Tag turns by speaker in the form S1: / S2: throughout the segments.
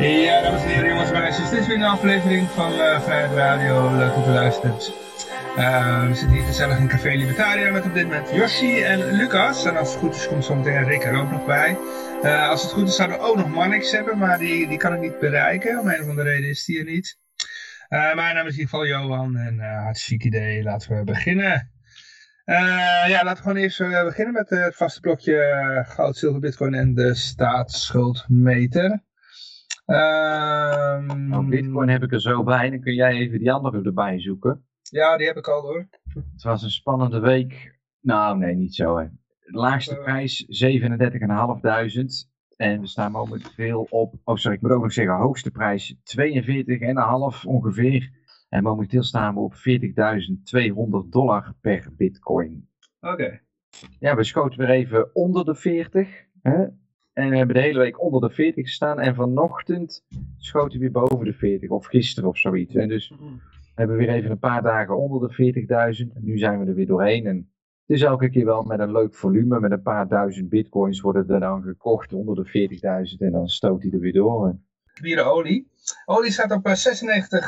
S1: Ja, dames en heren, jongens en meisjes. Dit is weer een aflevering van uh, Vrijheid Radio. Leuk om te luisteren. Uh, we zitten hier gezellig in Café Libertaria met op dit moment Yoshi en Lucas. En als het goed is komt zometeen Rick er ook nog bij. Uh, als het goed is zouden we ook nog Mannix hebben, maar die, die kan ik niet bereiken. Om een of andere reden is die er niet. mijn naam is in ieder geval Johan en hartstikke idee. Laten we beginnen. ja, laten we gewoon eerst beginnen met het vaste blokje goud, zilver, bitcoin en de staatsschuldmeter.
S2: Um, nou, Bitcoin heb ik er zo bij. Dan kun jij even die andere erbij zoeken.
S1: Ja, die heb ik al hoor.
S2: Het was een spannende week. Nou, nee, niet zo hè. De laagste uh, prijs 37.500. En we staan momenteel op, oh sorry, ik moet ook nog zeggen, hoogste prijs 42,5 ongeveer. En momenteel staan we op 40.200 dollar per bitcoin.
S1: Oké.
S2: Ja, we schoten weer even onder de 40. Hè? En we hebben de hele week onder de 40 gestaan. En vanochtend schoten we weer boven de 40. Of gisteren of zoiets. En dus we hebben weer even een paar dagen onder de 40.000. En nu zijn we er weer doorheen. En het is elke keer wel met een leuk volume. Met een paar duizend bitcoins worden er dan gekocht onder de 40.000. En dan stoot hij er weer door.
S1: Bieren olie. Olie staat op 96,10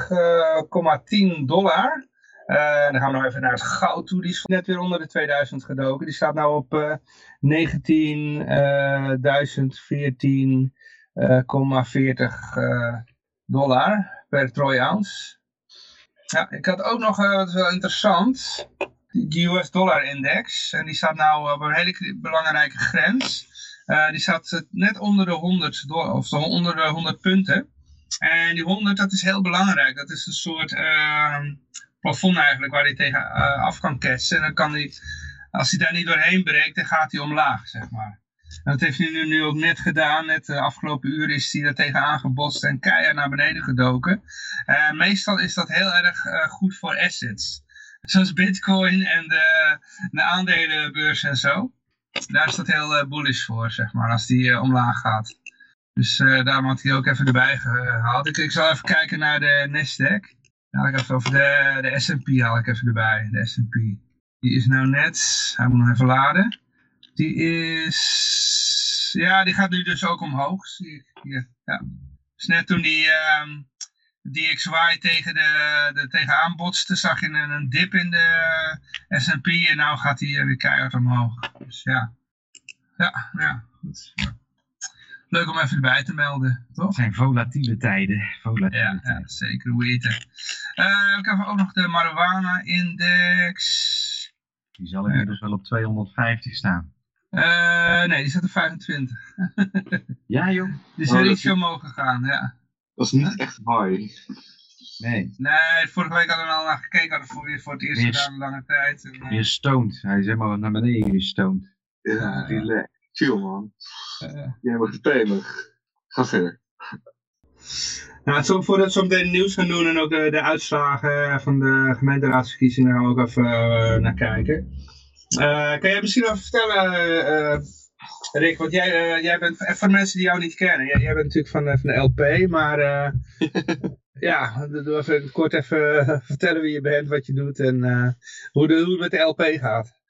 S1: eh, dollar. Uh, dan gaan we nog even naar het goud toe. Die is net weer onder de 2000 gedoken. Die staat nu op uh, 19.014,40 dollar per troy ounce. Ja, ik had ook nog, wat wel interessant, de US dollar index. En die staat nu op een hele belangrijke grens. Die staat net onder de 100, of onder de 100 punten. En die 100, dat is heel belangrijk. Dat is een soort ehm, plafond eigenlijk waar hij tegen uh, af kan ketsen. En dan kan hij, als hij daar niet doorheen breekt, dan gaat hij omlaag, zeg maar. En dat heeft hij nu, nu ook net gedaan. Net de afgelopen uur is hij er tegenaan gebotst en keihard naar beneden gedoken. Uh, meestal is dat heel erg goed voor assets. Zoals bitcoin en de, de aandelenbeurs en zo. Daar is dat heel bullish voor, zeg maar, als die omlaag gaat. Dus daarom had hij ook even erbij gehaald. Ik, ik zal even kijken naar de Nasdaq haal ik even over de, de S&P haal ik even erbij. De S&P. Die is nou net, hij moet nog even laden. Die is, ja, die gaat nu dus ook omhoog. Zie ik hier, ja. Dus net toen die, um, die XY tegen de, de tegenaan botste, zag je een, een dip in de S&P en nou gaat hij weer keihard omhoog. Dus ja, ja, ja, goed. Leuk om even erbij te melden, toch? Het
S2: zijn volatiele tijden. Volatiele
S1: ja, ja, zeker weten. Uh, ik heb ook nog de marijuana-index.
S2: Die zal inmiddels wel op 250 staan.
S1: Uh, nee, die staat op 25.
S2: ja, joh.
S1: Die is er iets mogen gaan, ja.
S3: Dat is niet echt high.
S2: Nee.
S1: Nee, vorige week hadden we al naar gekeken, hadden we voor, voor het eerst gedaan, een lange tijd.
S2: En, uh... Weer stoned. Hij is helemaal naar beneden gestoned.
S3: Ja, relax. Chill man. Uh, Jij mag het Ga verder.
S1: Nou, zo, voordat we zo meteen nieuws gaan doen en ook de, de uitslagen van de gemeenteraadsverkiezingen gaan we ook even uh, naar kijken. Uh, kan jij misschien even vertellen, Rick, want jij, jij bent, voor mensen die jou niet kennen, jij, jij bent natuurlijk van, van de LP, maar ja, doe even kort even vertellen wie je bent, wat je doet en hoe, de, hoe het met de LP gaat.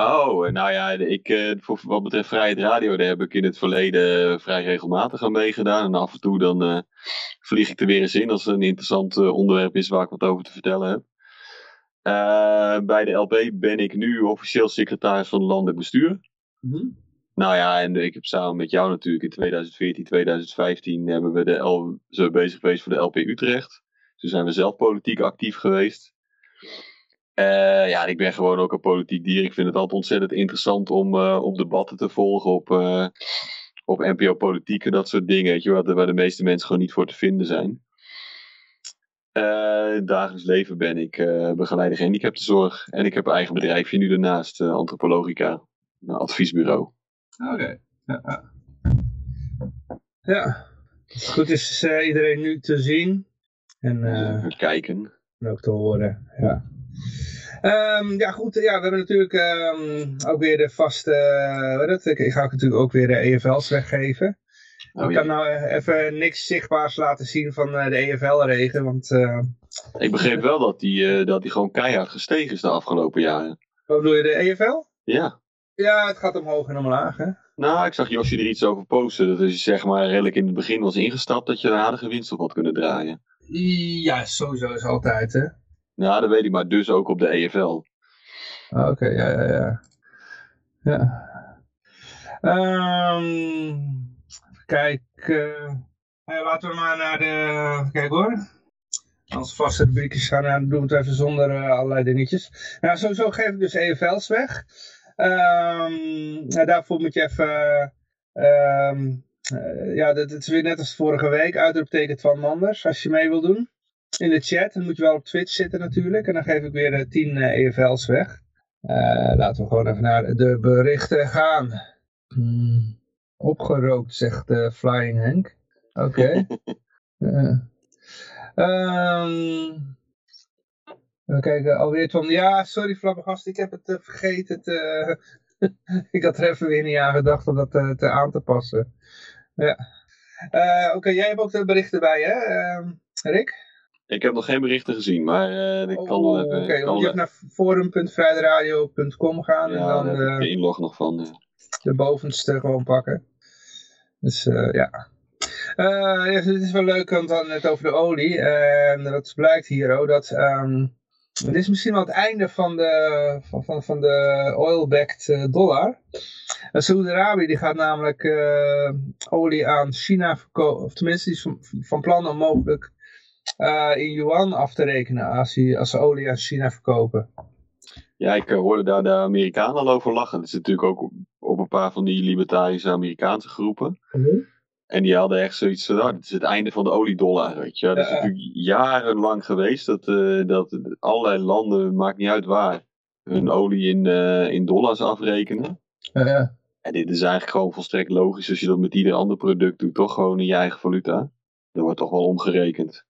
S3: Oh, eh, nou ja, ik, eh, voor wat betreft Vrijheid Radio, daar heb ik in het verleden vrij regelmatig aan meegedaan. En af en toe dan uh, vlieg ik er weer eens in als het een interessant onderwerp is waar ik wat over te vertellen heb. bij de LP ben ik nu officieel secretaris van landelijk bestuur. Mm Nou ja, en ik heb samen met jou natuurlijk in 2014, 2015 hebben we de L, zo bezig geweest voor de LP Utrecht. Dus zijn we zelf politiek actief geweest. Uh, ja, ik ben gewoon ook een politiek dier. Ik vind het altijd ontzettend interessant om, uh, om debatten te volgen op, uh, op NPO Politiek en dat soort dingen. Weet je, waar, de, waar de meeste mensen gewoon niet voor te vinden zijn. in het dagelijks leven ben ik begeleider gehandicaptenzorg. En ik heb een eigen bedrijfje nu daarnaast, Antropologica, een adviesbureau.
S1: Oké. Ja. ja. Goed is iedereen nu te zien. En,
S3: kijken.
S1: En ook te horen, ja. Um, ja goed, ja, we hebben natuurlijk um, ook weer de vaste, uh, ik, ik, ga ook natuurlijk ook weer de EFL's weggeven. Oh, ik kan nou even niks zichtbaars laten zien van uh, de EFL-regen, want... Uh,
S3: ik begreep wel dat die, dat die gewoon keihard gestegen is de afgelopen jaren.
S1: Wat bedoel je, de EFL?
S3: Ja.
S1: Ja, het gaat omhoog en omlaag, hè?
S3: Nou, ik zag Josje er iets over posten. Dat is zeg maar redelijk in het begin was ingestapt dat je een aardige winst op had kunnen draaien.
S1: Ja, sowieso is altijd, hè?
S3: Ja, dat weet ik, maar dus ook op de EFL.
S1: Ah, Oké, ja, ja, ja. Ja. Ehm, kijken. Ja, laten we maar naar de... Kijken hoor. Als vaste rubriekjes gaan, dan doen we het even zonder eh, allerlei dingetjes. Nou, sowieso geef ik dus EFL's weg. Ehm, nou, daarvoor moet je even... eh, ja, dit is weer net als vorige week. Uitroepteken van Manders, als je mee wil doen. In de chat, dan moet je wel op Twitch zitten natuurlijk. En dan geef ik weer eh, 10 eh, EFL's weg. Eh, laten we gewoon even naar de berichten gaan. Hmm, opgerookt, zegt eh, Flying Hank. Oké. Eh, ehm, even kijken, alweer Tom. Ja, sorry Flabbergast, ik heb het eh, vergeten. te- ik had er even weer niet aan gedacht om dat eh, te aan te passen. Ja. Eh, Oké, jij hebt ook de berichten bij, hè, Ehm, Rick?
S3: Ik heb nog geen berichten gezien, maar eh, ik kan wel
S1: Oh,
S3: even...
S1: Oké, want je hebt naar forum.vrijdradio.com gaan en dan de,
S3: de inlog nog van. ja.
S1: de bovenste gewoon pakken. Dus eh, ja. Eh, ja, dit is wel leuk, want dan net over de olie. En dat blijkt hier ook dat... ehm, dit is misschien wel het einde van de, van, van, van de oil-backed eh, dollar. Uh, Saoedi-Arabië die gaat namelijk eh, olie aan China verkopen. Of tenminste, die is van, van plan om mogelijk eh, in yuan af te rekenen als, die, als ze olie aan China verkopen.
S3: Ja, ik eh, hoorde daar de Amerikanen al over lachen. Dat is natuurlijk ook op, op een paar van die libertarische Amerikaanse groepen. En die hadden echt zoiets van, nou, dit is het einde van de oliedollar, weet je. Dat is
S1: Ja.
S3: natuurlijk jarenlang geweest dat, eh, dat allerlei landen, maakt niet uit waar, hun olie in, eh, in dollars afrekenen.
S1: Eh,
S3: En dit is eigenlijk gewoon volstrekt logisch als je dat met ieder ander product doet, toch gewoon in je eigen valuta. Er wordt toch wel omgerekend.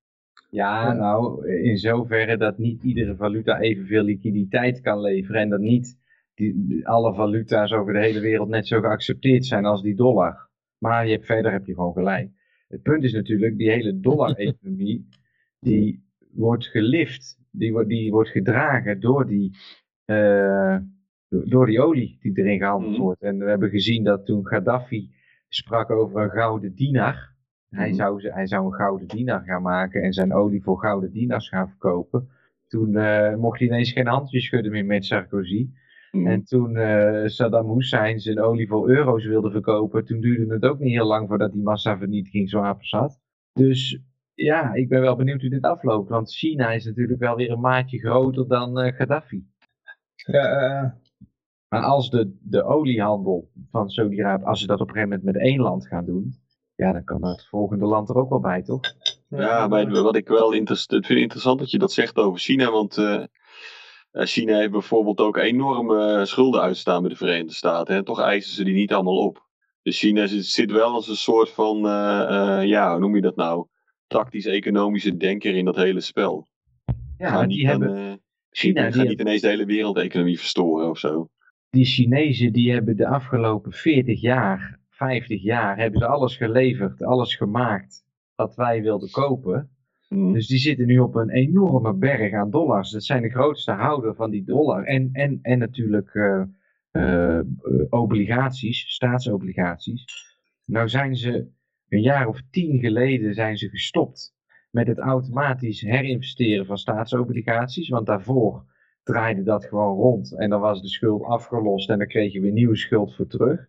S2: Ja, nou, in zoverre dat niet iedere valuta evenveel liquiditeit kan leveren. En dat niet die, alle valuta's over de hele wereld net zo geaccepteerd zijn als die dollar. Maar je hebt, verder heb je gewoon gelijk. Het punt is natuurlijk, die hele dollar-economie, die wordt gelift. Die, wordt- die wordt gedragen door die, eh, door- door die olie die erin gehandeld
S3: Mhm.
S2: wordt. En we hebben gezien dat toen Gaddafi sprak over een gouden dinar. Hij,
S3: Mhm.
S2: zou, hij zou een gouden dinar gaan maken en zijn olie voor gouden dinars gaan verkopen. Toen eh, mocht hij ineens geen handjes schudden meer met Sarkozy.
S3: Hm.
S2: En toen eh, Saddam Hussein zijn olie voor euro's wilde verkopen, toen duurde het ook niet heel lang voordat die massavernietigingswapens had. Dus ja, ik ben wel benieuwd hoe dit afloopt. Want China is natuurlijk wel weer een maatje groter dan eh, Gaddafi.
S1: ja,
S2: Maar als de, de oliehandel van Saudi-Arabië, als ze dat op een gegeven moment met één land gaan doen, ja, dan kan het volgende land er ook wel bij, toch?
S3: Ja, maar wat ik wel interessant vind interessant dat je dat zegt over China, want eh, eh, China heeft bijvoorbeeld ook enorme schulden uitstaan bij de Verenigde Staten. En toch eisen ze die niet allemaal op. Dus China zit, zit wel als een soort van, eh, eh, ja, hoe noem je dat nou? Tactisch-economische denker in dat hele spel.
S2: Ja, maar die hebben,
S3: eh,
S2: China,
S3: gaan
S2: die,
S3: niet ineens de hele wereldeconomie verstoren of zo.
S2: die Chinezen, die hebben de afgelopen 40 jaar, 50 jaar, hebben ze alles geleverd, alles gemaakt wat wij wilden kopen.
S3: Hm.
S2: Dus die zitten nu op een enorme berg aan dollars. Dat zijn de grootste houder van die dollar. En, en, en natuurlijk eh, eh, obligaties, staatsobligaties. Nou zijn ze een jaar of tien geleden zijn ze gestopt met het automatisch herinvesteren van staatsobligaties. Want daarvoor draaide dat gewoon rond. En dan was de schuld afgelost en dan kreeg je weer nieuwe schuld voor terug.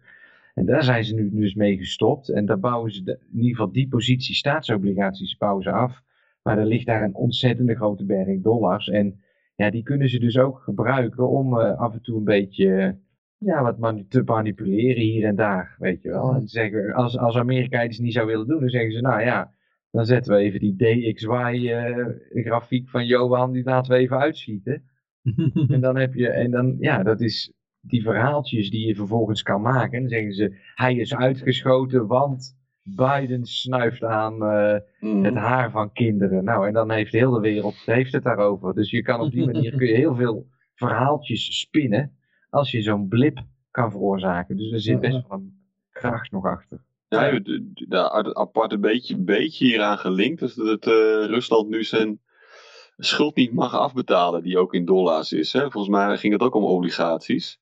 S2: En daar zijn ze nu dus mee gestopt. En daar bouwen ze, de- in ieder geval die positie staatsobligaties bouwen ze af. Maar er ligt daar een ontzettende grote berg dollars. En ja, die kunnen ze dus ook gebruiken om eh, af en toe een beetje eh, ja, wat mani- te manipuleren hier en daar. Weet je wel. En zeggen, als, als Amerika iets niet zou willen doen, dan zeggen ze, nou ja, dan zetten we even die DXY-grafiek van Johan, die laten we even uitschieten. En dan heb je, en dan, ja, dat is die verhaaltjes die je vervolgens kan maken. En dan zeggen ze, hij is uitgeschoten, want Biden snuift aan eh,
S3: Hm.
S2: het haar van kinderen. Nou, en dan heeft de hele wereld heeft het daarover. Dus je kan op die manier kun je heel veel verhaaltjes spinnen als je zo'n blip kan veroorzaken. Dus er zit best wel een kracht nog achter.
S3: Ja, de, de, de apart een beetje, beetje hieraan gelinkt is dat eh, Rusland nu zijn schuld niet mag afbetalen, die ook in dollars is. Hè? Volgens mij ging het ook om obligaties.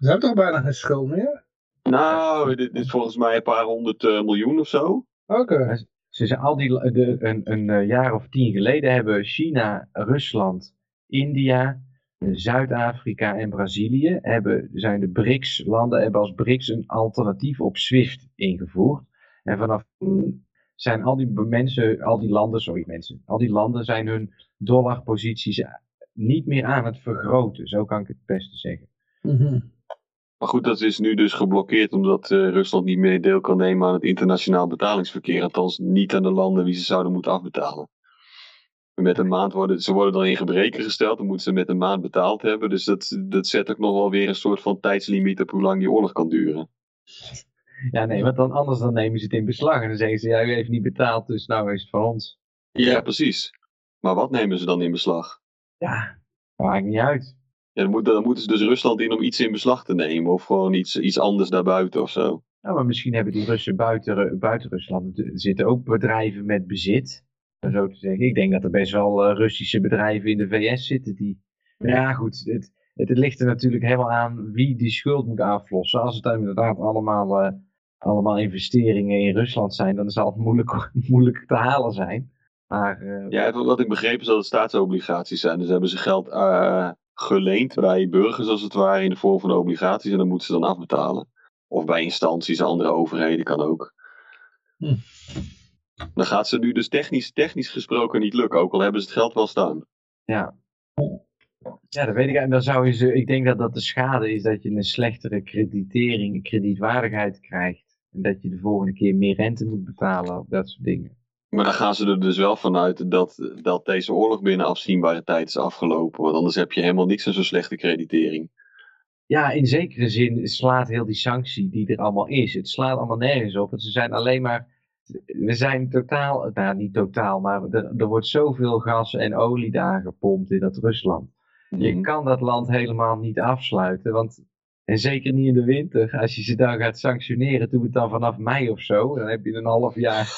S1: Ze hebben toch bijna geen schuld meer?
S3: Nou, dit is volgens mij een paar honderd eh, miljoen of zo.
S1: Oké.
S2: Ze zijn al die, de, een, een eh, jaar of tien geleden hebben China, Rusland, India, Zuid-Afrika en Brazilië hebben, zijn de BRICS-landen hebben als BRICS een alternatief op SWIFT ingevoerd. En vanaf toen zijn al die mensen, al die landen, sorry mensen, al die landen zijn hun dollarposities niet meer aan het vergroten. Zo kan ik het beste zeggen.
S1: Mhm.
S3: Maar goed, dat is nu dus geblokkeerd omdat eh, Rusland niet meer deel kan nemen aan het internationaal betalingsverkeer. Althans, niet aan de landen wie ze zouden moeten afbetalen. Met een maand worden ze worden dan in gebreken gesteld, dan moeten ze met een maand betaald hebben. Dus dat, dat zet ook nog wel weer een soort van tijdslimiet op hoe lang die oorlog kan duren.
S2: Ja, nee, want dan anders dan nemen ze het in beslag en dan zeggen ze, ja, u heeft niet betaald, dus nou is het van ons.
S3: Ja, precies. Maar wat nemen ze dan in beslag?
S2: Ja, maakt niet uit.
S3: Ja, dan, moet, dan moeten ze dus Rusland in om iets in beslag te nemen. Of gewoon iets, iets anders daarbuiten of zo.
S2: Nou, maar misschien hebben die Russen buiten, buiten Rusland, er zitten ook bedrijven met bezit, om zo te zeggen. Ik denk dat er best wel eh, Russische bedrijven in de VS zitten die, maar ja goed, het, het, het ligt er natuurlijk helemaal aan wie die schuld moet aflossen. Als het dan inderdaad allemaal, eh, allemaal investeringen in Rusland zijn, dan zal het moeilijk, moeilijk te halen zijn. Maar, eh,
S3: Ja, wat ik begrepen is dat het staatsobligaties zijn. Dus hebben ze geld geleend bij burgers als het ware in de vorm van obligaties. En dan moeten ze dan afbetalen. Of bij instanties, andere overheden kan ook.
S1: Hm.
S3: Dan gaat ze nu dus technisch, technisch gesproken niet lukken. Ook al hebben ze het geld wel staan.
S2: Ja. Ja, dat weet ik. En dan zou je ze, ik denk dat dat de schade is dat je een slechtere kreditering, kredietwaardigheid krijgt. En dat je de volgende keer meer rente moet betalen op dat soort dingen.
S3: Maar dan gaan ze er dus wel vanuit dat, dat deze oorlog binnen afzienbare tijd is afgelopen. Want anders heb je helemaal niks aan zo'n slechte creditering.
S2: Ja, in zekere zin slaat heel die sanctie die er allemaal is. Het slaat allemaal nergens op. Want ze zijn alleen maar. We zijn totaal, nou niet totaal, maar er, er wordt zoveel gas en olie daar gepompt in dat Rusland. Je
S3: Mhm.
S2: kan dat land helemaal niet afsluiten. Want, en zeker niet in de winter. Als je ze dan gaat sanctioneren, doe het dan vanaf mei of zo. Dan heb je een half jaar.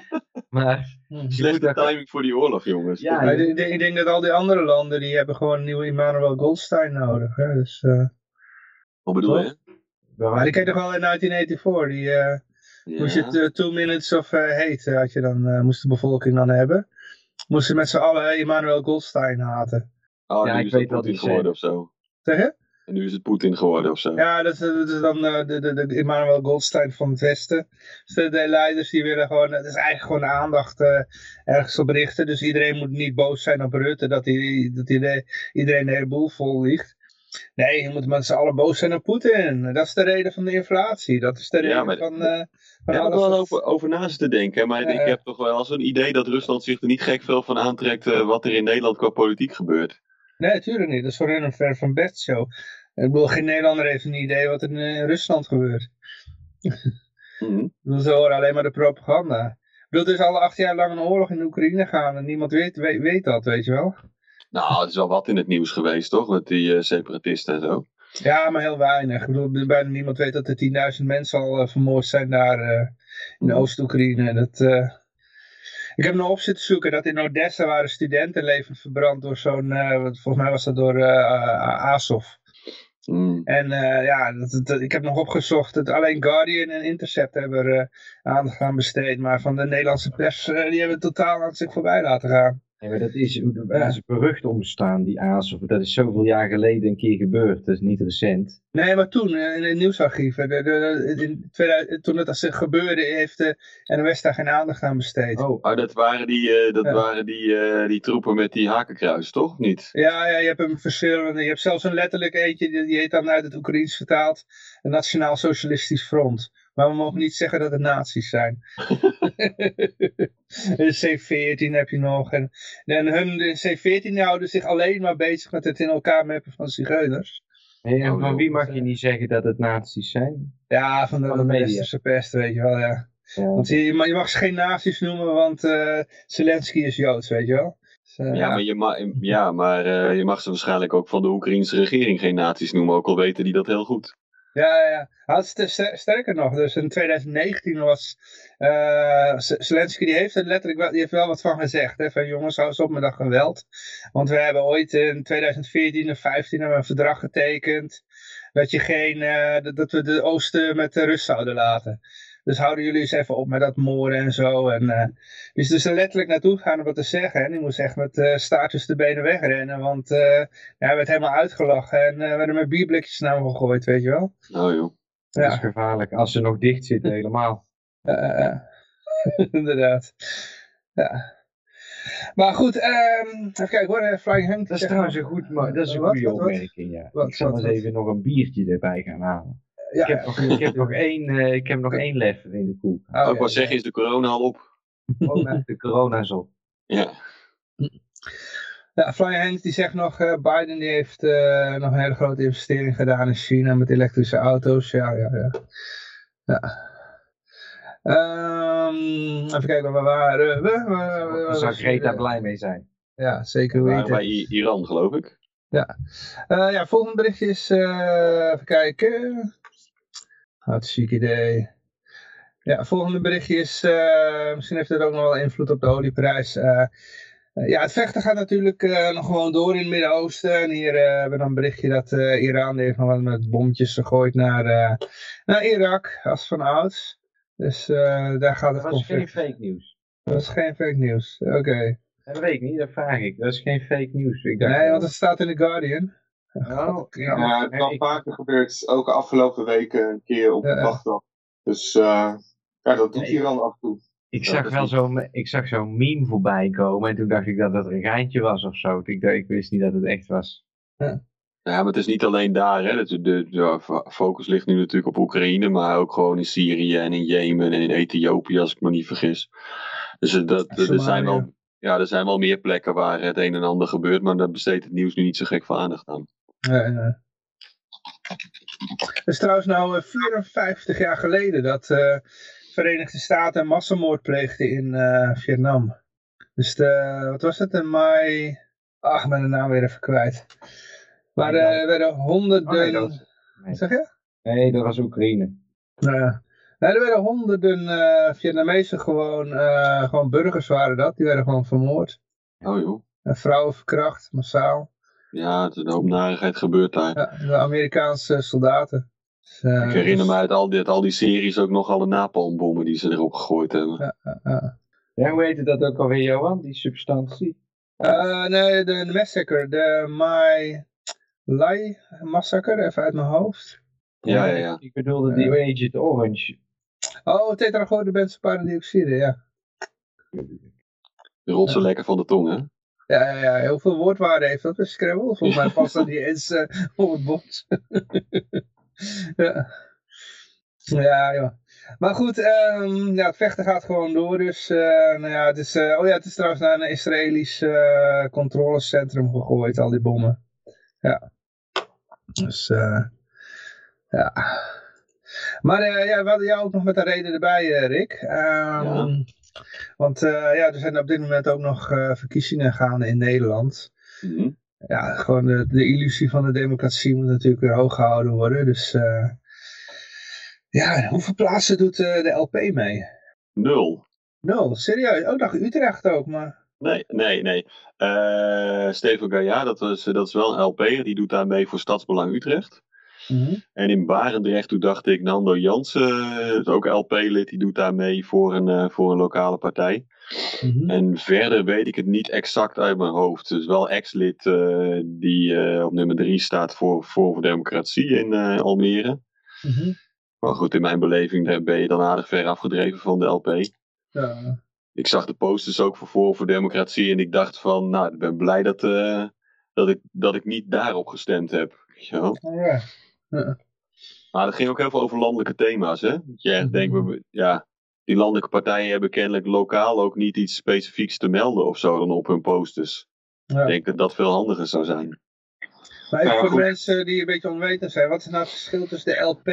S2: maar je moet
S3: Slechte timing voor die oorlog, jongens.
S2: Ja,
S1: ik, denk- ik denk dat al die andere landen, die hebben gewoon een nieuwe Emmanuel Goldstein nodig. Hè? Dus, eh,
S3: Wat bedoel je?
S1: maar die je toch wel in 1984, die eh, moest je eh, two minutes of hate, had je dan, moest de bevolking dan hebben. Moesten met z'n allen Emmanuel Goldstein haten.
S3: Oh,
S2: Ja,
S3: nu
S2: ik
S3: is het
S2: weet die
S3: geworden of zo.
S1: Zeg je?
S3: En nu is het Poetin geworden of zo.
S1: Ja, dat is, dat is dan eh, de, de, de Emmanuel Goldstein van het Westen. Dus de, de leiders die willen gewoon, het is eigenlijk gewoon aandacht eh, ergens op richten. Dus iedereen moet niet boos zijn op Rutte dat, hij, dat hij de, iedereen de hele boel vol ligt. Nee, je moet met z'n allen boos zijn op Poetin. Dat is de reden van de inflatie. Dat is de
S3: Ja,
S1: reden
S3: maar-
S1: van, eh van
S3: Ja,
S1: alles.
S3: er wel over, over na zitten denken. Maar
S1: Ja,
S3: ik
S1: ja.
S3: heb toch wel zo'n idee dat Rusland zich er niet gek veel van aantrekt wat er in Nederland qua politiek gebeurt.
S1: Nee, natuurlijk niet. Dat is voor een ver van bed show. Ik bedoel, geen Nederlander heeft een idee wat er in eh, Rusland gebeurt.
S3: Mhm.
S1: Bedoel, ze horen alleen maar de propaganda. Ik bedoel, er is al acht jaar lang een oorlog in Oekraïne gaan en niemand weet, weet, weet dat, weet je wel.
S3: Nou, het is wel wat in het nieuws geweest, toch? Met die eh, separatisten en zo.
S1: Ja, maar heel weinig. Ik bedoel, bijna niemand weet dat er 10.000 mensen al eh, vermoord zijn daar in Oost-Oekraïne. Dat, Ik heb nog op zitten zoeken dat in Odessa waren studentenlevens verbrand door zo'n, wat- volgens mij was dat door eh Azov.
S3: Mm.
S1: En eh, ja, dat, dat- ik heb nog opgezocht dat alleen Guardian en Intercept hebben er eh, aandacht aan besteed. Maar van de Nederlandse pers, die hebben het totaal aan zich voorbij laten gaan.
S2: Nee, maar dat is, waar is berucht om staan, die Azov. Dat is zoveel jaar geleden een keer gebeurd. Dat is niet recent.
S1: Nee, maar toen, eh, in het nieuwsarchief, eh, in 2000 toen het als het gebeurde, heeft de NOS daar geen aandacht aan besteed.
S2: Oh,
S3: Oh, dat waren die, eh, dat
S1: Ja.
S3: waren die, eh, die troepen met die hakenkruis, toch? Niet?
S1: Ja, ja, je hebt een verschillende. Je hebt zelfs een letterlijk eentje, die die heet dan uit het Oekraïens vertaald, een Nationaal Socialistisch Front. Maar we mogen niet zeggen dat het nazi's zijn. de C14 heb je nog. En, en hun de C14 houden zich alleen maar bezig met het in elkaar mappen van zigeuners.
S2: nee, en
S3: Oh,
S2: van wie mag je niet zeggen dat het nazi's zijn?
S1: Ja, van de,
S2: Van de
S1: van de
S2: media.
S1: westerse pest, weet je wel, ja.
S2: Ja,
S1: Want je, je mag- je mag ze geen nazi's noemen, want eh, Zelensky is Joods, weet je wel. Dus, eh,
S3: Ja, maar, je, ma ja, maar eh, je mag ze waarschijnlijk ook van de Oekraïnse regering geen nazi's noemen, ook al weten die dat heel goed.
S1: Ja, ja, sterker nog, dus in 2019 was eh, Zelensky, die heeft er letterlijk wel, die heeft wel wat van gezegd. Hè, van jongens, hou eens op met dat geweld. Want we hebben ooit in 2014 of 15 hebben we een verdrag getekend. Dat, je geen, eh, dat we de oosten met de rust zouden laten. Dus houden jullie eens even op met dat moorden en zo. En, eh, die is dus er letterlijk naartoe gegaan om wat te zeggen. En die moest echt met eh staart tussen de benen wegrennen. Want eh, ja, hij werd helemaal uitgelachen. En eh werden met bierblikjes naar hem gegooid, weet je wel.
S3: Oh joh.
S2: Dat is
S1: Ja,
S2: gevaarlijk. Als ze nog dicht zitten, helemaal.
S1: inderdaad. Ja. Maar goed, ehm, even kijken hoor. Flying Hank.
S2: Dat is trouwens een, goed, dat is een
S1: Wat,
S2: goede
S1: wat, wat?
S2: opmerking, ja.
S1: Wat,
S2: ik zal
S1: wat,
S2: eens
S1: wat?
S2: even nog een biertje erbij gaan halen.
S1: Ja,
S2: ik, heb nog, ik heb nog één, eh, ik heb nog één lever in de koel.
S1: oh,
S3: Ook
S1: ja,
S3: wel zeggen, is de corona al op?
S2: De corona is op.
S3: Ja.
S1: Ja, Flying Hank die zegt nog, eh, Biden die heeft eh, nog een hele grote investering gedaan in China met elektrische auto's. Ja, ja, ja. ja. Ehm, even kijken, waar waren we?
S2: Daar zou Greta blij mee zijn.
S1: Ja, zeker weten.
S3: bij Iran, geloof ik.
S1: Eh, ja, volgende berichtje is, eh, even kijken. Hartstikke idee. Ja, volgende berichtje is, eh, misschien heeft het ook nog wel invloed op de olieprijs. Eh, eh, ja, het vechten gaat natuurlijk nog gewoon door in het Midden-Oosten. En hier hebben we dan een berichtje dat Iran heeft nog wel met bombjes gegooid naar, naar Irak, als van ouds. Dus daar gaat het
S2: Dat was geen fake nieuws.
S1: Dat is geen fake nieuws. Oké.
S2: Dat weet ik niet, dat vraag ik. Dat is geen fake nieuws. Ik
S1: Nee, want het staat in The Guardian.
S2: Oh, ja,
S4: Ja, het
S2: ik-
S4: vaker gebeurd, ook de afgelopen weken een keer op de wachtdag. Dus eh, ja, dat doet
S2: Nee.
S4: hij wel af en toe.
S2: Ik zag
S3: dat
S2: wel zo'n ik zag zo'n meme voorbij komen en toen dacht ik dat het een geintje was of zo. Ik, ik wist niet dat het echt was.
S3: Ja, maar het is niet alleen daar. Hè. De, de, de fo- focus ligt nu natuurlijk op Oekraïne, maar ook gewoon in Syrië en in Jemen en in Ethiopië, als ik me niet vergis. Dus eh, dat, er, zijn wel, ja, er zijn wel meer plekken waar het een en ander gebeurt, maar daar besteedt het nieuws nu niet zo gek veel aandacht aan.
S1: Nee, nee. Het is trouwens nou eh, 54 jaar geleden dat eh Verenigde Staten een massamoord pleegden in eh, Vietnam. Dus de, wat was het, in mei... Ach, ben de naam weer even kwijt. Maar eh, er werden honderden...
S2: Oh, nee, dat was- nee.
S1: Wat zeg je?
S2: Nee, dat was Oekraïne.
S1: Nou ja. Nee, er werden honderden eh Vietnamezen gewoon, eh, gewoon burgers waren dat. Die werden gewoon vermoord.
S3: Oh joh.
S1: En vrouwen verkracht, massaal.
S3: Ja, het is een hoop narigheid gebeurt daar.
S1: Ja, de Amerikaanse soldaten. Dus, eh,
S3: Ik herinner
S1: dus-
S3: me uit al die, uit al die series ook nog alle napalmbommen die ze erop gegooid hebben.
S1: ja.
S2: Ja, hoe heette dat ook alweer, Johan? Die substantie?
S1: Eh, nee, de, de massacre, de Mai Lai massacre, even uit mijn hoofd.
S3: Ja, ja, ja.
S2: Ik bedoelde die Agent Orange.
S1: Oh, tetragode benzopyridioxide, ja.
S3: De rotsen lekker van de tong, hè?
S1: Ja, ja, heel veel woordwaarde heeft dat bij Scrabble. Volgens mij past dat niet eens eh, op het bord. ja. Ja. Maar goed, ehm, ja, het vechten gaat gewoon door. Dus, eh, nou ja, het is, eh, oh ja, het is trouwens naar een Israëlisch controlecentrum gegooid, al die bommen. Ja. Dus, ja. Maar ja, we hadden jou ook nog met een reden erbij, Rick. Ehm,
S3: Ja.
S1: Want eh, ja, er zijn op dit moment ook nog eh, verkiezingen gaande in Nederland.
S3: Mhm.
S1: Ja, gewoon de, de illusie van de democratie moet natuurlijk weer hoog gehouden worden. Dus eh, ja, hoeveel plaatsen doet de LP mee?
S3: Nul.
S1: Nul, serieus. Oh, dacht Utrecht ook, maar...
S3: Nee, nee, nee. Eh Steven Gaillard, dat, was, dat is wel een LP'er, die doet daar mee voor Stadsbelang Utrecht.
S1: Mhm.
S3: En in Barendrecht, toen dacht ik, Nando Jansen, is ook LP-lid, die doet daar mee voor een, eh, voor een lokale partij.
S1: Mhm.
S3: En verder weet ik het niet exact uit mijn hoofd. Dus wel ex-lid eh, die eh, op nummer drie staat voor voor, voor Democratie in eh, Almere.
S1: Mhm.
S3: Maar goed, in mijn beleving daar ben je dan aardig ver afgedreven van de LP.
S1: Ja.
S3: Ik zag de posters ook voor Voor voor Democratie en ik dacht van, nou, ik ben blij dat, eh, dat, ik, dat ik niet daarop gestemd heb.
S1: Oh, ja.
S3: Maar dat ging ook heel veel over landelijke thema's, hè? Dat je echt
S1: Mhm.
S3: denkt, ja, die landelijke partijen hebben kennelijk lokaal ook niet iets specifieks te melden of zo dan op hun posters.
S1: Ja.
S3: Ik denk dat dat veel handiger zou zijn.
S1: Maar even voor de mensen die een beetje onwetend zijn. Wat is nou het verschil tussen de LP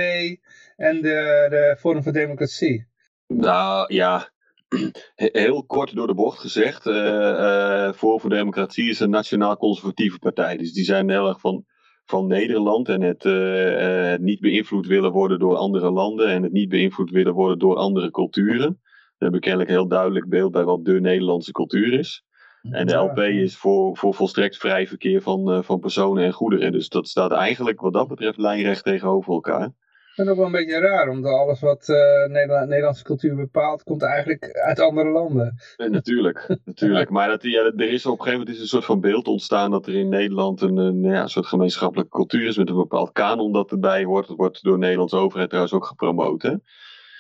S1: en de, de Forum voor Democratie?
S3: Nou ja, he- heel kort door de bocht gezegd. eh eh Voor voor Democratie is een nationaal conservatieve partij. Dus die zijn heel erg van, van Nederland en het, eh, eh, het niet beïnvloed willen worden door andere landen en het niet beïnvloed willen worden door andere culturen. We hebben kennelijk een heel duidelijk beeld bij wat de Nederlandse cultuur is. En de. LP is voor, voor volstrekt vrij verkeer van, eh, van personen en goederen. Dus dat staat eigenlijk wat dat betreft lijnrecht tegenover elkaar.
S5: Ik vind het ook wel een beetje raar, omdat alles wat eh, Nederla- Nederlandse cultuur bepaalt, komt eigenlijk uit andere landen.
S3: Natuurlijk, natuurlijk. Maar dat, ja, er is op een gegeven moment is een soort van beeld ontstaan dat er in Nederland een, een ja, soort gemeenschappelijke cultuur is met een bepaald kanon dat erbij wordt. Dat wordt door de Nederlandse overheid trouwens ook gepromoot. Hè?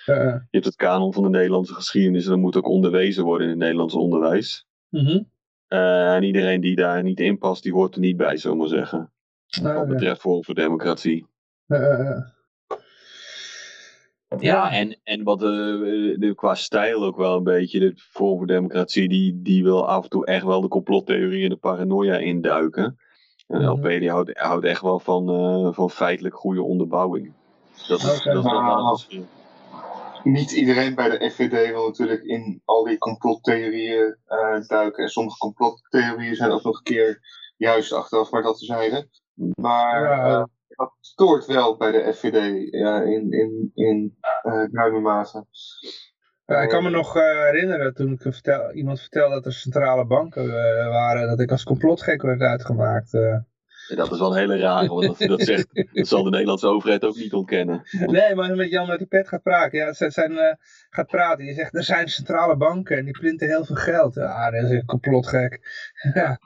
S3: Je hebt het kanon van de Nederlandse geschiedenis en dat moet ook onderwezen worden in het Nederlands onderwijs.
S5: mhm.
S3: Eh, en iedereen die daar niet in past, die hoort er niet bij, zullen we maar zeggen.
S5: Nou,
S3: Wat betreft Forum voor Democratie.
S5: Eh, eh, eh.
S3: Ja, en, en wat de, de, qua stijl ook wel een beetje. De Forum voor Democratie, die, die wil af en toe echt wel de complottheorie en de paranoia induiken. En de
S5: Mhm.
S3: LP die houdt, houdt echt wel van, eh, van feitelijk goede onderbouwing. Dat is, dat is nog wel een verschil.
S4: Niet iedereen bij de FVD wil natuurlijk in al die complottheorieën eh, duiken. En sommige complottheorieën zijn ook nog een keer juist achteraf maar dat te zeiden. Maar
S5: Ja.
S4: Eh, dat stoort wel bij de FVD ja, in, in, in eh ruime mate.
S5: Ik kan me nog eh, herinneren toen ik vertel, iemand vertelde dat er centrale banken eh, waren, dat ik als complotgek werd uitgemaakt. eh.
S3: Dat is wel een hele rare, want dat, dat, zegt, dat zal de Nederlandse overheid ook niet ontkennen.
S5: Nee, maar met Jan met de pet gaat praten. Ja, ze zijn, eh, gaat praten. Je zegt, er zijn centrale banken en die printen heel veel geld. Ja, dat is een complotgek. ja.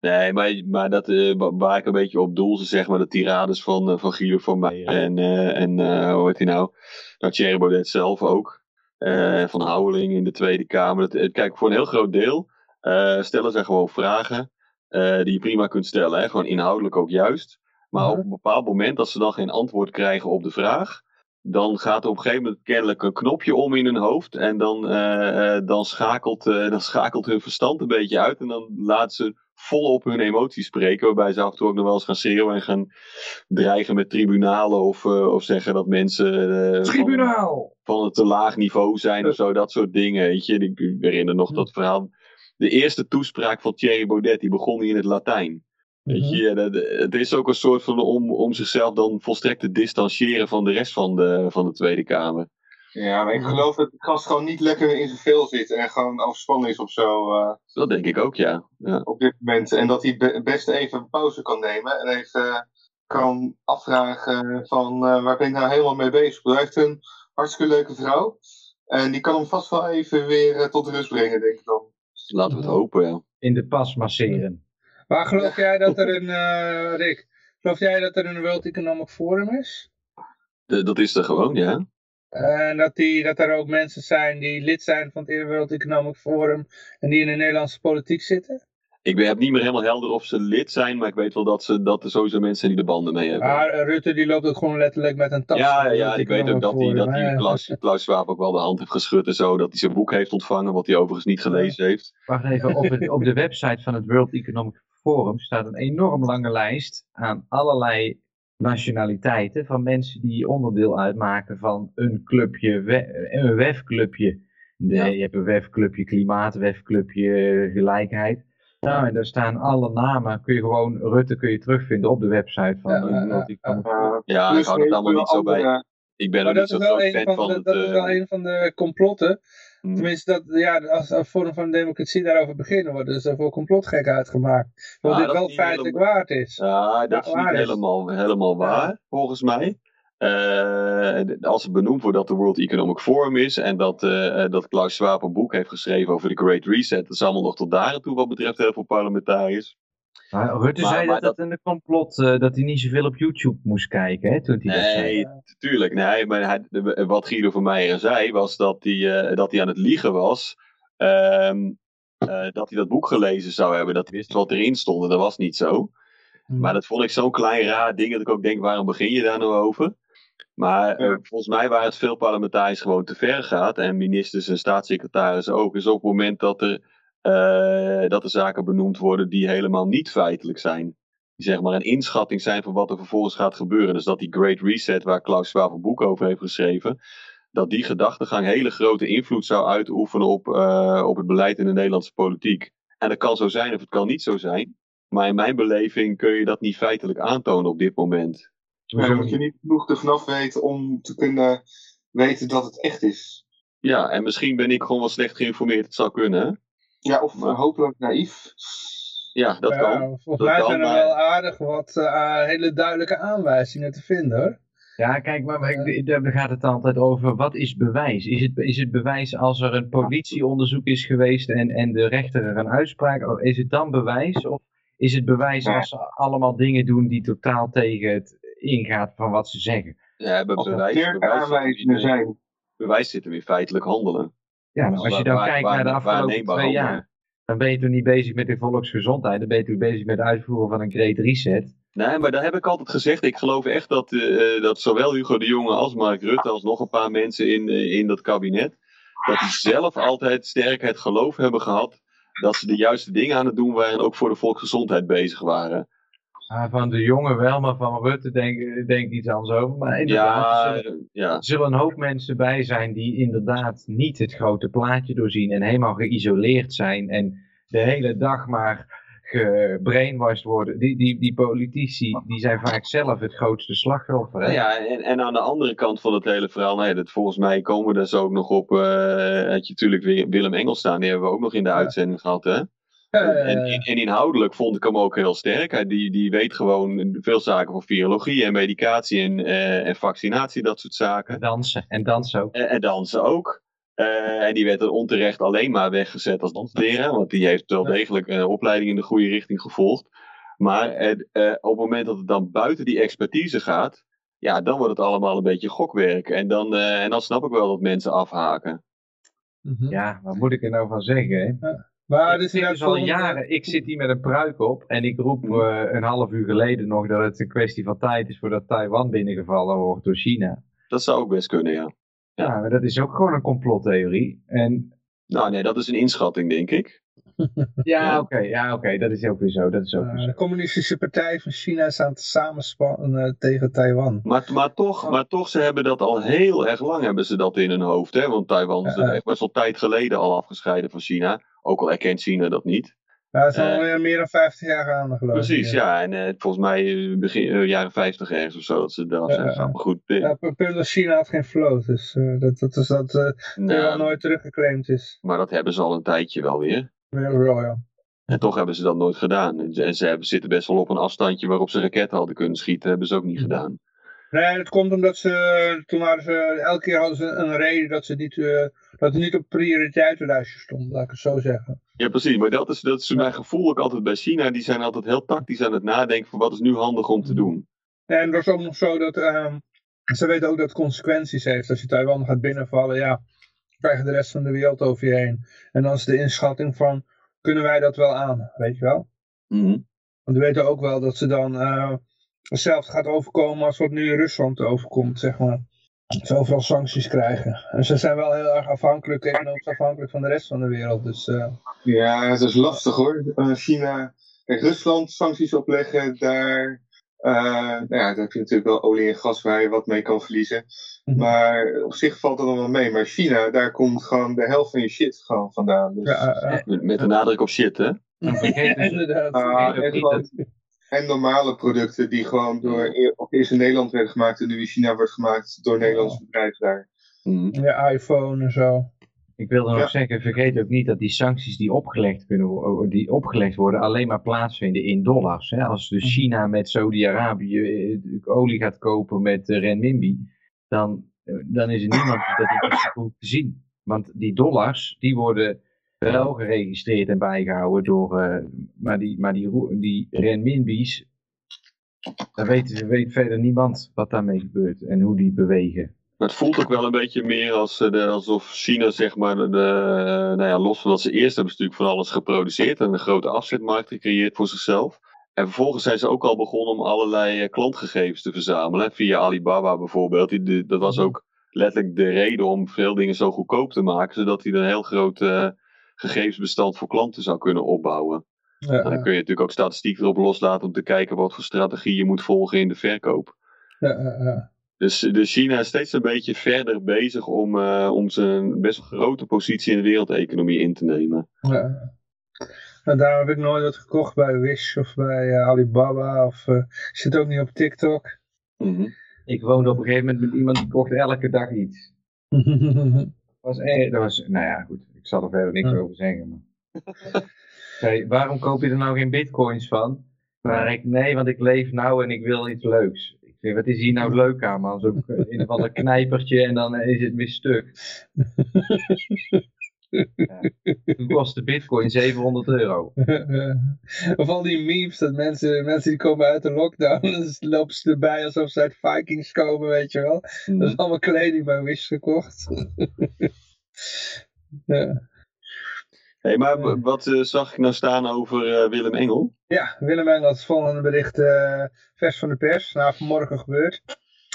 S3: Nee, maar, maar dat, eh, wa- waar ik een beetje op doel, zeg maar de tirades van, eh, van Guido van Meijer en, eh, en hoe heet hij nou? Nou, Thierry Baudet zelf ook. Van Houweling in de Tweede Kamer. Dat, kijk, voor een heel groot deel stellen zij gewoon vragen die je prima kunt stellen. Hè? Gewoon inhoudelijk ook juist. Maar
S5: Mhm.
S3: op een bepaald moment, als ze dan geen antwoord krijgen op de vraag, dan gaat er op een gegeven moment kennelijk een knopje om in hun hoofd. En dan, dan, schakelt, dan schakelt hun verstand een beetje uit. En dan laten ze volop hun emoties spreken. Waarbij ze af en toe ook nog wel eens gaan schreeuwen en gaan dreigen met tribunalen. Of, eh, of zeggen dat mensen eh, van,
S2: Tribunaal!
S3: van een te laag niveau zijn of zo. Dat soort dingen. Weet je. Ik herinner nog dat verhaal. De eerste toespraak van Thierry Baudet, die begon in het Latijn. Weet je, dat- het is ook een soort van om, om zichzelf dan volstrekt te distancieren van de rest van de, van de Tweede Kamer.
S4: Ja, maar ik geloof dat de gast gewoon niet lekker in zijn vel zit en gewoon overspannen is of zo eh,
S3: Dat denk ik ook, ja. ja.
S4: op dit moment. En dat hij be- best even pauze kan nemen en even kan afvragen van eh, waar ben ik nou helemaal mee bezig. Hij heeft een hartstikke leuke vrouw en die kan hem vast wel even weer eh, tot rust brengen, denk ik dan.
S3: Laten we het hopen, ja.
S2: In de pas masseren.
S5: Maar geloof jij dat er een, eh, Rick, geloof jij dat er een World Economic Forum is?
S3: De- dat is er gewoon, ja.
S5: En dat, die, dat er ook mensen zijn die lid zijn van het World Economic Forum en die in de Nederlandse politiek zitten?
S3: Ik heb niet meer helemaal helder of ze lid zijn, maar ik weet wel dat, ze, dat er sowieso mensen zijn die er banden mee hebben.
S5: Maar Rutte die loopt ook gewoon letterlijk met een tas.
S3: ja,
S5: van
S3: ja, ik weet ook dat hij dat die. Klaus, Klaus Schwab ook wel de hand heeft geschud en zo. Dat hij zijn boek heeft ontvangen, wat hij overigens niet gelezen heeft.
S2: Wacht even, op, het, op de website van het World Economic Forum staat een enorm lange lijst aan allerlei nationaliteiten van mensen die onderdeel uitmaken van een clubje, we- een WEF-clubje. De-
S3: Ja.
S2: Je hebt een WEF-clubje klimaat, WEF-clubje gelijkheid. Nou, en daar staan alle namen, kun je gewoon, Rutte kun je terugvinden op de website van
S5: Ja, Ja,
S3: ik hou het allemaal niet zo bij. Ik ben ook niet
S5: dat
S3: zo
S5: is wel
S3: groot fan
S5: van,
S3: van
S5: de,
S3: het...
S5: dat is wel
S3: eh,
S5: een van de complotten.
S3: Hm.
S5: Tenminste, dat, ja, als een vorm van democratie daarover beginnen wordt, dus er voor complotgek uitgemaakt. Wat
S3: Ja,
S5: dit wel feitelijk
S3: helemaal-
S5: waard is.
S3: Ja, dat
S5: Ja,
S3: is
S5: waar
S3: niet
S5: is-
S3: helemaal, helemaal waar, volgens mij. Eh, als het benoemd wordt dat de World Economic Forum is en dat, eh, eh, dat Klaus Schwab een boek heeft geschreven over de Great Reset, dat is allemaal nog tot daar en toe wat betreft heel veel parlementariërs.
S2: Maar Rutte
S3: Maar-
S2: zei
S3: maar
S2: dat, dat in de complot, eh, dat hij niet zoveel op YouTube moest kijken, hè, toen hij dat zei.
S3: Nee, tuurlijk. Nee, maar hij, wat Guido van Meijeren zei was dat hij, eh, dat hij aan het liegen was. ehm, eh, dat hij dat boek gelezen zou hebben. Dat hij wist wat erin stond dat was niet zo. Maar dat vond ik zo'n klein raar ding dat ik ook denk, waarom begin je daar nou over? Maar volgens mij waar het veel parlementariërs gewoon te ver gaat, en ministers en staatssecretarissen ook, is op het moment dat er, dat er zaken benoemd worden die helemaal niet feitelijk zijn. Die zeg maar een inschatting zijn van wat er vervolgens gaat gebeuren. Dus dat die Great Reset, waar Klaus Schwab een boek over heeft geschreven, dat die gedachtegang hele grote invloed zou uitoefenen op, eh, op het beleid in de Nederlandse politiek. En dat kan zo zijn of het kan niet zo zijn. Maar in mijn beleving kun je dat niet feitelijk aantonen op dit moment.
S4: Maar dan moet je niet genoeg ervan af weten om te kunnen weten dat het echt is.
S3: Ja, en misschien ben ik gewoon wel slecht geïnformeerd. Het zou kunnen.
S4: Ja, of
S3: Maar-
S4: hopelijk naïef.
S3: Ja, dat
S1: Ja,
S3: kan.
S1: Volgens
S3: Dat
S1: mij zijn er wel aardig wat eh, hele duidelijke aanwijzingen te vinden hoor.
S2: Ja, kijk, maar maar ik- daar gaat het altijd over, wat is bewijs? Is het, is het bewijs als er een politieonderzoek is geweest en, en de rechter er een uitspraak, is het dan bewijs? Of is het bewijs
S4: Ja.
S2: als ze allemaal dingen doen die totaal tegen het ingaat van wat ze zeggen?
S3: Ja, bewijs, bewijs,
S4: aanwijzingen zijn.
S3: bewijs zit hem in feitelijk handelen.
S2: Ja, maar als je dan
S3: waar-
S2: kijkt
S3: waar-
S2: naar de afgelopen twee jaar, dan ben je toch niet bezig met de volksgezondheid, dan ben je toch bezig met het uitvoeren van een Great Reset.
S3: Nee, maar daar heb ik altijd gezegd. Ik geloof echt dat, eh, dat zowel Hugo de Jonge als Mark Rutte, als nog een paar mensen in, eh, in dat kabinet, dat die zelf altijd sterk het geloof hebben gehad dat ze de juiste dingen aan het doen waren en ook voor de volksgezondheid bezig waren.
S2: Ah, van de jongen wel, maar van Rutte denk, denk ik iets anders over. Maar inderdaad, er
S3: Ja,
S2: zullen-
S3: ja,
S2: er zullen een hoop mensen bij zijn die inderdaad niet het grote plaatje doorzien en helemaal geïsoleerd zijn en de hele dag maar gebrainwashed worden. Die, die, die politici die zijn vaak zelf het grootste slachtoffer. hè?
S3: Nou ja en, en aan de andere kant van het hele verhaal, nee, dat, volgens mij komen we daar zo ook nog op. eh had je natuurlijk weer Willem Engels staan, die hebben we ook nog in de uitzending gehad. Hè? En, en, en inhoudelijk vond ik hem ook heel sterk. Hij, die, die weet gewoon veel zaken van virologie en medicatie en, eh, en vaccinatie, dat soort zaken.
S2: Dansen en dansen ook.
S3: En, en dansen ook. Eh, en die werd er onterecht alleen maar weggezet als dansleraar, want die heeft wel degelijk een opleiding in de goede richting gevolgd. Maar eh, op het moment dat het dan buiten die expertise gaat, ja, dan wordt het allemaal een beetje gokwerk. En dan, eh, en dan snap ik wel dat mensen afhaken.
S1: mhm.
S2: Ja, wat moet ik er nou van zeggen? Hè?
S1: Maar
S2: ik
S1: is
S2: zit
S1: inderdaad
S2: dus al
S1: volgende-
S2: jaren, ik zit hier met een pruik op en ik roep
S3: Mhm.
S2: eh, een half uur geleden nog dat het een kwestie van tijd is voordat Taiwan binnengevallen wordt door China.
S3: Dat zou ook best kunnen, ja. Ja.
S2: Ja, maar dat is ook gewoon een complottheorie. En
S3: Nou nee, dat is een inschatting, denk ik.
S2: Ja, oké, ja, oké, dat is ook weer zo. Dat is ook weer
S1: Eh,
S2: zo.
S1: de communistische partij van China staan te samenspannen eh, tegen Taiwan.
S3: Maar, maar, toch, maar toch, ze hebben dat al heel erg lang hebben ze dat in hun hoofd. Hè? Want Taiwan is echt best wel tijd geleden al afgescheiden van China. Ook al erkent China dat niet.
S1: Ja, dat is
S3: Eh,
S1: alweer meer dan 50 jaar gaande geloof ik.
S3: Precies, ja. En eh, volgens mij begin jaren 50 ergens of zo dat ze daar zijn
S1: ja.
S3: gegaan. Maar goed,
S1: Ja, het punt is, China had geen vloot, dus eh, dat, dat is dat eh
S3: nou,
S1: nooit teruggeclaimd is.
S3: maar dat hebben ze al een tijdje wel weer. En toch hebben ze dat nooit gedaan. En ze- En ze hebben, zitten best wel op een afstandje waarop ze raketten hadden kunnen schieten. Hebben ze ook niet gedaan.
S1: Nee, dat komt omdat ze, toen waren ze, elke keer hadden ze een reden dat ze niet, eh, dat het niet op prioriteitenlijstje stond, laat ik het zo zeggen.
S3: Ja, precies. Maar dat is, dat is mijn gevoel ook altijd bij China. Die zijn altijd heel tactisch aan het nadenken van wat is nu handig om te doen.
S1: En er is ook nog zo dat, ehm, ze weten ook dat het consequenties heeft. Als je Taiwan gaat binnenvallen, ja, krijg je de rest van de wereld over je heen. En dan is de inschatting van, kunnen wij dat wel aan, weet je wel?
S3: Mhm.
S1: Want we weten ook wel dat ze dan eh, hetzelfde gaat overkomen als wat nu in Rusland overkomt, zeg maar. Dat ze overal sancties krijgen. En ze zijn wel heel erg afhankelijk, economisch afhankelijk van de rest van de wereld. Dus eh,
S4: Ja, het is lastig hoor. Eh, China, kijk, Rusland sancties opleggen, daar, nou ja, daar heb je natuurlijk wel olie en gas waar je wat mee kan verliezen.
S1: Mhm.
S4: Maar op zich valt dat dan wel mee. Maar China, daar komt gewoon de helft van je shit gewoon vandaan. Dus,
S1: ja, eh, eh,
S3: Met, met de nadruk op shit, hè?
S2: Vergeet dus,
S1: inderdaad.
S4: Ah, en gewoon- normale producten die gewoon door of eerst in Nederland werden gemaakt en nu in China wordt gemaakt door Nederlandse bedrijven daar.
S3: Mhm.
S1: Ja, iPhone en zo.
S2: Ik wilde nog
S4: Ja.
S2: zeggen, vergeet ook niet dat die sancties die opgelegd, kunnen, die opgelegd worden alleen maar plaatsvinden in dollars. Hè? Als dus China met Saudi-Arabië eh, olie gaat kopen met eh, renminbi, dan, eh, dan is er niemand die dat principe hoeft te zien. Want die dollars, die worden wel geregistreerd en bijgehouden door, eh, maar die, maar die, die renminbi's, daar weet, weet verder niemand wat daarmee gebeurt en hoe die bewegen.
S3: Maar het voelt ook wel een beetje meer als, eh, de, alsof China, zeg maar, de, nou ja, los van dat ze eerst hebben ze natuurlijk van alles geproduceerd en een grote afzetmarkt gecreëerd voor zichzelf. En vervolgens zijn ze ook al begonnen om allerlei eh, klantgegevens te verzamelen. Via Alibaba bijvoorbeeld. Die, dat was ook letterlijk de reden om veel dingen zo goedkoop te maken. Zodat hij een heel groot eh, gegevensbestand voor klanten zou kunnen opbouwen.
S1: Ja,
S3: dan kun je natuurlijk ook statistiek erop loslaten om te kijken wat voor strategie je moet volgen in de verkoop.
S1: ja, ja, ja.
S3: Dus, dus China is steeds een beetje verder bezig om, eh, om zijn best wel grote positie in de wereldeconomie in te nemen.
S1: Ja. En daarom heb ik nooit wat gekocht bij Wish of bij eh, Alibaba. Of eh, ik zit ook niet op TikTok.
S3: Mhm.
S2: Ik woonde op een gegeven moment met iemand die kocht elke dag iets. was, eh, dat was, nou ja, goed. Ik zal er verder niks
S1: Ja.
S2: over zeggen. Maar. Zei, waarom koop je er nou geen bitcoins van? Maar ik, nee, want ik leef nou en ik wil iets leuks. Zeg, wat is hier nou leuk aan, man? Zo'n eh, een of ander knijpertje en dan eh, is het weer stuk. Ja. Toen kostte bitcoin 700 euro.
S1: of al die memes dat mensen, mensen die komen uit de lockdown, dan lopen ze erbij alsof ze uit Vikings komen, weet je wel.
S3: Mhm.
S1: Dat is allemaal kleding bij Wish gekocht. ja.
S3: Hey, maar w- wat eh, zag ik nou staan over eh, Willem Engel?
S1: ja, Willem Engel, het volgende bericht, eh, vers van de pers, nou vanmorgen gebeurd.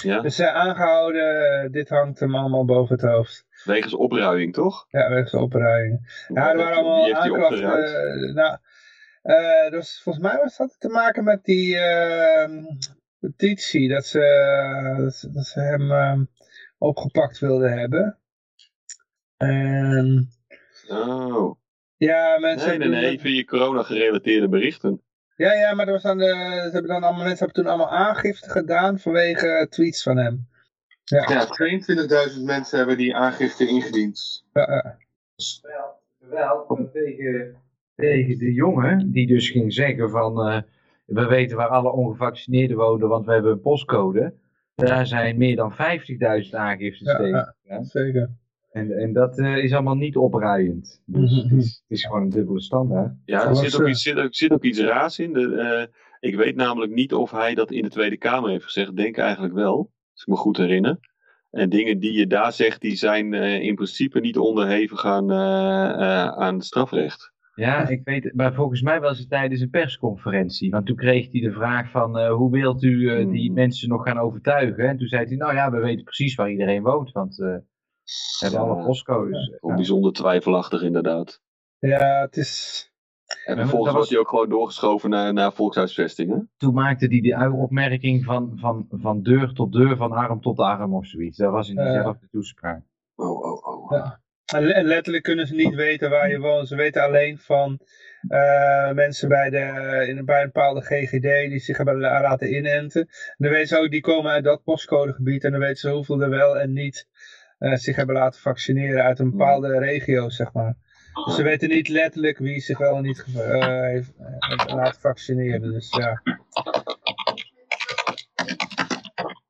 S3: Ja?
S1: Dus uh, aangehouden, eh, dit hangt hem allemaal boven het hoofd.
S3: Wegens opruiing, toch?
S1: Ja, wegens de opruiming. Ja, er waren allemaal
S3: heeft
S1: aanklachten. eh, nou, eh, dus volgens mij was dat te maken met die eh, petitie, dat ze, dat ze, dat ze hem eh, opgepakt wilden hebben. En
S3: Oh.
S1: Ja, mensen
S3: Nee, nee, nee, corona-gerelateerde berichten.
S1: Ja, ja, maar er was dan de, ze hebben dan allemaal, mensen hebben toen allemaal aangifte gedaan vanwege eh, tweets van hem. Ja,
S4: Ja, 22.000 mensen hebben die aangifte ingediend.
S1: ja, ja.
S2: Wel, tegen, tegen de jongen die dus ging zeggen van eh, we weten waar alle ongevaccineerden wonen, want we hebben een postcode. Daar zijn meer dan 50.000 aangiftes
S1: Ja,
S2: tegen.
S1: ja. zeker.
S2: En, en dat eh, is allemaal niet opruiend. Dus
S1: Mhm.
S2: het, is, het is gewoon een dubbele standaard.
S3: Ja, er zit ook,
S1: eh,
S3: iets, zit, ook, zit ook iets raars in. De, eh, ik weet namelijk niet of hij dat in de Tweede Kamer heeft gezegd. Denk eigenlijk wel, als ik me goed herinner. En dingen die je daar zegt, die zijn eh, in principe niet onderhevig aan, eh, eh, aan strafrecht.
S2: Ja, ik weet het. Maar volgens mij was het tijdens een persconferentie. Want toen kreeg hij de vraag van eh, hoe wilt u die
S3: Hmm.
S2: mensen nog gaan overtuigen? En toen zei hij, nou ja, we weten precies waar iedereen woont. Want eh, hebben
S3: Ja.
S2: alle postcodes. Ja.
S3: bijzonder twijfelachtig inderdaad.
S1: Ja, het is...
S3: En vervolgens was
S2: was-
S3: hij ook gewoon doorgeschoven naar, naar volkshuisvesting. Hè?
S2: Toen maakte hij de opmerking van, van, van deur tot deur, van arm tot arm of zoiets. Dat was in
S1: Ja.
S2: diezelfde toespraak.
S3: Oh, oh, oh.
S1: Ja. En le- en letterlijk kunnen ze niet weten waar je woont. Ze weten alleen van eh, mensen bij, de, in, bij een bepaalde GGD die zich hebben la- laten inenten. En dan weten ze ook, die komen uit dat postcodegebied. En dan weten ze hoeveel er wel en niet zich hebben laten vaccineren uit een bepaalde regio, zeg maar. Dus ze weten niet letterlijk wie zich wel en niet ge- eh, heeft eh, laten vaccineren. Dus ja.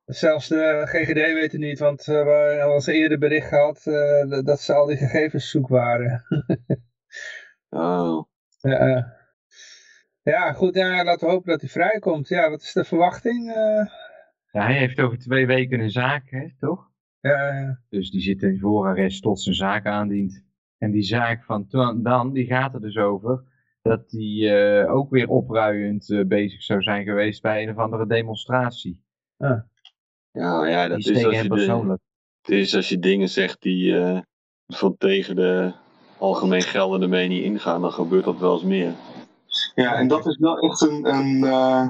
S1: Zelfs de GGD weet het niet, want eh, we hebben al eens eerder bericht gehad eh, dat- ze al die gegevens zoek waren.
S3: Oh.
S1: ja, eh. ja, goed, ja, laten we hopen dat hij vrijkomt. Ja, wat is de verwachting? eh?
S2: Ja, hij heeft over twee weken een zaak, hè, toch?
S1: Ja, ja.
S2: Dus die zit in voorarrest tot zijn zaak aandient. En die zaak van dan, die gaat er dus over dat die eh, ook weer opruiend eh, bezig zou zijn geweest bij een of andere demonstratie.
S3: Ja, ja, dat
S2: Die
S3: is als je, de,
S2: persoonlijk.
S3: het is als je dingen zegt die eh, van tegen de algemeen geldende mening ingaan, dan gebeurt dat wel eens meer.
S4: Ja, en dat is wel echt een. een eh,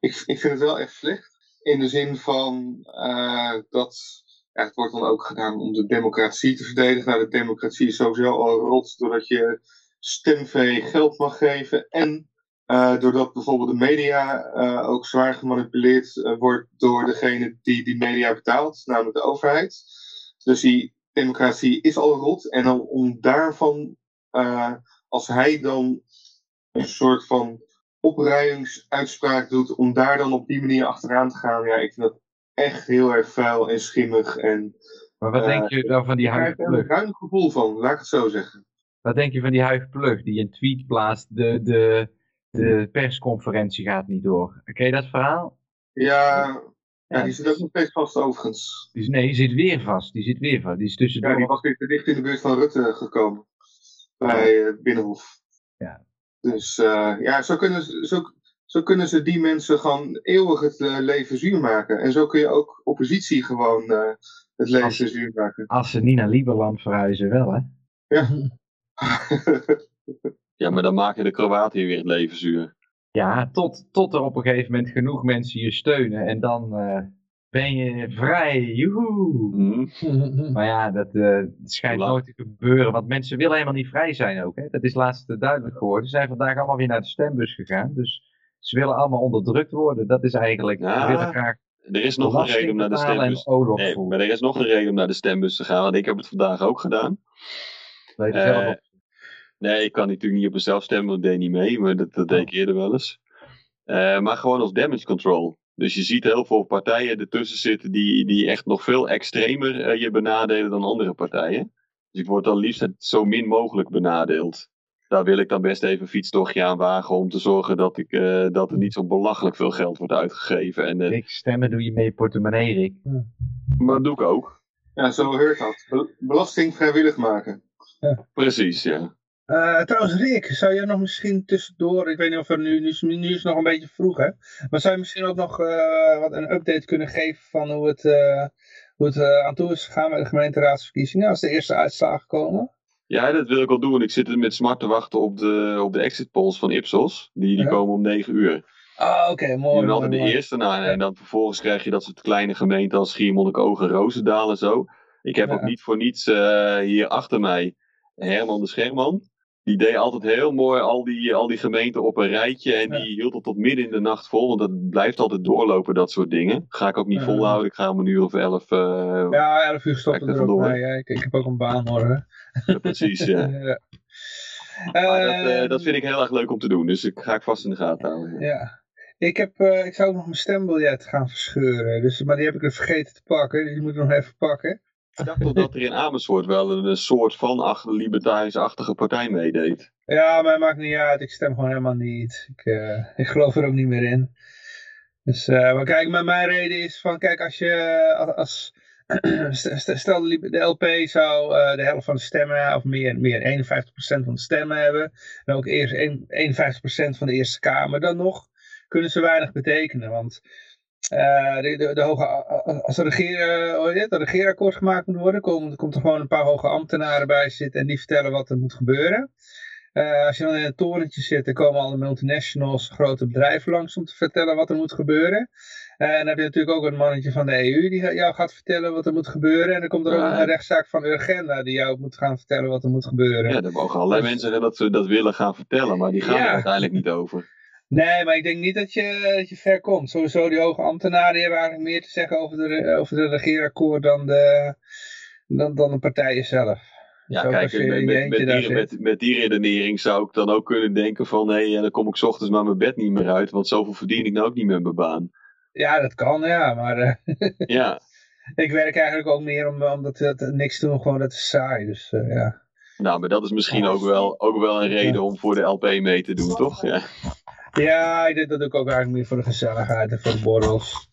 S4: ik, ik vind het wel echt slecht. In de zin van eh, dat. Ja, het wordt dan ook gedaan om de democratie te verdedigen. Nou, de democratie is sowieso al rot doordat je stemvee geld mag geven. En eh, doordat bijvoorbeeld de media eh, ook zwaar gemanipuleerd eh, wordt door degene die die media betaalt, namelijk de overheid. Dus die democratie is al rot. En dan om daarvan, als hij dan een soort van opruimingsuitspraak doet, om daar dan op die manier achteraan te gaan. Ja, ik vind dat echt heel erg vuil en schimmig. En
S2: Maar wat
S4: Eh,
S2: denk je dan van die
S4: ik krijg
S2: Huig
S4: er een
S2: Plug?
S4: ruim gevoel van, laat ik het zo zeggen.
S2: Wat denk je van die Huig Plug die een tweet plaatst, de, de, de persconferentie gaat niet door. Ken je dat verhaal?
S4: Ja, ja,
S2: Ja,
S4: die zit ook nog steeds vast overigens.
S2: Die is, nee, die zit weer vast. Die zit weer vast. Die is tussendoor.
S4: Ja, die was weer te dicht in de buurt van Rutte gekomen. Bij het Binnenhof.
S2: Ja.
S4: Dus eh, ja, zo kunnen, ze, zo, zo kunnen ze die mensen gewoon eeuwig het eh, leven zuur maken. En zo kun je ook oppositie gewoon eh, het leven
S2: Als-
S4: zuur maken.
S2: Als ze niet naar Lieberland verhuizen, wel hè?
S3: Ja, maar dan maken de Kroaten weer het leven zuur.
S2: Ja, tot, tot er op een gegeven moment genoeg mensen je steunen. En dan, eh, ben je vrij, joehoe.
S3: Mhm.
S2: Maar ja, dat eh, schijnt nooit te gebeuren, want mensen willen helemaal niet vrij zijn ook. Hè? Dat is laatst duidelijk geworden. Ze zijn vandaag allemaal weer naar de stembus gegaan, dus ze willen allemaal onderdrukt worden. Dat is eigenlijk,
S3: Ja,
S2: ze willen graag
S3: Er is nog een reden om naar de stembus...
S2: en
S3: Nee, maar er is nog een reden om naar de stembus te gaan, want ik heb het vandaag ook gedaan.
S2: Zelf
S3: Eh. Nee, ik kan natuurlijk niet op mezelf stemmen, want ik deed niet mee, maar dat, dat deed ik eerder wel eens. Eh, maar gewoon als damage control. Dus je ziet heel veel partijen ertussen zitten die, die echt nog veel extremer eh, je benadelen dan andere partijen. Dus ik word dan liefst zo min mogelijk benadeeld. Daar wil ik dan best even een fietstochtje aan wagen om te zorgen dat, ik, eh, dat er niet zo belachelijk veel geld wordt uitgegeven. En, eh,
S2: Rick, stemmen doe je mee portemonnee, Rick.
S3: maar dat doe ik ook.
S4: Ja, zo heurt dat. Be- Belasting vrijwillig maken.
S3: Precies, ja.
S1: Eh, trouwens, Rick, zou jij nog misschien tussendoor, ik weet niet of er nu, nu, is- nu is het nog een beetje vroeg hè, maar zou je misschien ook nog eh, wat een update kunnen geven van hoe het, eh, hoe het aan toe is gegaan met de gemeenteraadsverkiezingen, als de eerste uitslagen komen?
S3: Ja, dat wil ik wel doen. Ik zit er met smart te wachten op de, op de exit polls van Ipsos. Die, die komen om 9 uur.
S1: Ah, oké,
S3: Die
S1: mooi.
S3: doen
S1: mooi,
S3: altijd de eerste. Nou, en dan vervolgens krijg je dat soort kleine gemeenten als Schiermonnikoog en Roosendaal en zo. Ik heb ook niet voor niets eh, hier achter mij Herman de Scherman. Die deed altijd heel mooi al die, al die gemeenten op een rijtje. En
S1: Ja.
S3: die hield het tot midden in de nacht vol. Want dat blijft altijd doorlopen, dat soort dingen. Ga ik ook niet
S1: Ja.
S3: volhouden. Ik ga om een uur of elf. eh,
S1: Ja, 11 uur stopt
S3: Kijk
S1: het
S3: er
S1: ook ja. Ik, ik heb ook een baan hoor.
S3: Precies, ja. Maar dat, eh,
S1: Ehm,
S3: dat vind ik heel erg leuk om te doen. Dus ik ga ik vast in de gaten houden.
S1: Ja. Ik, heb, eh, ik zou ook nog mijn stembiljet gaan verscheuren. Dus, maar die heb ik er vergeten te pakken. Die moet ik nog even pakken.
S3: Ik dacht toch dat er in Amersfoort wel een, soort van ach- libertarisch-achtige partij meedeed.
S1: Ja, het maakt niet uit. Ik stem gewoon helemaal niet. Ik, eh, ik geloof er ook niet meer in. Dus, eh, maar kijk, maar mijn reden is van, kijk, als je, als, als- st- st- stel de, LP zou eh, de helft van de stemmen, of meer, meer 51% van de stemmen hebben, en ook eerst een- 51% van de Eerste Kamer, dan nog kunnen ze weinig betekenen, want eh, de, de, de hoge, als er regeer, eh, hoe heet het, een regeerakkoord gemaakt moet worden, komen, komt er gewoon een paar hoge ambtenaren bij zitten en die vertellen wat er moet gebeuren. Eh, als je dan in het torentje zit, dan komen alle multinationals, grote bedrijven langs om te vertellen wat er moet gebeuren. Eh, en dan heb je natuurlijk ook een mannetje van de EU die jou gaat vertellen wat er moet gebeuren. En dan komt er ook
S3: Ja.
S1: nog een rechtszaak van Urgenda die jou moet gaan vertellen wat er moet gebeuren.
S3: Ja, er mogen allerlei
S1: Dus-
S3: mensen dat ze dat willen gaan vertellen, maar die gaan
S1: Ja.
S3: er uiteindelijk niet over.
S1: Nee, maar ik denk niet dat je, dat je ver komt. Sowieso die hoge ambtenaren die hebben eigenlijk meer te zeggen over de, over de regeerakkoord dan de, dan, dan de partijen zelf.
S3: Ja,
S1: Zo
S3: kijk, met, met, die, met, met die redenering zou ik dan ook kunnen denken van, hé, hey, dan kom ik 's ochtends maar mijn bed niet meer uit, want zoveel verdien ik nou ook niet met mijn baan.
S1: Ja, dat kan, ja. Maar eh,
S3: Ja,
S1: ik werk eigenlijk ook meer om, omdat dat, niks doen, gewoon dat is saai. Dus eh, ja.
S3: nou, maar dat is misschien ook wel, ook wel een reden om voor de LP mee te doen, toch? Ja.
S1: Ja, ik denk dat doe ik ook eigenlijk meer voor de gezelligheid en voor de borrels.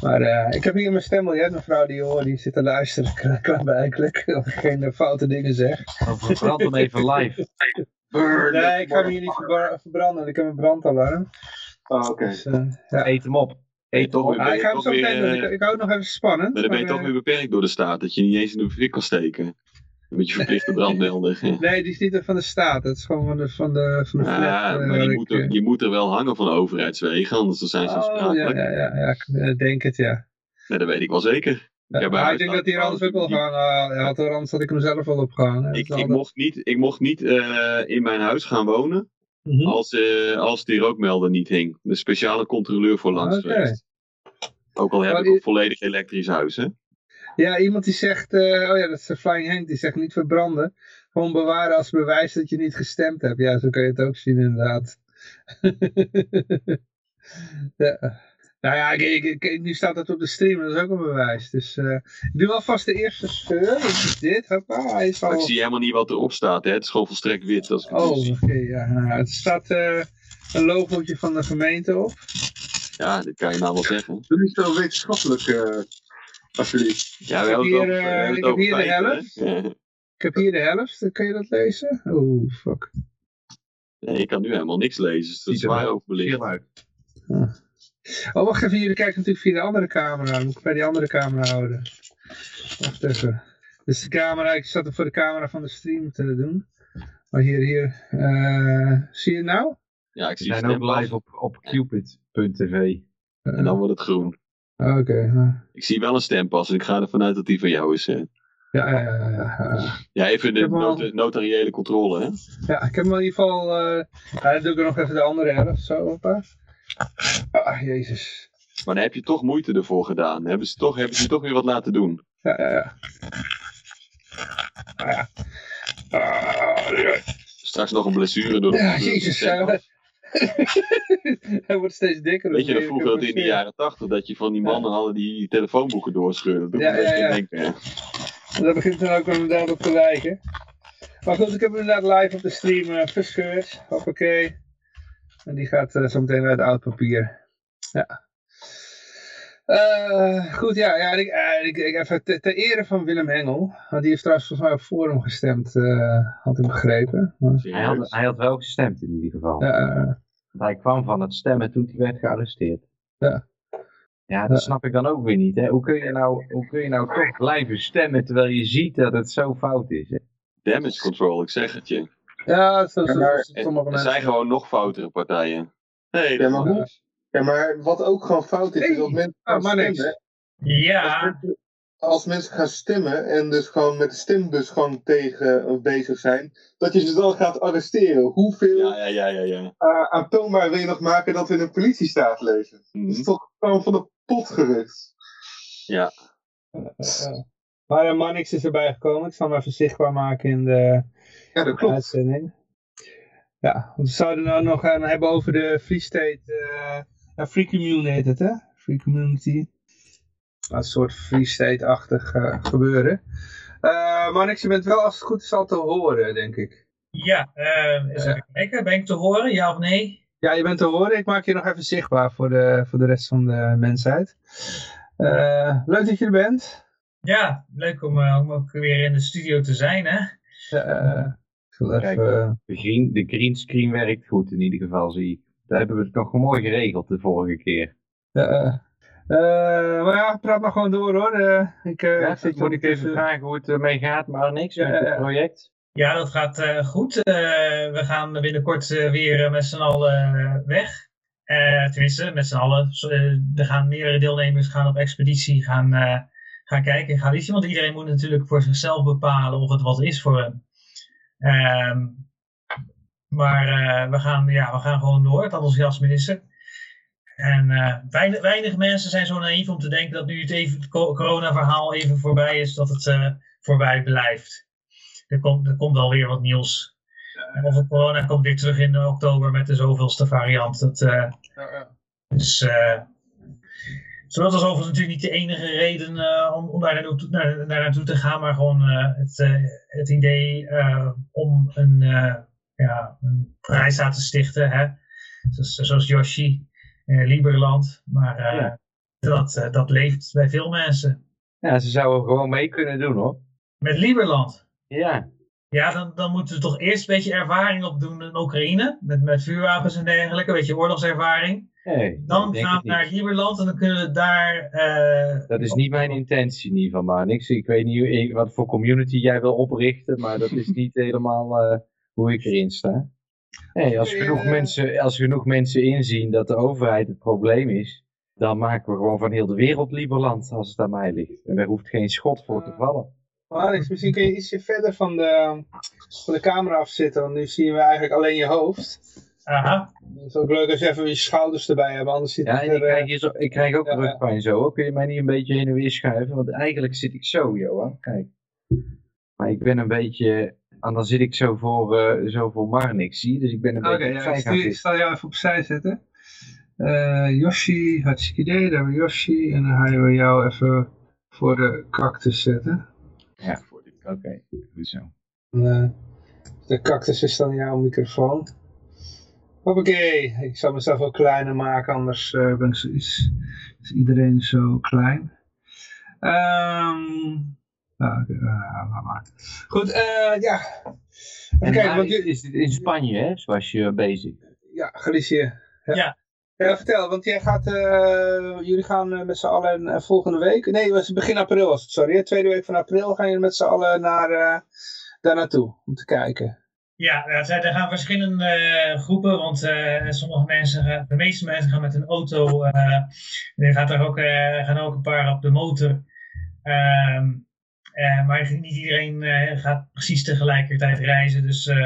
S1: Maar eh, ik heb hier mijn stembiljet, mevrouw die hoor, die zit te luisteren, kla- klaarblijkelijk, of ik geen eh, foute dingen zeg.
S2: Verbrand hem even live.
S1: Nee, ik ga hem hier niet verbra- verbranden, ik heb een brandalarm.
S4: Oh, oké.
S1: Dus, eh, ja.
S2: Eet hem op. Eet hem
S3: toch
S2: op.
S3: weer-
S1: Ah, ik ga hem zo meteen doen, ik, ik hou het nog even spannend.
S3: Maar dan ben je
S1: maar,
S3: toch weer beperkt door de staat, dat je niet eens in de fik kan steken. Een beetje verplichte brandmelder. Ja.
S1: Nee, die is niet van de staat, dat is gewoon van de, van de, van de.
S3: Ja,
S1: eh,
S3: maar
S1: waar
S3: je moet, er,
S1: eh,
S3: je moet er wel hangen van overheidswegen, anders dan zijn ze
S1: Oh, ja,
S3: aansprakelijk.
S1: ja, ja, ja, ik eh, denk het, ja.
S3: Nee, dat weet ik wel zeker. Ik,
S1: maar
S3: huis
S1: ik denk dat hij er
S3: ook-
S1: anders ook wel gehangen had. Ja, anders had ik hem zelf wel opgehangen.
S3: Ik, ik mocht niet, ik mocht niet eh, in mijn huis gaan wonen
S1: Mhm.
S3: als, eh, als die rookmelder niet hing. Een speciale controleur voor langs geweest. Ook al heb
S1: Maar
S3: ik een volledig elektrisch huis, hè?
S1: Ja, iemand die zegt, eh, oh ja, dat is de Flying Hank, die zegt niet verbranden. Gewoon bewaren als bewijs dat je niet gestemd hebt. Ja, zo kan je het ook zien inderdaad. ja. Nou ja, ik, ik, ik- nu staat het op de stream, dat is ook een bewijs. Dus eh, ik doe alvast de eerste dat is dit, hoppa, hij is al...
S3: ik zie helemaal niet wat erop staat, hè? Het is gewoon volstrekt wit. Als ik het
S1: Oh,
S3: nu
S1: oké, ja. Nou, het staat eh, een logootje van de gemeente op.
S3: Ja, dat kan je nou wel zeggen.
S4: Doe niet zo wetenschappelijk, eh alsjeblieft.
S3: Ja, we
S1: heb
S3: hebben het
S1: hier,
S3: we
S1: eh, ik heb hier de helft. Ik heb hier de helft, kun je dat lezen? Oh, fuck.
S3: Nee, ik kan nu helemaal niks lezen, dus dat is zwaar
S2: wel
S3: overbelicht.
S2: Uit.
S1: Oh, wacht even, jullie kijken natuurlijk via de andere camera. Dan moet ik bij die andere camera houden. Wacht even. Dus de camera, ik zat er voor de camera van de stream te doen. Maar hier, hier. eh, zie je het nou?
S3: Ja, ik
S2: We
S3: zie
S2: zijn ook live op, op cupid.tv.
S3: en dan wordt het groen.
S1: Oké. nou.
S3: Ik zie wel een stempas en ik ga ervan uit dat die van jou is. Hè.
S1: Ja, ja, ja, ja,
S3: even de not- notariële controle, hè?
S1: Ja, ik heb hem in ieder geval... ja, dan doe ik er nog even de andere helft. Zo, hoppa. Ah, jezus.
S3: Maar dan heb je toch moeite ervoor gedaan. Hebben ze toch, hebben ze toch weer wat laten doen.
S1: Ja, ja, ja. Ah, ja. Ah, ja.
S3: Straks nog een blessure door de
S1: Ja, jezus. Hij wordt steeds dikker.
S3: Weet je,
S1: dat
S3: vroeger dat in de jaren tachtig, dat je van die mannen hadden die telefoonboeken doorscheurden. Dat
S1: Ja, ja,
S3: denken.
S1: Dat begint dan ook inderdaad op te lijken. Maar goed, ik heb hem inderdaad live op de stream eh, verscheurd. Hoppakee. En die gaat eh, zo meteen uit oud papier. Ja. Eh, goed, ja, ja ik, eh, ik, ik, even te- ter ere van Willem Engel. Want die heeft trouwens volgens mij op Forum gestemd, eh, had ik begrepen.
S2: Hij had, hij had wel gestemd in ieder geval.
S1: ja, eh,
S2: hij kwam van het stemmen toen hij werd gearresteerd.
S1: Ja.
S2: Ja, dat
S1: Ja.
S2: snap ik dan ook weer niet. Hè? Hoe, kun je nou, hoe kun je nou toch blijven stemmen terwijl je ziet dat het zo fout is? Hè?
S3: Damage control, ik zeg het je.
S1: ja, zo, zo, sommige
S3: Er
S1: mensen.
S3: zijn gewoon nog foutere partijen. Nee, dat
S4: hoe, ja, maar wat ook gewoon fout is, is dat mensen
S1: Ah,
S4: gaan
S1: maar niks.
S4: stemmen.
S6: Ja,
S4: Als mensen gaan stemmen en dus gewoon met de stembus gewoon tegen eh, bezig zijn, dat je ze dan gaat arresteren. Hoeveel
S3: Ja, ja, ja, ja. ja.
S4: eh, aantoonbaar wil je nog maken dat we in een politiestaat leven? Dat is
S3: Mhm.
S4: toch gewoon van de pot gerukt.
S3: ja.
S1: Eh. Maar uh, Mannix is erbij gekomen. Ik zal hem even zichtbaar maken in de
S4: Ja, dat klopt.
S1: uitzending. Ja, we zouden nou nog gaan hebben over de Free State, eh, ja, Free Commune heet het hè? Free Community. Een soort Free State-achtig eh, gebeuren. Eh Mannix, je bent wel als het goed is al te horen, denk ik.
S6: ja. eh eens even kijken. Ben ik te horen, ja of nee?
S1: Ja, je bent te horen. Ik maak je nog even zichtbaar voor de, voor de rest van de mensheid. Eh, leuk dat je er bent.
S6: Ja, leuk om, om ook weer in de studio te zijn, hè?
S1: Ik zal
S2: Kijk.
S1: even...
S2: De, green, de greenscreen werkt goed in ieder geval, zie ik. Dat hebben we nog mooi geregeld de vorige keer.
S1: Ja, eh, eh, maar ja, praat maar gewoon door hoor. Eh, ik, eh,
S2: Ja,
S1: zit
S2: moet ik even vragen hoe het ermee gaat, maar niks met het project?
S6: Ja, dat gaat eh, goed. Eh, we gaan binnenkort weer met z'n allen eh, weg. Eh, tenminste, met z'n allen. Er gaan meerdere deelnemers gaan op expeditie gaan, eh, gaan kijken. Gaan iets, want iedereen moet natuurlijk voor zichzelf bepalen of het wat is voor hem. Maar eh, we, gaan, ja, we gaan gewoon door. Het enthousiasme is er. En eh, weinig, weinig mensen zijn zo naïef om te denken dat nu het, even, het corona-verhaal even voorbij is, dat het eh, voorbij blijft. Er komt, er komt wel weer wat nieuws. En of het corona komt weer terug in oktober met de zoveelste variant. Dat,
S1: Ja, ja.
S6: dus, zo, dat is overigens natuurlijk niet de enige reden om, om daar, naartoe, naar, daar naartoe te gaan, maar gewoon het, het idee om een, ja, een prijs te stichten. Hè? Zoals, zoals Yoshi, eh, Liberland. Maar eh,
S2: Ja.
S6: dat, eh, dat leeft bij veel mensen.
S2: Ja, ze zouden gewoon mee kunnen doen hoor.
S6: Met Liberland.
S2: Ja,
S6: Ja, dan, dan moeten we toch eerst een beetje ervaring opdoen in Oekraïne. Met, met vuurwapens en dergelijke. Een beetje oorlogservaring.
S2: nee,
S6: Dan gaan we naar. Liberland en dan kunnen we daar... eh,
S2: Dat is niet mijn intentie in ieder geval, maar niks. Ik weet niet wat voor community jij wil oprichten, maar dat is niet helemaal hoe ik erin sta. Nee, als, genoeg mensen, als genoeg mensen inzien dat de overheid het probleem is, dan maken we gewoon van heel de wereld Liberland als het aan mij ligt. En daar hoeft geen schot voor te vallen.
S1: Maar Alex, misschien kun je ietsje verder van de, van de camera afzitten, want nu zien we eigenlijk alleen je hoofd.
S6: aha.
S1: Het is ook leuk als je even je schouders erbij hebt, anders zit
S2: Ja,
S1: het
S2: en ik
S1: er...
S2: krijg, zo, ik krijg ook
S1: Ja, ja.
S2: rugpijn zo. Kun je mij niet een beetje heen en weer schuiven? Want eigenlijk zit ik zo, Johan. Kijk. Maar ik ben een beetje... En dan zit ik zo voor, eh zo voor Marnix, zie je? Dus ik ben een beetje
S1: ja, ik
S2: gaan
S1: stuur- ik
S2: zitten.
S1: zal jou even opzij zetten. Eh Yoshi, hartstikke idee, daar hebben we Yoshi. En dan gaan we jou even voor de cactus zetten.
S2: Oké, goed zo.
S1: Eh, de cactus is dan jouw microfoon. Hoppakee, ik zal mezelf wel kleiner maken, anders eh, ben ik zo, is, is iedereen zo klein. Ehm nou, eh, laat maar. Goed, eh, ja. Even
S2: En
S1: kijken, want
S2: is,
S1: je,
S2: is dit in Spanje, hè? Zoals je bezig.
S1: ja, Galicië. Ja.
S6: Ja.
S1: Ja, vertel, want jij gaat, eh, jullie gaan met z'n allen volgende week, nee, het was begin april was het, sorry, hè? tweede week van april gaan jullie met z'n allen naar, eh, daar naartoe, om te kijken.
S6: Ja, er zijn- gaan verschillende groepen, want eh, sommige mensen, gaan- de meeste mensen gaan met een auto. eh, en er gaat er ook, eh, gaan ook een paar op de motor. Ehm, eh, maar niet iedereen eh, gaat precies tegelijkertijd reizen. Dus eh,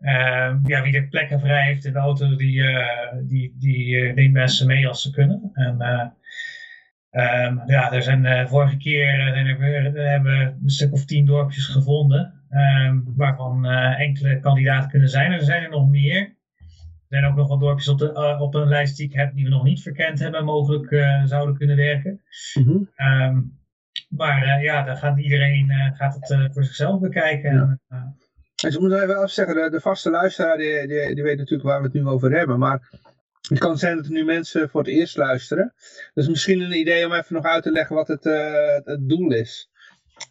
S6: eh, ja, wie er plekken vrij heeft in de auto, die, die, die neemt mensen mee als ze kunnen. En, eh, ehm, ja, er zijn vorige keer zijn er, weer- we hebben we een stuk of tien dorpjes gevonden. ehm, waarvan eh, enkele kandidaten kunnen zijn. Er zijn er nog meer. Er zijn ook nog wat dorpjes op, de, op een lijst die ik heb die we nog niet verkend hebben, mogelijk zouden kunnen werken.
S1: Mhm.
S6: Ehm, maar eh, ja, daar gaat iedereen eh, gaat het eh, voor zichzelf bekijken.
S1: Ja.
S6: En, eh,
S1: Dus ik moet even afzeggen, de, de vaste luisteraar die, die, die weet natuurlijk waar we het nu over hebben. Maar het kan zijn dat er nu mensen voor het eerst luisteren. Dus misschien een idee om even nog uit te leggen wat het, het, doel is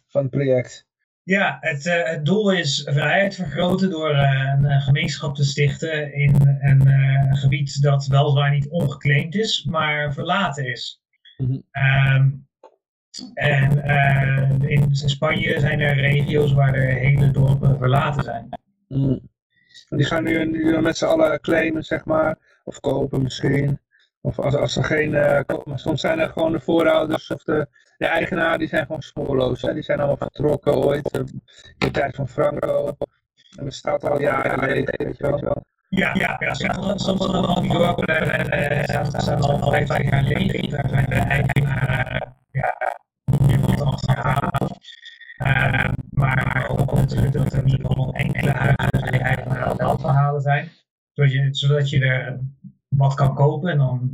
S1: van het project.
S6: Ja, het, het doel is vrijheid vergroten door een gemeenschap te stichten in een gebied dat weliswaar niet ongeclaimd is, maar verlaten is. Ehm, en eh, in Spanje zijn er regio's waar er hele dorpen verlaten zijn.
S1: Die gaan nu, nu met z'n allen claimen, zeg maar. Of kopen misschien. Of als, als er geen... eh, maar soms zijn er gewoon de voorouders of de, de eigenaar, die zijn gewoon spoorloos. Hè? Die zijn allemaal vertrokken ooit. eh, in de tijd van Franco. En dat staat al jaren geleden, weet je wel.
S6: Ja, ja, ja soms soms dan al die dorpen eh, eh, staan al 50 jaar leeg. Daar zijn de eigenaren maar ook natuurlijk dat er niet allemaal enkele eigenaren wel te halen zijn. Zodat je, zodat je er wat kan kopen en dan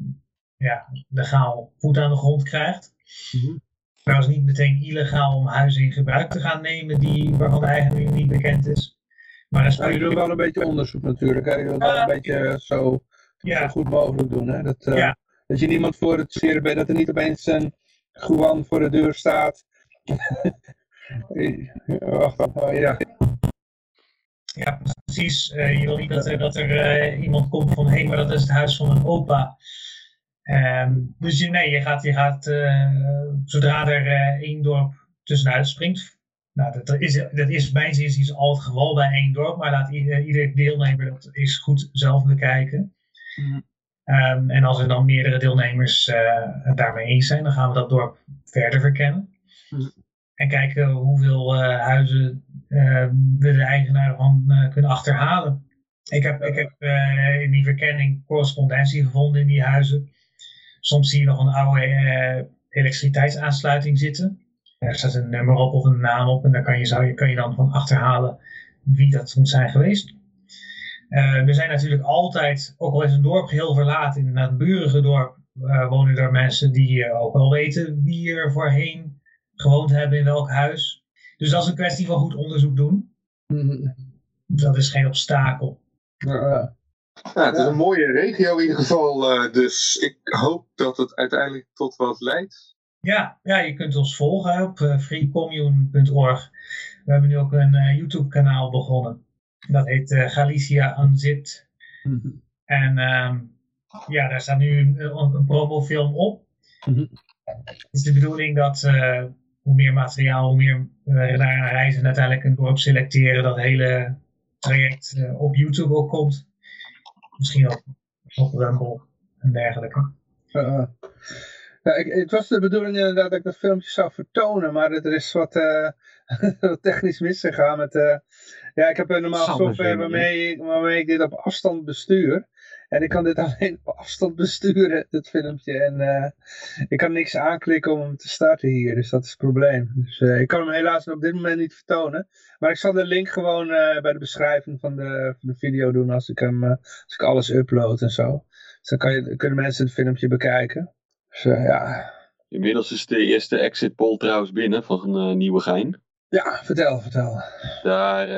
S6: ja, legaal voet aan de grond krijgt.
S1: Mhm.
S6: Trouwens niet meteen illegaal om huizen in gebruik te gaan nemen die, waarvan de eigenaar niet bekend is. Maar
S1: Nou, je doet wel een beetje onderzoek natuurlijk. Hè? Je wilt wel
S6: Ja.
S1: een beetje zo, zo
S6: ja,
S1: goed mogelijk doen. Hè? Dat, eh,
S6: Ja.
S1: dat je niemand voor het zeer bent. Dat er niet opeens een Juan voor de deur staat. Wacht, wacht, oh, ja.
S6: Ja, precies. Eh, je wil niet dat er, dat er eh, iemand komt van, hé, hey, maar dat is het huis van een opa. Ehm, dus je, nee, je gaat, je gaat eh, zodra er eh, één dorp tussenuit springt, nou, dat, dat is, dat is mijns inziens al het geval bij één dorp, maar laat ieder, ieder deelnemer dat eens goed zelf bekijken.
S1: Mhm.
S6: Ehm, en als er dan meerdere deelnemers eh, het daarmee eens zijn, dan gaan we dat dorp verder verkennen.
S1: Mhm.
S6: En kijken hoeveel eh, huizen eh, we de eigenaar van eh, kunnen achterhalen. Ik heb, ik heb in die verkenning correspondentie gevonden in die huizen. Soms zie je nog een oude elektriciteitsaansluiting zitten. Er staat een nummer op of een naam op en daar kan je, zou je, kan je dan van achterhalen wie dat moet zijn geweest. Eh, er zijn natuurlijk altijd, ook al is een dorp geheel verlaten, in het burige dorp eh, wonen er mensen die ook wel weten wie er voorheen gewoond hebben in welk huis. Dus dat is een kwestie van goed onderzoek doen.
S1: Mhm.
S6: Dat is geen obstakel.
S1: Ja,
S4: het is een mooie regio in ieder geval. eh, dus ik hoop dat het uiteindelijk tot wat leidt.
S6: Ja, ja je kunt ons volgen op eh, freecommune.org. We hebben nu ook een eh, YouTube kanaal begonnen. Dat heet eh, Galicia Unzipped.
S1: Mhm.
S6: En ehm, ja, daar staat nu een, een promofilm op.
S1: Mhm.
S6: Het is de bedoeling dat eh, hoe meer materiaal, hoe meer we daar reizen en uiteindelijk een dorp selecteren, dat hele traject eh, op YouTube ook komt. Misschien ook op Rumble en dergelijke.
S1: Ja, ja, ik, het was de bedoeling inderdaad dat ik dat filmpje zou vertonen, maar er is wat, eh, wat technisch misgegaan. Met, eh, ja, ik heb een normaal software waarmee, waarmee ik dit op afstand bestuur. En ik kan dit alleen op afstand besturen, dit filmpje. En eh, ik kan niks aanklikken om hem te starten hier, dus dat is het probleem. Dus eh, ik kan hem helaas op dit moment niet vertonen. Maar ik zal de link gewoon eh, bij de beschrijving van de, van de video doen als ik, hem, als ik alles upload en zo. Dus dan kan je, kunnen mensen het filmpje bekijken. Dus ja.
S3: Inmiddels is de eerste exit poll trouwens binnen van uh, Nieuwegein.
S1: Ja, vertel, vertel.
S3: Daar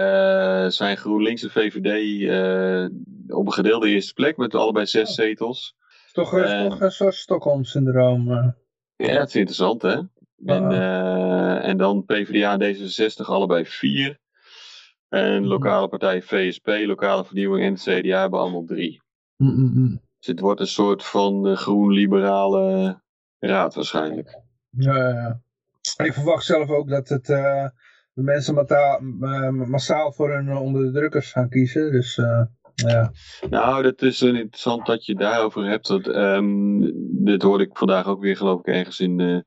S3: uh, zijn GroenLinks en VVD uh, op een gedeelde eerste plek met allebei zes
S1: Oh.
S3: zetels.
S1: Toch, uh, toch een soort Stockholm-syndroom.
S3: Ja, het is interessant hè. En, uh, en dan PvdA en D66 allebei vier. En lokale partij VSP, lokale vernieuwing en het CDA hebben allemaal drie.
S1: Mm -mm.
S3: Dus het wordt een soort van groen-liberale raad waarschijnlijk.
S1: Ja, ja, ja. Ik verwacht zelf ook dat het uh, de mensen eh, massaal voor hun onderdrukkers gaan kiezen. Dus eh, ja.
S3: Nou, dat is interessant dat je daarover hebt. Dat, ehm, dit hoorde ik vandaag ook weer, geloof ik, ergens in, eh,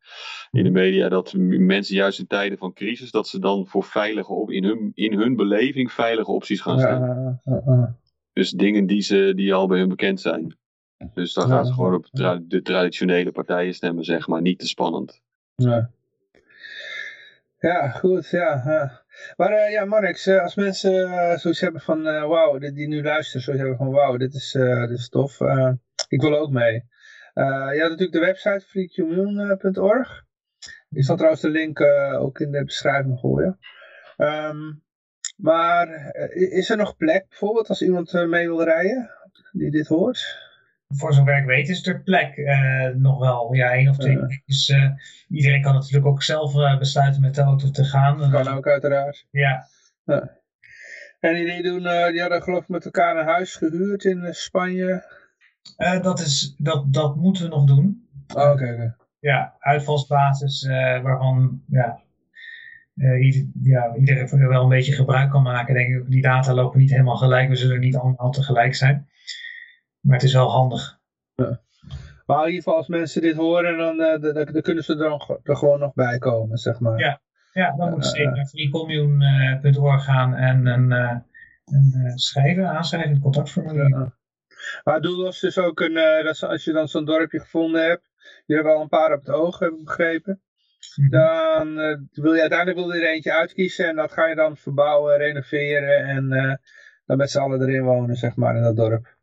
S3: in de media. Dat mensen juist in tijden van crisis, dat ze dan voor veilige op, in, hun, in hun beleving veilige opties gaan.
S1: Ja, ja.
S3: Dus dingen die, ze, die al bij hun bekend zijn. Dus dan gaan ze gewoon op tra- de traditionele partijen stemmen, zeg maar. Niet te spannend.
S1: Ja, ja goed, ja. Maar eh, ja, Marx, eh, als mensen eh, zoiets hebben van, wauw, die, die nu luisteren, zoiets hebben van, wauw, dit is, dit is tof. ik wil ook mee. Je had natuurlijk de website freecommune.org. Ik zal trouwens de link ook in de beschrijving gooien. Ehm, maar is er nog plek bijvoorbeeld als iemand mee wil rijden, die dit hoort?
S6: Voor zover ik weet is er plek eh, nog wel. Ja, één of twee.
S1: Ja.
S6: Dus iedereen kan natuurlijk ook zelf eh, besluiten met de auto te gaan.
S1: Kan ook uiteraard.
S6: Ja,
S1: En die, doen, die hadden geloof ik met elkaar een huis gehuurd in Spanje.
S6: Dat, is, dat, dat moeten we nog doen.
S1: Oh, oké.
S6: Ja, uitvalsbasis waarvan ja, ieder- ja, iedereen er wel een beetje gebruik kan maken. Denk ik, die data lopen niet helemaal gelijk. We zullen niet allemaal tegelijk zijn. Maar het is wel handig.
S1: Maar in ieder geval als mensen dit horen, dan, eh, dan, dan kunnen ze er, nog- er gewoon nog bij komen, zeg maar.
S6: Ja. Ja, dan moet je
S1: Eh,
S6: zeker naar freecommune.org gaan en een, eh, een eh, schrijven, aanschrijven, een contactformulier.
S1: Ja. Maar het doel was dus ook een, eh, dat ze- als je dan zo'n dorpje gevonden hebt, je hebt al een paar op het oog, heb ik begrepen.
S6: Mhm.
S1: Dan eh, wil je uiteindelijk wil je er eentje uitkiezen en dat ga je dan verbouwen, renoveren en eh, dan met z'n allen erin wonen, zeg maar, in dat dorp.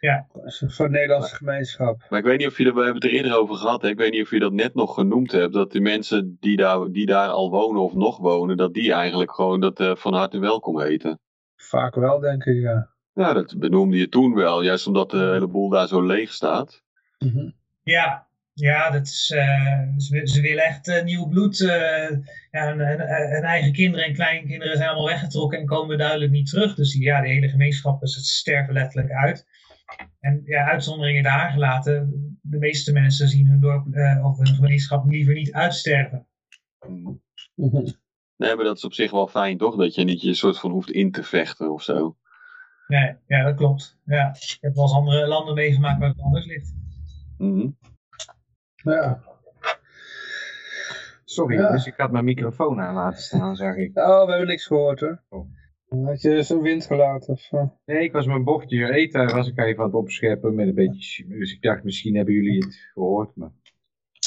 S6: Ja.
S1: Voor de Nederlandse gemeenschap.
S3: Maar ik weet niet of je er, we hebben het er eerder over gehad. Hè? Ik weet niet of je dat net nog genoemd hebt. Dat de mensen die daar, die daar al wonen of nog wonen, dat die eigenlijk gewoon dat eh, van harte welkom heten.
S1: Vaak wel, denk ik, ja.
S3: Ja, dat benoemde je toen wel. Juist omdat de hele boel daar zo leeg staat.
S1: Mhm.
S6: Ja, ja dat is, eh, ze, ze willen echt eh, nieuw bloed. eh, ja, en, en, en eigen kinderen en kleinkinderen zijn allemaal weggetrokken en komen duidelijk niet terug. Dus die, ja, de hele gemeenschap is het sterven letterlijk uit. En ja, uitzonderingen daar gelaten. De meeste mensen zien hun dorp eh, of hun gemeenschap liever niet uitsterven.
S3: Nee, maar dat is op zich wel fijn, toch? Dat je niet je soort van hoeft in te vechten of zo.
S6: Nee, ja, dat klopt. Ja. Ik heb wel eens andere landen meegemaakt waar het anders ligt.
S3: Mhm.
S1: Ja.
S2: Sorry,
S1: Ja.
S2: dus ik had mijn microfoon aan laten staan, zag ik.
S1: Oh, we hebben niks gehoord hoor.
S2: Oh.
S1: Had je zo'n wind gelaten of?
S2: Nee, ik was mijn bordje eten, was ik even aan het opscheppen met een beetje... Dus ik dacht, misschien hebben jullie het gehoord, maar...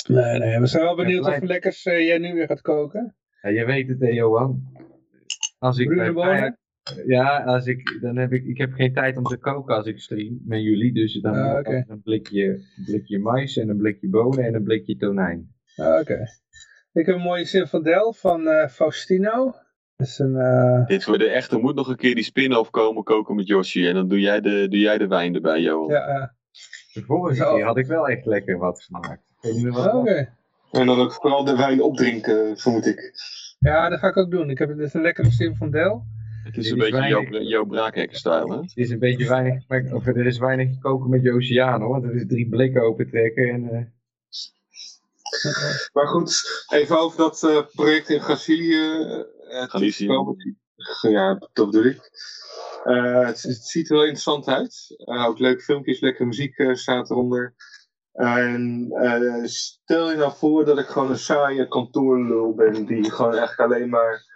S1: Nee, nee, we zijn wel benieuwd of lekkers eh, jij nu weer gaat koken.
S2: Ja, je weet het, hè, Johan. Als ik
S1: Bruine
S2: bij Ja, als ik, dan heb ik, ik heb geen tijd om te koken als ik stream met jullie. Dus dan
S1: Ah,
S2: ik een blikje, een blikje mais en een blikje bonen en een blikje tonijn.
S1: Ah, Oké. Ik heb een mooie Zinfandel van eh, Faustino. Is een... eh,
S3: Dit voor de echte moet nog een keer die spin-off komen koken met Yoshi. En dan doe jij de, doe jij de wijn erbij, Johan.
S1: ja, eh,
S2: De vorige keer had ik wel echt lekker wat gemaakt. Ik weet niet meer wat het
S1: Oké.
S4: En dan ook vooral de wijn opdrinken, vermoed ik.
S1: Ja, dat ga ik ook doen. Ik heb dit is een lekkere Zinfandel.
S3: Het is een beetje
S2: weinig.
S3: jouw, jouw braakhekken-stijl, hè?
S2: Het is een beetje weinig, maar- of er is weinig koken met oceaan hoor. Dat is drie blikken opentrekken en... eh,
S4: Maar goed, even over dat eh, project in Brazilië. Eh,
S3: Galicië.
S4: Ja, dat bedoel ik. Eh, het, het ziet er wel interessant uit. Eh, ook leuke filmpjes, lekkere muziek staat eronder. En stel je nou voor dat ik gewoon een saaie kantoorlul ben, die gewoon eigenlijk alleen maar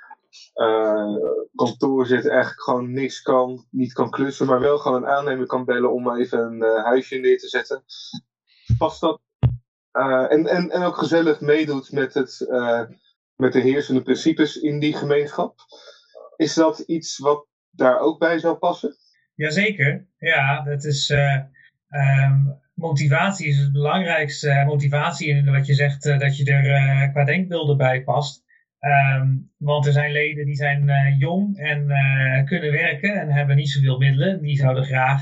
S4: kantoor zit, eigenlijk gewoon niks kan, niet kan klussen, maar wel gewoon een aannemer kan bellen om even een huisje neer te zetten. Past dat? En, en, en ook gezellig meedoet met, het, met de heersende principes in die gemeenschap. Is dat iets wat daar ook bij zou passen?
S6: Jazeker, ja, dat is eh, ehm, motivatie is het belangrijkste. Eh, Motivatie in wat je zegt, eh, dat je er qua denkbeelden bij past. Ehm, want er zijn leden die zijn jong en kunnen werken en hebben niet zoveel middelen. Die zouden graag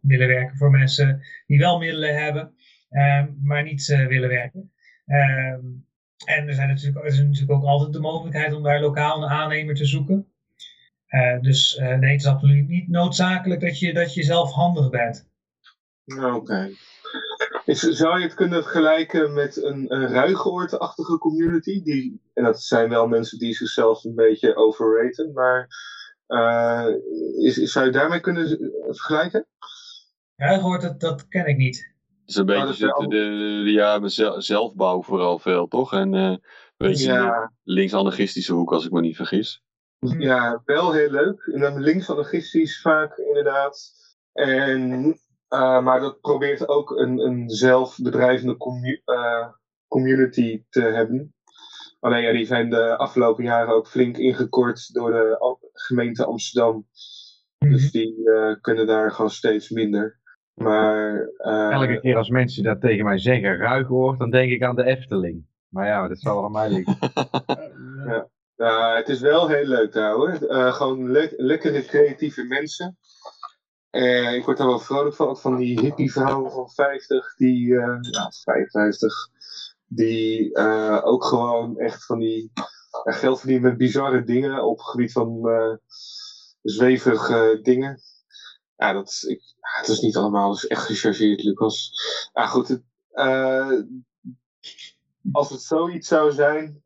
S6: willen werken voor mensen die wel middelen hebben, ehm, maar niet willen werken. Ehm, en er, zijn natuurlijk, er is natuurlijk ook altijd de mogelijkheid om daar lokaal een aannemer te zoeken. Eh, dus eh, nee, het is absoluut niet noodzakelijk dat je, dat je zelf handig bent.
S4: Oké. Is, zou je het kunnen vergelijken met een, een ruigoortachtige community? Die, en dat zijn wel mensen die zichzelf een beetje overraten, maar eh, is, is- zou je daarmee kunnen vergelijken?
S6: Ruigoord, dat, dat ken ik niet.
S3: Het is een beetje de, de, de- ja, maar zel- zelfbouw vooral veel, toch? En eh weet je,
S4: Ja.
S3: links-anarchistische hoek, als ik me niet vergis.
S4: Ja, wel heel leuk. En dan links anarchistisch vaak inderdaad. En, eh, maar dat probeert ook een, een zelfbedrijvende commu- eh, community te hebben. Alleen ja, die zijn de afgelopen jaren ook flink ingekort door de gemeente Amsterdam. Dus die eh, kunnen daar gewoon steeds minder. Maar eh,
S2: Elke keer als mensen dat tegen mij zeggen, ruigoord, dan denk ik aan de Efteling. Maar ja, dat zal wel aan mij liggen.
S4: Ja. Het is wel heel leuk daar hoor. Eh, gewoon le- lekkere creatieve mensen. Eh, ik word daar wel vrolijk van. Ook van die hippie vrouwen van 50, die, eh, ja, 55, die eh, ook gewoon echt van die geld verdienen met bizarre dingen op het gebied van eh zweverige dingen. Ja, dat is, ik, het is niet allemaal, is echt gechargeerd, Lucas. Ja, goed. Het, eh, als het zoiets zou zijn,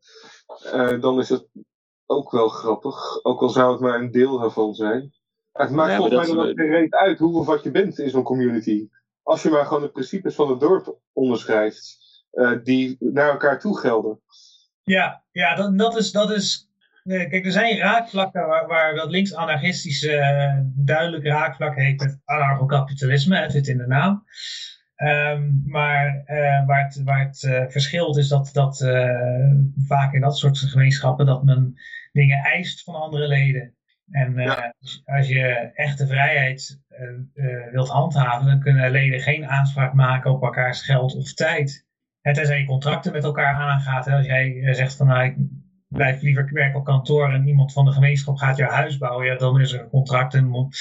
S4: eh, dan is het ook wel grappig. Ook al zou het maar een deel daarvan zijn. Het maakt
S3: Ja, maar
S4: volgens mij
S3: dat
S4: dan
S3: is-
S4: ook geen reet uit hoe of wat je bent in zo'n community. Als je maar gewoon de principes van het dorp onderschrijft, eh, die naar elkaar toe gelden.
S6: Ja, ja dat, dat is. Dat is kijk, er zijn raakvlakken waar, waar dat links-anarchistische eh, duidelijk raakvlak heet met anarchokapitalisme, het zit in de naam. Ehm, maar eh, waar het, waar het eh, verschilt is dat, dat vaak in dat soort gemeenschappen dat men dingen eist van andere leden. En
S4: Ja.
S6: als- je echte vrijheid wilt handhaven, dan kunnen leden geen aanspraak maken op elkaars geld of tijd. En tenzij je contracten met elkaar aangaat. Hè. Als jij zegt van nou, ik blijf liever werken op kantoor en iemand van de gemeenschap gaat jouw huis bouwen, ja, dan is er een contract en moet,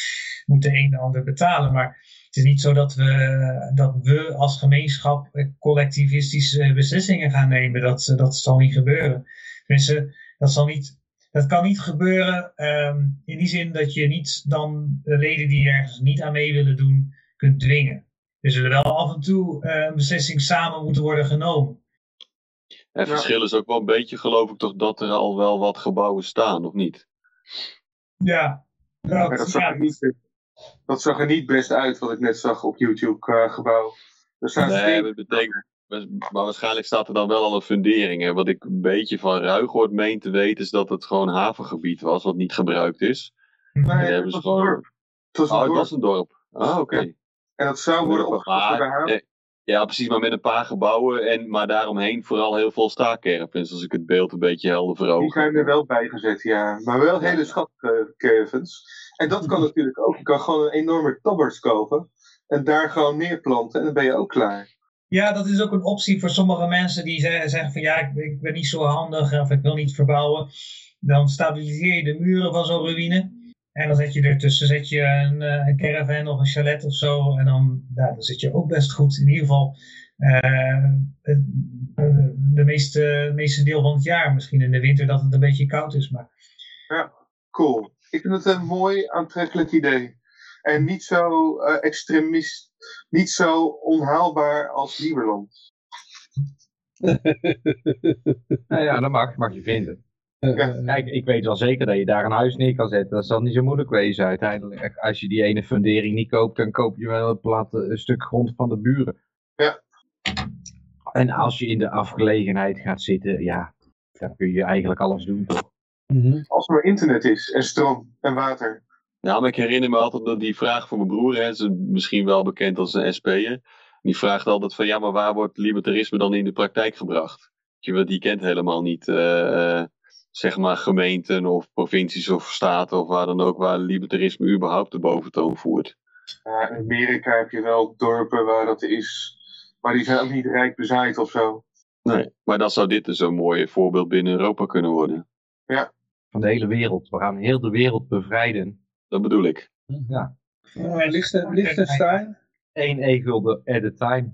S6: de een de ander betalen. Maar het is niet zo dat we, dat we als gemeenschap collectivistische beslissingen gaan nemen. Dat, dat zal niet gebeuren. Tenminste, dat zal niet. Dat kan niet gebeuren ehm, in die zin dat je niet dan de leden die ergens niet aan mee willen doen, kunt dwingen. Er zullen wel af en toe eh, een beslissing samen moeten worden genomen.
S3: Het
S4: Ja.
S3: verschil is ook wel een beetje, geloof ik toch, dat er al wel wat gebouwen staan, of niet?
S6: Ja,
S4: dat, zag
S6: ja,
S4: er niet, dat zag er niet best uit wat ik net zag op YouTube qua gebouw. Er staan
S3: Nee,
S4: stenen-
S3: dat betekent, maar waarschijnlijk staat er dan wel al een fundering. Hè? Wat ik een beetje van Ruigoord meen te weten, is dat het gewoon havengebied was, wat niet gebruikt is.
S4: Nee, het
S3: hebben
S4: was
S3: ze
S4: een
S3: gewoon...
S4: dorp. Het was een
S3: Oh, het
S4: dorp.
S3: was een dorp. Ah, oké.
S4: Ja. En dat zou worden de
S3: Maar,
S4: haven.
S3: Ja, precies, maar met een paar gebouwen, en, maar daaromheen vooral heel veel staakervens, als ik het beeld een beetje helder voor
S4: Die zijn er wel bij gezet, ja. Maar wel hele schattige caravans. En dat kan natuurlijk ook. Je kan gewoon een enorme tabbers kopen. En daar gewoon neerplanten. En dan ben je ook klaar.
S6: Ja, dat is ook een optie voor sommige mensen die ze- zeggen van ja, ik ben niet zo handig of ik wil niet verbouwen. Dan stabiliseer je de muren van zo'n ruïne. En dan zet je ertussen zet je een, eh, een caravan of een chalet of zo. En dan, ja, dan zit je ook best goed. In ieder geval eh, het- eh, de meeste, meeste deel van het jaar. Misschien in de winter dat het een beetje koud is. Maar
S4: Cool. Ik vind het een mooi, aantrekkelijk idee. En niet zo eh, extremist. Niet zo onhaalbaar als Lieberland.
S2: Nou ja, dat mag, mag je vinden.
S4: Ja.
S2: Kijk, ik weet wel zeker dat je daar een huis neer kan zetten. Dat zal niet zo moeilijk wezen uiteindelijk. Als je die ene fundering niet koopt, dan koop je wel een, plat, een stuk grond van de buren.
S4: Ja.
S2: En als je in de afgelegenheid gaat zitten, ja, dan kun je eigenlijk alles doen toch?
S4: Als er maar internet is. En stroom. En water.
S3: Ja, maar ik herinner me altijd dat die vraag van mijn broer, hè, is misschien wel bekend als een SP'er. Die vraagt altijd van, ja, maar waar wordt libertarisme dan in de praktijk gebracht? Die kent helemaal niet, eh, eh, zeg maar, gemeenten of provincies of staten of waar dan ook, waar libertarisme überhaupt de boventoon voert.
S4: Ja, in Amerika heb je wel dorpen waar dat is. Maar die zijn ook niet rijk bezaaid of zo.
S3: Nee, maar dan zou dit dus een mooi voorbeeld binnen Europa kunnen worden.
S2: Van de hele wereld. We gaan heel de wereld bevrijden.
S3: Dat bedoel ik.
S2: Ja.
S1: Uh, Liechtenstein.
S2: Eén e-gulden at a time.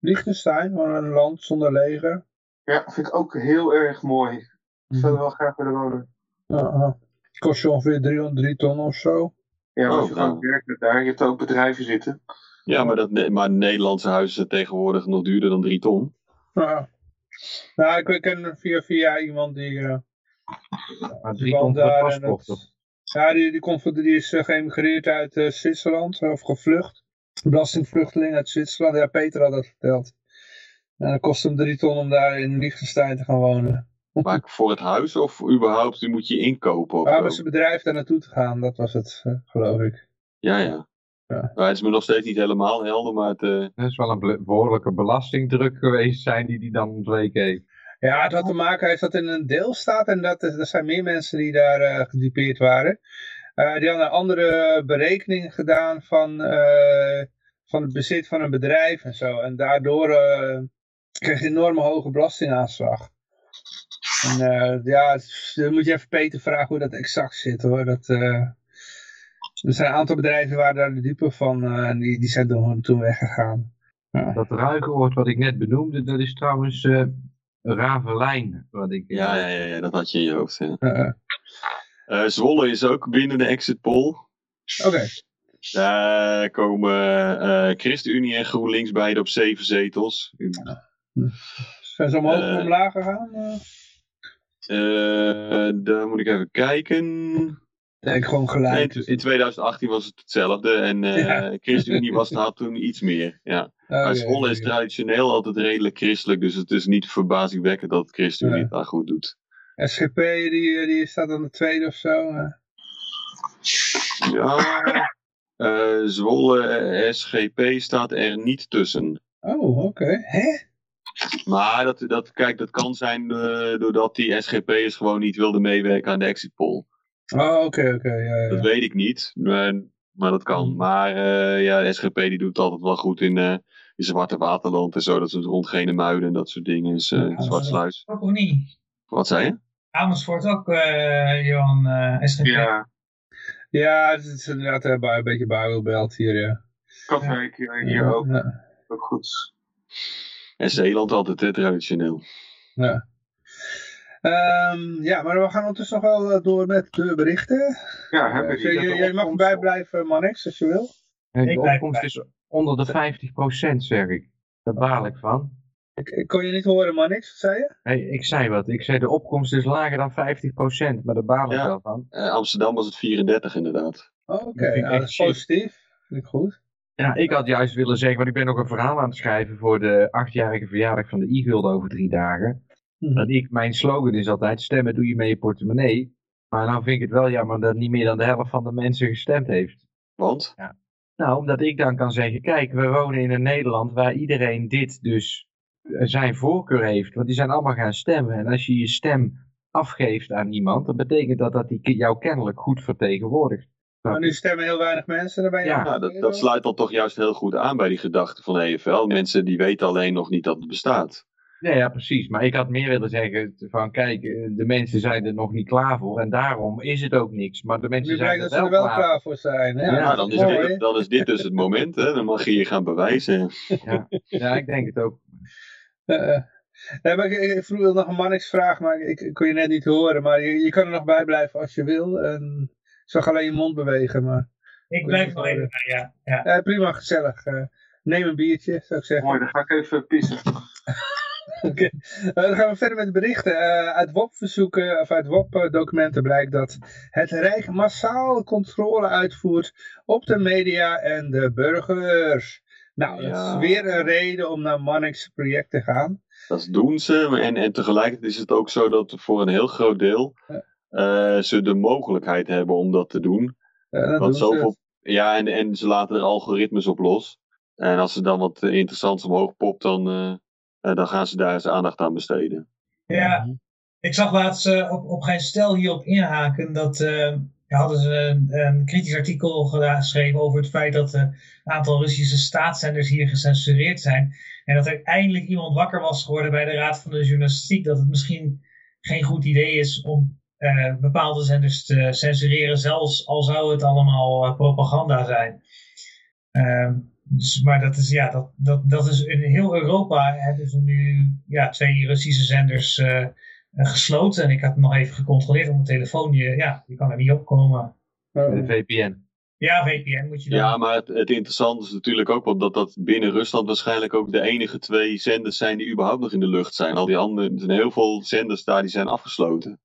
S1: Liechtenstein, een land zonder leger.
S4: Ja, vind ik ook heel erg mooi. Ik zou er wel graag willen wonen.
S1: Ja. Kost je ongeveer 303 ton of zo.
S4: Ja, maar
S3: Oh,
S4: als je gewoon
S3: nou.
S4: werkt met daar, je hebt ook bedrijven zitten.
S3: Ja, maar, dat, maar Nederlandse huizen tegenwoordig nog duurder dan 3 ton.
S1: Ja. Nou, ik ken via via iemand die, eh
S2: Maar
S1: die
S2: het
S1: daar. En ja, die, die, komt, is eh, geëmigreerd uit eh, Zwitserland, of gevlucht. Belastingvluchteling uit Zwitserland. Ja, Peter had dat verteld. En dat kost hem drie ton om daar in Liechtenstein te gaan wonen.
S3: Maar voor het huis of überhaupt die moet je inkopen? Of zo?
S1: met zijn bedrijf daar naartoe te gaan, dat was het, eh, geloof ik.
S3: Ja, ja.
S1: Ja.
S3: Maar het is me nog steeds niet helemaal helder, maar het, eh,
S2: Dat is wel een be- behoorlijke belastingdruk geweest zijn die die dan ontweken heeft.
S1: Ja, het had te maken, hij zat in een deelstaat en dat, er zijn meer mensen die daar eh gedupeerd waren. Eh, die hadden een andere berekening gedaan van, eh, van het bezit van een bedrijf en zo. En daardoor eh, kreeg je een enorme hoge belastingaanslag. En eh, ja, dan moet je even Peter vragen hoe dat exact zit hoor. Dat, eh, er zijn een aantal bedrijven die waren daar de dupe van eh, en die, die zijn toen, toen weggegaan. Ja.
S2: Dat ruikenwoord wat ik net benoemde, dat is trouwens eh Ravelijn. Wat ik,
S3: ja, ja, ja, ja, dat had je in je hoofd. Ja. Zwolle is ook binnen de exit poll.
S1: Oké.
S3: Daar komen eh ChristenUnie en GroenLinks beide op zeven zetels.
S1: Zijn ze omhoog of omlaag gegaan? Eh?
S3: Daar moet ik even kijken.
S1: denk gewoon
S3: Nee,
S1: gelijk.
S3: in, in 2018 was het hetzelfde en eh
S1: Ja.
S3: ChristenUnie was, had toen iets meer. Ja. Zwolle is
S1: oké.
S3: traditioneel altijd redelijk christelijk, dus het is niet verbazingwekkend dat ChristenUnie het daar goed doet.
S1: SGP die, die staat aan de tweede of zo.
S3: Ja, eh, Zwolle SGP staat er niet tussen.
S1: Oh, oké. Hè?
S3: Maar dat, dat, kijk, dat kan zijn eh, doordat die SGP'ers gewoon niet wilden meewerken aan de exit poll.
S1: Oh, oké, oké. ja, ja.
S3: Dat weet ik niet, maar, maar dat kan. Maar eh, ja, de SGP die doet het altijd wel goed in, eh in Zwarte Waterland en zo. Dat ze rond Genemuiden en dat soort dingen. Dus, eh
S1: Ja.
S3: Zwartsluis.
S6: Ook of niet?
S3: Wat zei je?
S6: Amersfoort ook, eh Johan, eh SGP.
S4: Ja,
S1: Ja, het is inderdaad bij- een beetje Bijbelbelt hier, ja.
S4: Katwijk hier, ook,
S1: Ja,
S4: ook goed.
S3: En Zeeland altijd hè, traditioneel.
S1: ja. Ehm, ja, maar we gaan ondertussen nog wel eh, door met de berichten.
S4: Ja,
S1: eh, je- jij mag erbij blijven, Manix, als je wil.
S6: Ik
S2: de
S6: blijf
S2: opkomst is onder de 50% zeg ik. Daar baal ik van.
S1: Ik, ik kon je niet horen, Manix, wat zei je?
S2: Hey, ik zei wat, ik zei de opkomst is lager dan 50%, maar daar baal ik
S3: Ja.
S2: wel van.
S3: Eh, Amsterdam was het 34 inderdaad.
S1: Oké,
S2: Dat
S1: ja, dat is
S2: shit.
S1: positief. Vind ik goed.
S2: Ja, ik had juist willen zeggen, want ik ben nog een verhaal aan het schrijven voor de achtjarige verjaardag van de e-gulden over drie dagen.
S1: Mhm.
S2: Dat ik, mijn slogan is altijd, stemmen doe je met je portemonnee. Maar nou vind ik het wel jammer dat niet meer dan de helft van de mensen gestemd heeft.
S3: Want?
S2: Nou, omdat ik dan kan zeggen, kijk, we wonen in een Nederland waar iedereen dit dus eh, zijn voorkeur heeft. Want die zijn allemaal gaan stemmen. En als je je stem afgeeft aan iemand, dan betekent dat dat die jou kennelijk goed vertegenwoordigt.
S1: Maar nu stemmen heel weinig mensen, dan ben je
S2: Ja,
S3: Nou, dat, dat sluit dan toch juist heel goed aan bij die gedachte van de EFL. Mensen die weten alleen nog niet dat het bestaat.
S2: Ja, ja, precies. Maar ik had meer willen zeggen van, kijk, eh, de mensen zijn er nog niet klaar voor. En daarom is het ook niks. Maar de mensen
S1: Nu
S2: zijn
S1: blijkt
S2: er
S1: dat ze
S2: wel
S1: er wel
S2: klaar
S1: klaar voor zijn. Ja,
S2: Ja,
S3: Ja, dan, is
S1: mooi.
S3: dit, dan is dit dus het moment. Hè? Dan mag je je gaan bewijzen.
S2: voor. Ja, ik denk het ook.
S1: Eh, eh. nee, maar ik, ik vroeg nog een Mannix vraag, maar ik, ik kon je net niet horen. Maar je, je kan er nog bij blijven als je wil. En zag alleen je mond bewegen, maar...
S6: Ik blijf nog even bij, ja. ja.
S1: Eh, prima, gezellig. Eh, neem een biertje, zou ik zeggen.
S4: Mooi, dan ga ik even pissen.
S1: Oké. Eh, dan gaan we verder met de berichten. Eh, uit WOP-verzoeken, of uit WOP-documenten blijkt dat het Rijk massaal controle uitvoert op de media en de burgers. Nou, dat is weer een reden om naar Mannix project te gaan.
S3: Dat doen ze. En, en tegelijkertijd is het ook zo dat voor een heel groot deel
S1: Ja.
S3: eh, ze de mogelijkheid hebben om dat te doen.
S1: Dat doen
S3: Want
S1: ze.
S3: zoveel, ja, en, en ze laten er algoritmes op los. En als er dan wat interessants omhoog popt, dan, eh, eh, dan gaan ze daar eens aandacht aan besteden.
S6: Ja, ik zag laatst op, op geen stel hierop inhaken dat eh, hadden ze een, een kritisch artikel gedaan- geschreven over het feit dat een aantal Russische staatszenders hier gecensureerd zijn. En dat er eindelijk iemand wakker was geworden bij de Raad van de Journalistiek dat het misschien geen goed idee is om eh, bepaalde zenders te censureren, zelfs al zou het allemaal eh, propaganda zijn. Ehm, dus, maar dat is, ja, dat, dat, dat is in heel Europa hebben ze nu ja, twee Russische zenders eh, gesloten. En ik had nog even gecontroleerd op mijn telefoon. Je, ja, je kan er niet op komen.
S1: Oh.
S2: VPN.
S6: Ja, VPN moet je dan.
S3: Ja, maar het, het interessante is natuurlijk ook wel dat dat binnen Rusland waarschijnlijk ook de enige twee zenders zijn die überhaupt nog in de lucht zijn. Al die andere, er zijn heel veel zenders daar die zijn afgesloten.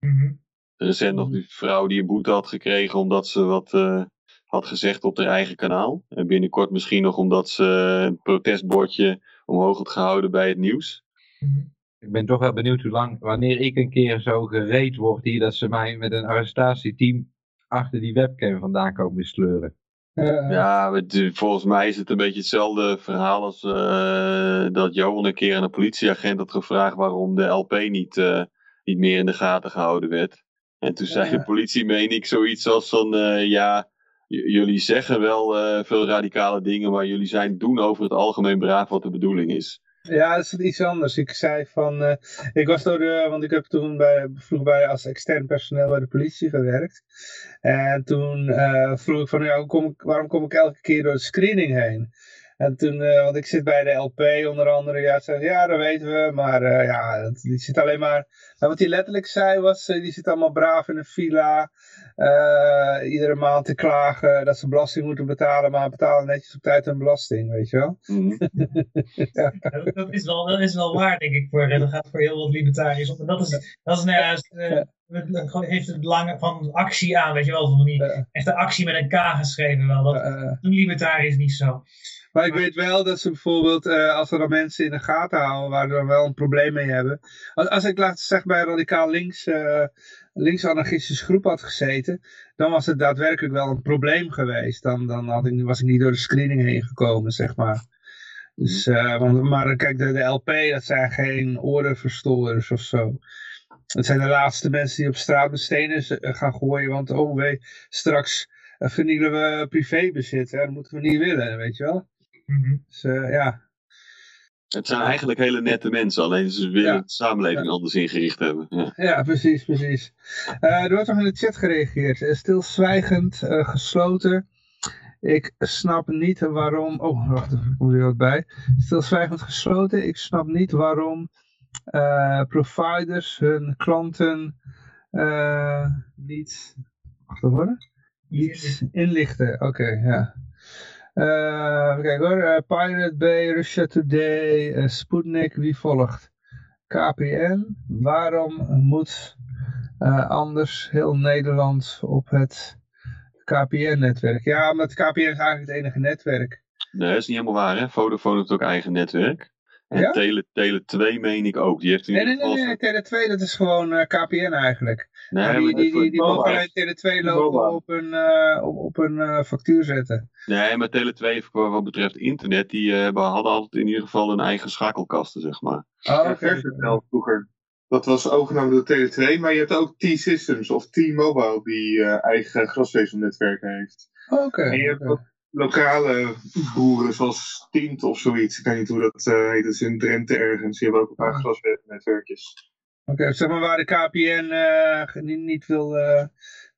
S6: Mhm.
S3: Recent nog die vrouw die een boete had gekregen omdat ze wat eh, had gezegd op haar eigen kanaal. En binnenkort misschien nog omdat ze een protestbordje omhoog had gehouden bij het nieuws.
S6: Mhm.
S2: Ik ben toch wel benieuwd hoe lang, wanneer ik een keer zo gereed word hier, dat ze mij met een arrestatieteam achter die webcam vandaan komen sleuren.
S1: Eh,
S3: Ja, het- volgens mij is het een beetje hetzelfde verhaal als eh, dat Johan een keer aan een politieagent had gevraagd waarom de LP niet, eh, niet meer in de gaten gehouden werd. En toen zei
S1: Ja.
S3: de politie, meen ik, zoiets als van, eh, ja, jullie zeggen wel eh, veel radicale dingen, maar jullie zijn doen over het algemeen braaf wat de bedoeling is.
S1: Ja, dat is iets anders. Ik zei van, eh, ik was door de, want ik heb toen bij, vroeg bij als extern personeel bij de politie gewerkt. En toen vroeg ik van, ja, kom ik, waarom kom ik elke keer door de screening heen? En toen, eh, want ik zit bij de LP onder andere, ja, zei, ja, dat weten we, maar eh, ja, dat, die zit alleen maar, nou, wat hij letterlijk zei was, eh, die zit allemaal braaf in een villa, eh, iedere maand te klagen dat ze belasting moeten betalen, maar betalen netjes op tijd hun belasting, weet je wel?
S3: Mhm.
S6: Ja, dat, dat is wel, dat is wel waar, denk ik. Voor, dat gaat voor heel wat libertariërs op. En dat is, dat is nou eh,
S1: Ja.
S6: heeft het belang van actie aan, weet je wel. Van die echte actie met een K geschreven wel. Dat doen libertariërs niet zo.
S1: Maar ik weet wel dat ze bijvoorbeeld, eh, als er dan mensen in de gaten houden waar ze dan wel een probleem mee hebben. Als, als ik laatst zeg bij een radicaal links, eh links-anarchistische groep had gezeten, dan was het daadwerkelijk wel een probleem geweest. Dan, dan had ik, was ik niet door de screening heen gekomen, zeg maar. Dus, eh, want, maar kijk, de, de LP, dat zijn geen orenverstorers of zo. Het zijn de laatste mensen die op straat met stenen gaan gooien, want oh wee, straks vernielen we privébezit. Hè? Dat moeten we niet willen, weet je wel.
S6: Mhm.
S1: Dus eh, ja,
S3: Het zijn eigenlijk hele nette mensen, alleen ze willen
S1: Ja.
S3: de samenleving
S1: Ja.
S3: anders ingericht hebben. Ja.
S1: ja, precies, precies. Eh, er wordt nog in de chat gereageerd. Eh, Stilzwijgend, eh, gesloten. Ik snap niet waarom... Oh, wacht even, ik moet er wat bij. Stilzwijgend gesloten. Ik snap niet waarom eh, providers hun klanten eh, niet... Wacht even hoor. Niet inlichten. Oké, ja. Eh, even kijken hoor. Eh, Pirate Bay, Russia Today, eh, Sputnik, wie volgt? KPN. Waarom moet anders heel Nederland op het KPN-netwerk? Ja, omdat KPN is eigenlijk het enige netwerk.
S3: Nee, dat is niet helemaal waar, hè? Vodafone heeft ook eigen netwerk. En
S1: Ja?
S3: Tele, Tele 2 meen ik ook. Die heeft in
S1: Nee,
S3: ieder
S1: nee, nee, nee, Tele2 dat is gewoon KPN eigenlijk.
S3: Nee,
S1: die, die, die, die mogen alleen Tele2 logo
S4: Mobile.
S1: op een, eh, op, op een eh, factuur zetten.
S3: Nee, maar Tele2 heeft qua- wat betreft internet, die eh, hebben- hadden altijd in ieder geval een eigen schakelkasten, zeg maar.
S1: Oh.
S4: Versatel vroeger. Dat was overgenomen door Tele2, maar je hebt ook T-Systems of T-Mobile die eh, eigen glasvezelnetwerk heeft.
S1: Oké.
S4: En je hebt ook lokale boeren zoals Tint of zoiets. Ik weet niet hoe dat eh, heet, dat is in Drenthe ergens. Die hebben ook een paar
S1: Ah. Oké, zeg maar waar de KPN eh, niet, niet wil eh,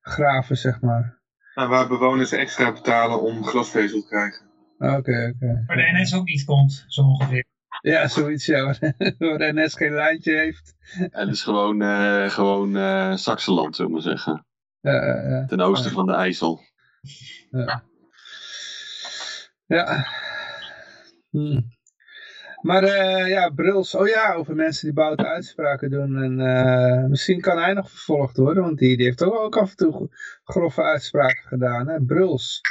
S1: graven, zeg maar.
S4: Nou, waar bewoners extra betalen om glasvezel te krijgen.
S1: Oké, oké.
S6: Waar de NS ook niet komt, zo ongeveer.
S1: Ja, zoiets, ja. Waar de NS geen lijntje heeft.
S3: En het is gewoon, eh gewoon eh Saxeland, zullen we maar zeggen.
S1: Ja, ja, ja.
S3: Ten oosten van de IJssel.
S1: Ja. ja. Hm. Maar eh, ja, Bruls. Oh ja, over mensen die boute uitspraken doen. En eh, misschien kan hij nog vervolgd worden. Want die, die heeft ook, ook af en toe grove uitspraken gedaan. Hè? Bruls.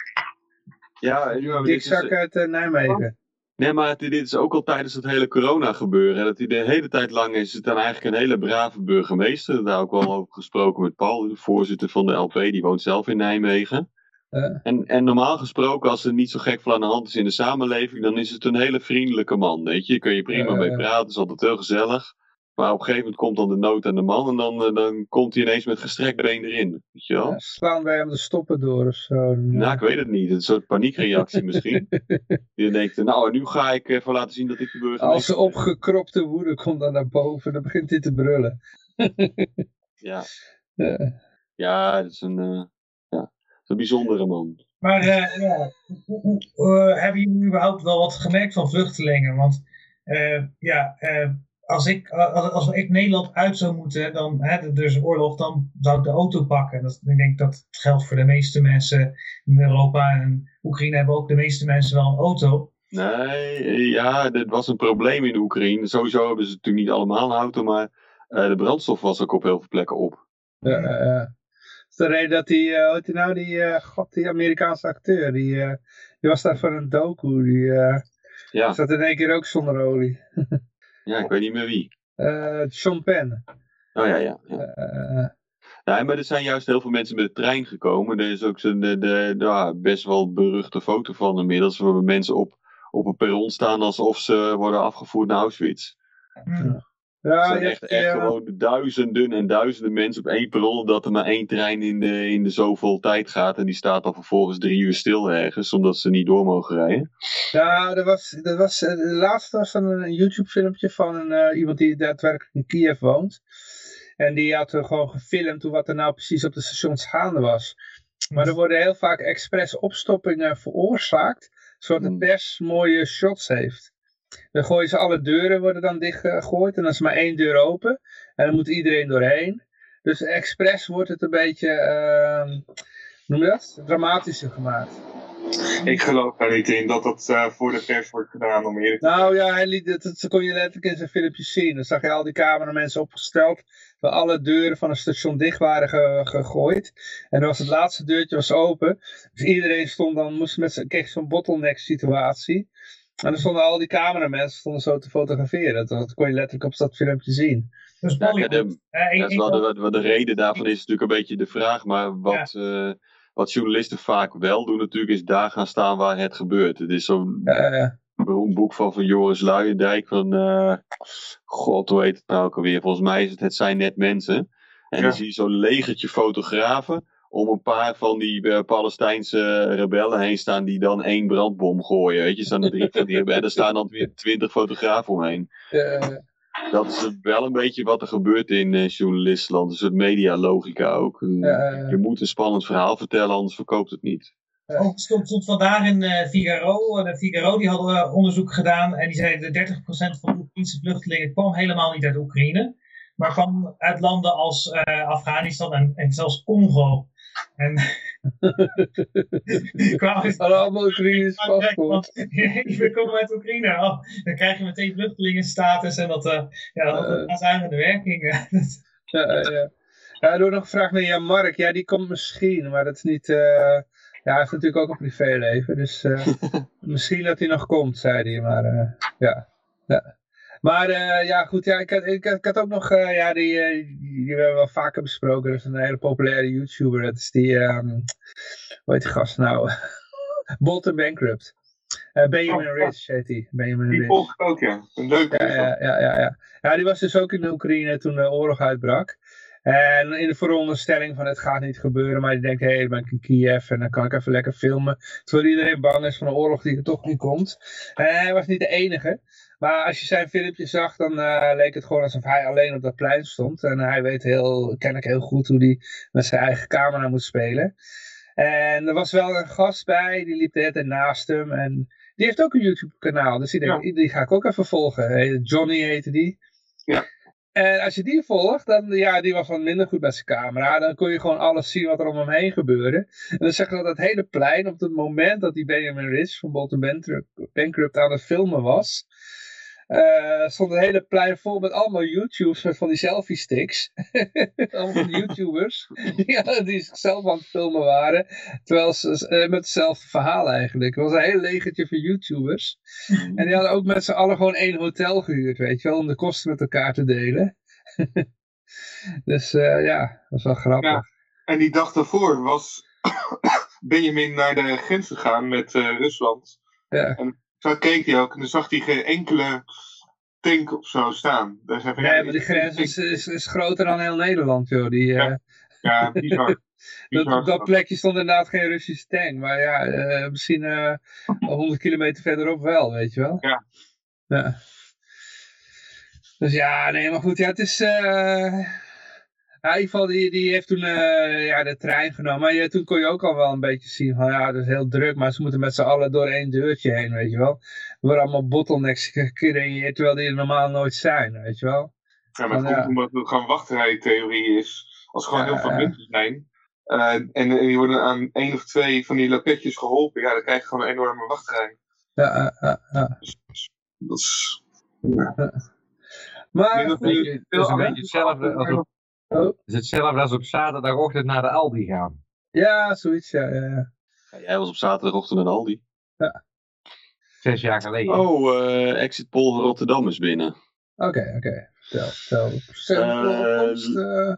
S3: Ja, is-
S1: uit eh, Nijmegen.
S3: Nee, maar dit is ook al tijdens het hele corona gebeuren. Dat hij de hele tijd lang is het dan eigenlijk een hele brave burgemeester. Daar ook wel over gesproken met Paul, de voorzitter van de LP. Die woont zelf in Nijmegen.
S1: Ja.
S3: En, en normaal gesproken, als er niet zo gek veel aan de hand is in de samenleving, dan is het een hele vriendelijke man. Weet je, kun je prima mee praten, is altijd heel gezellig. Maar op een gegeven moment komt dan de nood aan de man en dan, eh, dan komt hij ineens met gestrekt been erin. Weet je wel?
S1: Ja, slaan wij hem de stoppen door of zo.
S3: Nou, ik weet het niet. Een soort paniekreactie misschien. Je denkt, nou, nu ga ik even laten zien dat ik de burgemeester
S1: Als ze opgekropte woede komt dan naar boven, dan begint hij te brullen.
S3: Ja,
S1: Ja.
S3: ja dat is een, eh, een bijzondere man.
S6: Maar eh, ja, hoe- hoe- eh, hebben jullie überhaupt wel wat gemerkt van vluchtelingen? Want eh, ja, eh, als ik, als, als ik Nederland uit zou moeten, dan, hè, er is oorlog, dan zou ik de auto pakken. Dat, ik denk dat het geldt voor de meeste mensen in Europa en Oekraïne hebben ook de meeste mensen wel een auto.
S3: Nee, ja, dat was een probleem in Oekraïne. Sowieso hebben ze natuurlijk niet allemaal een auto, maar eh, de brandstof was ook op heel veel plekken op.
S1: Ja, ja, ja. Dat is de reden dat die, hoe die nou, die, eh, god, die Amerikaanse acteur, die, eh, die was daar voor een doku, die
S3: Ja,
S1: zat in één keer ook zonder olie.
S3: ja, ik weet niet meer wie.
S1: Sean Penn.
S3: Oh ja, ja. ja. Nee, maar er zijn juist heel veel mensen met de trein gekomen. Er is ook zo'n de, de, ja, best wel beruchte foto van inmiddels. Waar mensen op, op een perron staan alsof ze worden afgevoerd naar Auschwitz.
S6: Hmm.
S3: Er
S1: ja,
S3: zijn echt, echt
S1: ja,
S3: gewoon duizenden en duizenden mensen op één perron. Dat er maar één trein in de, in de zoveel tijd gaat. En die staat dan vervolgens drie uur stil ergens. Omdat ze niet door mogen rijden.
S1: Ja, er was, er was, eh, de laatste was dan een YouTube filmpje van een, eh, iemand die daadwerkelijk in Kiev woont. En die had er gewoon gefilmd hoe wat er nou precies op de stations gaande was. Maar er worden heel vaak expres opstoppingen veroorzaakt, zodat de
S3: Hmm.
S1: pers mooie shots heeft. Dan gooien ze alle deuren, worden dan dichtgegooid en dan is maar één deur open. En dan moet iedereen doorheen. Dus expres wordt het een beetje, hoe noem je dat? Dramatischer gemaakt.
S4: Ik geloof daar niet in dat dat eh, voor de pers wordt gedaan, om eerlijk te.
S1: Nou ja, hij liet, dat, dat kon je letterlijk in zijn filmpjes zien. Dan zag je al die cameramensen opgesteld. Waar alle deuren van het station dicht waren ge- gegooid. En dan was het laatste deurtje was open. Dus iedereen stond dan, moest met kreeg zo'n bottleneck situatie. En dan stonden al die cameramensen stonden zo te fotograferen. Dat, dat kon je letterlijk op dat filmpje zien.
S6: Dus
S3: Ja, de,
S6: Eh,
S3: dat is wel de, wat de reden daarvan is natuurlijk een beetje de vraag. Maar wat, eh, wat journalisten vaak wel doen natuurlijk is daar gaan staan waar het gebeurt. Het is zo'n beroemd boek van, van Joris Luijendijk van... eh, God, hoe heet het nou ook alweer? Volgens mij is het Het zijn net mensen. En
S4: Ja.
S3: dan zie je zo'n legertje fotografen om een paar van die eh, Palestijnse rebellen heen staan die dan één brandbom gooien. Weet je, staan er drie van die. En er staan dan weer twintig fotografen omheen.
S1: eh,
S3: Dat is wel een beetje wat er gebeurt in uh, journalistenland. Een soort medialogica ook.
S1: Ja.
S3: Je moet een spannend verhaal vertellen, anders verkoopt het niet.
S6: Ook stond, stond vandaag in eh, Figaro. De Figaro die hadden eh, onderzoek gedaan en die zeiden dat 30% van de Oekraïnse vluchtelingen kwam helemaal niet uit Oekraïne. Maar kwam uit landen als eh, Afghanistan en, en zelfs Congo. En kwamen
S1: allemaal Oekraïners paspoort.
S6: We komen uit Oekraïne. Oh, dan krijg je meteen vluchtelingenstatus en dat, eh ja, dat
S1: Eh.
S6: had zuigende werking. Dat-
S1: Ja, ja, ja. Er wordt nog gevraagd naar ja, Mark. Ja, die komt misschien, maar dat is niet... eh, Ja, hij heeft natuurlijk ook een privéleven, dus eh, misschien dat hij nog komt, zei hij, maar eh, ja. ja. Maar eh, ja, goed, ja, ik, had, ik, had- ik had ook nog, eh, ja, die, eh, die, die hebben we wel vaker besproken. Dat is een hele populaire YouTuber, dat is die, ehm hoe heet die gast nou? Bolton Bankrupt. Benjamin
S4: Oh,
S1: Rich heet die, Benjamin
S4: Die
S1: Rich.
S4: volg ik ook, ja. Een leuke.
S1: Ja, ja, ja, ja, ja. ja, die was dus ook in de Oekraïne toen de oorlog uitbrak. En in de veronderstelling van het gaat niet gebeuren, maar die denkt, hé, hey, dan ben ik in Kiev en dan kan ik even lekker filmen. Terwijl iedereen bang is van een oorlog die er toch niet komt. En hij was niet de enige. Maar als je zijn filmpje zag, dan eh, leek het gewoon alsof hij alleen op dat plein stond. En hij weet heel, ken ik heel goed hoe hij met zijn eigen camera moet spelen. En er was wel een gast bij, die liep de hele tijd naast hem. En die heeft ook een YouTube kanaal, dus die, denk, die ga ik ook even volgen. Johnny heette die.
S4: Ja.
S1: En als je die volgt, dan ja, die was wat minder goed met zijn camera. Dan kon je gewoon alles zien wat er om hem heen gebeurde. En dan zeg je dat het hele plein, op het moment dat die Benjamin Rich van Bolton Bankrupt aan het filmen was, eh, stond het hele plein vol met allemaal YouTubers met van die selfie sticks. allemaal YouTubers ja, die zichzelf aan het filmen waren. Terwijl ze eh, met hetzelfde verhaal eigenlijk. Het was een heel legertje van YouTubers. En die hadden ook met z'n allen gewoon één hotel gehuurd, weet je wel, om de kosten met elkaar te delen. dus eh, ja, dat was wel grappig.
S4: Ja. En die dag daarvoor was Benjamin naar de grens gegaan met Rusland.
S1: Ja.
S4: En zo keek hij ook en dan zag hij geen enkele tank of zo staan.
S1: Nee,
S4: ja,
S1: maar die grens is, is, is groter dan heel Nederland, joh. Die, eh,
S4: Ja, bizar.
S1: dat, op dat plekje stond inderdaad geen Russische tank. Maar ja, eh, misschien eh 100 kilometer verderop wel, weet je wel.
S4: Ja.
S1: ja. Dus ja, nee, maar goed, ja, het is... eh, ja, in ieder geval, die, die heeft toen eh, ja, de trein genomen. Maar ja, toen kon je ook al wel een beetje zien van, ja, het is heel druk, maar ze moeten met z'n allen door één deurtje heen, weet je wel. worden allemaal bottlenecks gecreëerd, terwijl die er normaal nooit zijn, weet je wel.
S4: Ja, maar het
S1: ja.
S4: komt omdat het gewoon wachtrijtheorie is. Als er gewoon
S1: Ja,
S4: heel veel
S1: ja.
S4: mensen zijn. eh, en, en die worden aan één of twee van die loketjes geholpen. Ja, dan krijg je gewoon een enorme wachtrij.
S1: Ja, ja, ja, ja.
S4: Dat is...
S1: Maar
S4: dat
S2: is een
S4: Veel
S2: beetje hetzelfde als
S1: Oh.
S2: het is hetzelfde als op zaterdagochtend naar de Aldi gaan.
S1: ja, zoiets, ja. ja, ja.
S3: Ja, jij was op zaterdagochtend in Aldi.
S2: Zes jaar geleden.
S3: Oh, eh, exit poll van Rotterdam is binnen.
S1: Oké, oké. Tel, tel.
S3: Eh,
S1: opkomst, eh,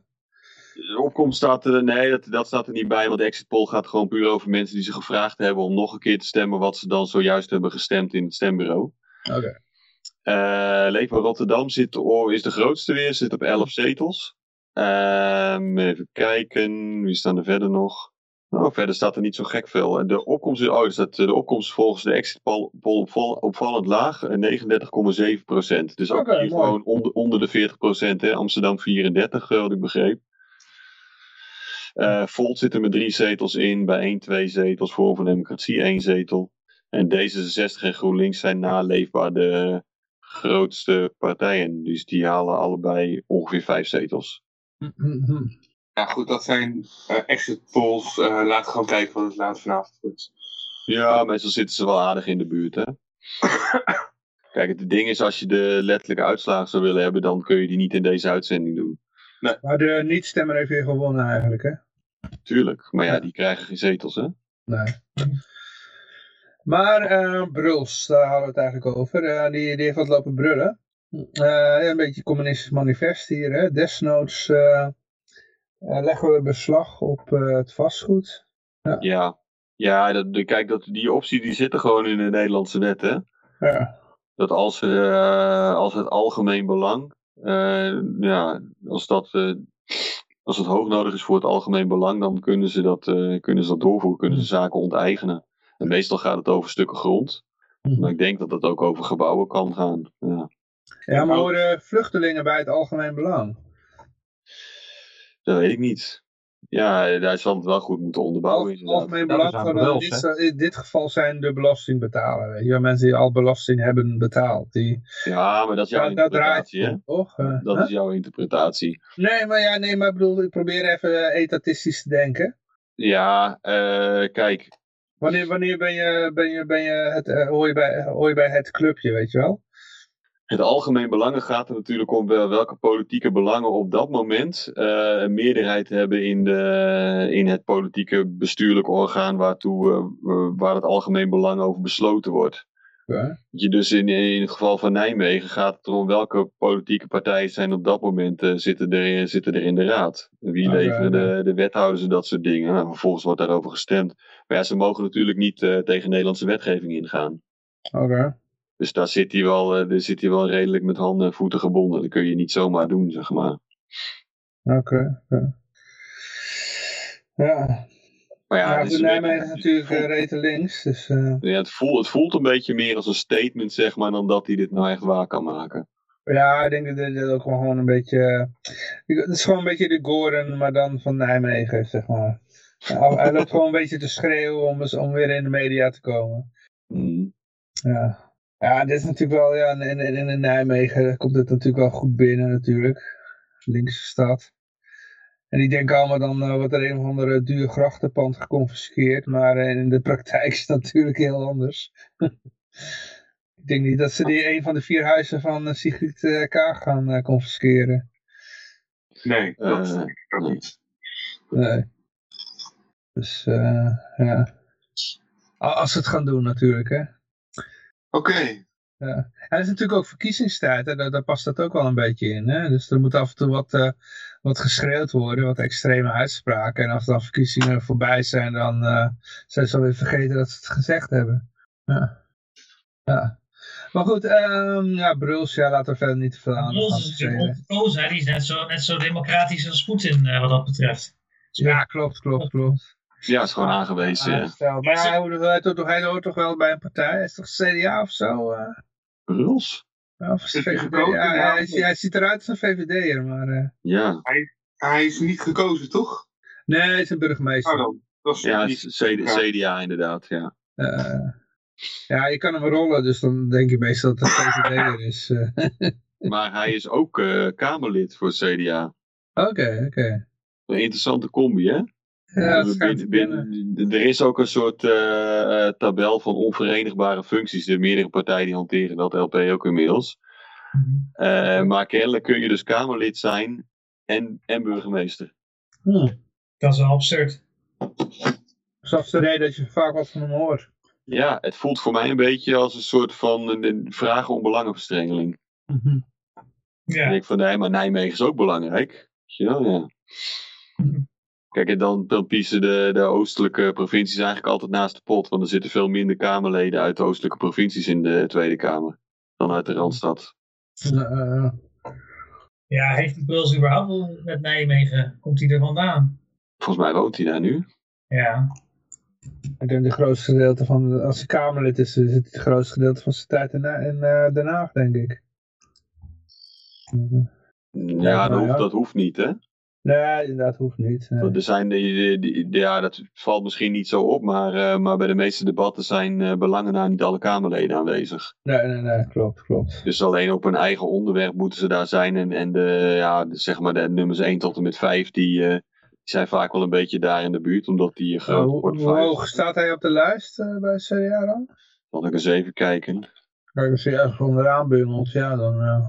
S3: De opkomst staat er, nee, dat, dat staat er niet bij, want de exit poll gaat gewoon puur over mensen die ze gevraagd hebben om nog een keer te stemmen wat ze dan zojuist hebben gestemd in het stembureau.
S1: Oké.
S3: Eh Leefbaar Rotterdam zit, oh, is de grootste weer, zit op 11 zetels. Ehm, even kijken, wie staan er verder nog? Nou, verder staat er niet zo gek veel. De opkomst, is- oh, er staat, de opkomst volgens de exit poll, poll opval- opvallend laag, eh, 39,7 procent. Dus ook hier
S1: mooi.
S3: gewoon onder, onder de 40 procent. Amsterdam 34, eh, wat ik begreep. Eh Volt zit er met drie zetels in, bij 1 twee zetels, Forum voor Democratie één zetel. En D66 en GroenLinks zijn naleefbaar de grootste partijen. Dus die halen allebei ongeveer vijf zetels.
S1: Hm, hm, hm.
S4: Ja, goed, dat zijn eh, exit polls. Eh laten we gewoon kijken wat het later vanavond wordt.
S3: Ja, meestal zitten ze wel aardig in de buurt, hè. Kijk, het ding is, als je de letterlijke uitslagen zou willen hebben, dan kun je die niet in deze uitzending doen.
S1: Maar de niet-stemmer heeft weer gewonnen eigenlijk, hè?
S3: Tuurlijk. Maar ja,
S1: Ja.
S3: die krijgen geen zetels, hè.
S1: Nee. Maar eh Bruls, daar hadden we het eigenlijk over. Eh, die, die heeft wat lopen brullen. Eh, ja, een beetje communistisch manifest hier. Hè? Desnoods eh, eh, leggen we beslag op het vastgoed.
S3: Ja. Ja, dat, de- kijk, dat, die optie die zit er gewoon in de Nederlandse wet, hè.
S1: Ja.
S3: dat als, als het algemeen belang, ja, als, dat, als het hoog nodig is voor het algemeen belang, dan kunnen ze dat, kunnen ze dat doorvoeren, kunnen ze zaken onteigenen. En meestal gaat het over stukken grond. Maar ik denk dat het ook over gebouwen kan gaan. Ja.
S1: Ja, maar horen vluchtelingen bij het algemeen belang?
S3: Dat weet ik niet. Ja, daar zal het wel goed moeten onderbouwen. Inderdaad.
S1: algemeen belang
S2: aan
S1: zou dan in, dit, in dit geval zijn de belastingbetaler. Weet je? wel. Mensen die al belasting hebben betaald. Die,
S3: Ja, maar dat is jouw
S1: Ja, dat draait
S3: interpretatie, hè?
S1: om, toch? Eh,
S3: Dat is jouw interpretatie.
S1: Nee, maar ja, nee, maar ik bedoel, ik probeer even etatistisch te denken.
S3: Ja, eh, kijk,
S1: Wanneer, wanneer ben je, ben je, ben je het, eh, hoor, je bij, hoor je bij het clubje, weet je wel?
S3: Het algemeen belangen gaat er natuurlijk om wel- welke politieke belangen op dat moment eh, een meerderheid hebben in, de, in het politieke bestuurlijk orgaan waartoe, eh, waar het algemeen belang over besloten wordt.
S1: Ja.
S3: Je dus in, in het geval van Nijmegen gaat het erom welke politieke partijen zijn op dat moment eh, zitten, er, zitten er in de raad. Wie leveren de, de wethouders en dat soort dingen. Nou, vervolgens wordt daarover gestemd. Maar ja, ze mogen natuurlijk niet tegen Nederlandse wetgeving ingaan.
S1: Oké.
S3: Dus daar zit hij wel, eh, daar zit hij wel redelijk met handen en voeten gebonden. Dat kun je niet zomaar doen, zeg maar.
S1: Oké. Ja,
S3: Maar ja,
S1: ja,
S3: is
S1: Nijmegen is natuurlijk uh, rete links, dus... eh,
S3: ja, het, voelt, het voelt een beetje meer als een statement, zeg maar, dan dat hij dit nou echt waar kan maken.
S1: ja, ik denk dat dit ook gewoon een beetje... eh, Het is gewoon een beetje de Gordon, maar dan van Nijmegen, zeg maar. Hij loopt gewoon een beetje te schreeuwen om, om weer in de media te komen.
S3: Mm.
S1: Ja, ja dit is natuurlijk wel, ja, in, in, in Nijmegen komt het natuurlijk wel goed binnen natuurlijk. Linkse stad. En die denken allemaal dan uh, wordt er een of andere duur grachtenpand geconfiskeerd, maar uh, in de praktijk is het natuurlijk heel anders. Ik denk niet dat ze die een van de vier huizen van uh, Sigrid uh, Kaag gaan uh, confisceren.
S4: Nee, dat
S3: Eh,
S4: denk ik ook niet.
S1: Nee. Dus uh, ja. Als ze het gaan doen natuurlijk, hè.
S4: Oké. Okay.
S1: Ja. En het is natuurlijk ook verkiezingstijd, hè? Daar, daar, past dat ook wel een beetje in. Hè? Dus er moet af en toe wat, uh, wat geschreeuwd worden, wat extreme uitspraken. En als dan verkiezingen voorbij zijn, dan uh, zijn ze alweer vergeten dat ze het gezegd hebben. Ja. ja. Maar goed, um, ja, Bruls, ja, laten we verder niet te veel aan
S6: Bruls is natuurlijk ongekozen, die is net zo, net zo democratisch als Poetin uh, wat dat betreft.
S1: Ja, klopt, klopt, klopt.
S3: Ja, is gewoon aangewezen. Ja.
S1: Maar hij, hoort, hij hoort toch wel bij een partij? Hij is toch CDA of zo? Uh?
S3: Bruls?
S1: Of is VVD? Ja, hij, hij, hij, ziet eruit als een VVD'er, maar... Uh...
S3: Ja.
S4: Hij, hij, is niet gekozen, toch?
S1: Nee, hij is een burgemeester.
S4: Oh. Dat is
S3: ja, niet... CDA inderdaad, ja.
S1: Uh, Ja, je kan hem rollen, dus dan denk je meestal dat het PVD'er is. eh.
S3: Maar hij is ook eh, Kamerlid voor CDA.
S1: Oké, oké.
S3: Een interessante combi, hè?
S1: Ja, dat schijnt
S3: binnen-
S1: te kunnen.
S3: binnen- er is ook een soort eh, eh, tabel van onverenigbare functies. De meerdere partijen die hanteren dat LP ook inmiddels. Eh, maar kennelijk kun je dus Kamerlid zijn en, en burgemeester.
S1: Hm.
S6: Dat is wel absurd.
S1: Dat is de reden dat je vaak wat van hem hoort.
S3: Ja, het voelt voor mij een beetje als een soort van een, een vragen om belangenverstrengeling.
S1: Mhm.
S3: Ik
S6: Ja.
S3: denk van nee, maar Nijmegen is ook belangrijk. Weet je wel, ja. Kijk, en dan, dan piezen de, de oostelijke provincies eigenlijk altijd naast de pot. Want er zitten veel minder Kamerleden uit de oostelijke provincies in de Tweede Kamer. Dan uit de Randstad.
S1: Eh,
S6: ja, heeft die Bruls überhaupt wel met Nijmegen? Komt hij er vandaan?
S3: Volgens mij woont hij daar nu.
S6: Ja.
S1: ik denk de grootste gedeelte van, de- als hij Kamerlid is, zit het grootste gedeelte van zijn tijd in, in eh, Den Haag, denk ik. Mhm.
S3: Ja, dat, hoeft,
S1: ja.
S3: dat hoeft niet, hè.
S1: Nee, inderdaad, hoeft niet. nee.
S3: Er zijn, die, die- die- ja, dat valt misschien niet zo op, maar, eh, maar bij de meeste debatten zijn eh, belangen nou niet alle Kamerleden aanwezig.
S1: Nee, nee, nee, klopt, klopt.
S3: Dus alleen op hun eigen onderwerp moeten ze daar zijn. En, en de, ja, zeg maar de nummers 1 tot en met 5, die, eh, die zijn vaak wel een beetje daar in de buurt, omdat die uh,
S1: Uh,
S3: groot
S1: hoe, hoog staat hij op de lijst bij CDA dan?
S3: Zal ik eens even kijken.
S1: Kijk, als hij ergens onderaan bungelt, ja, dan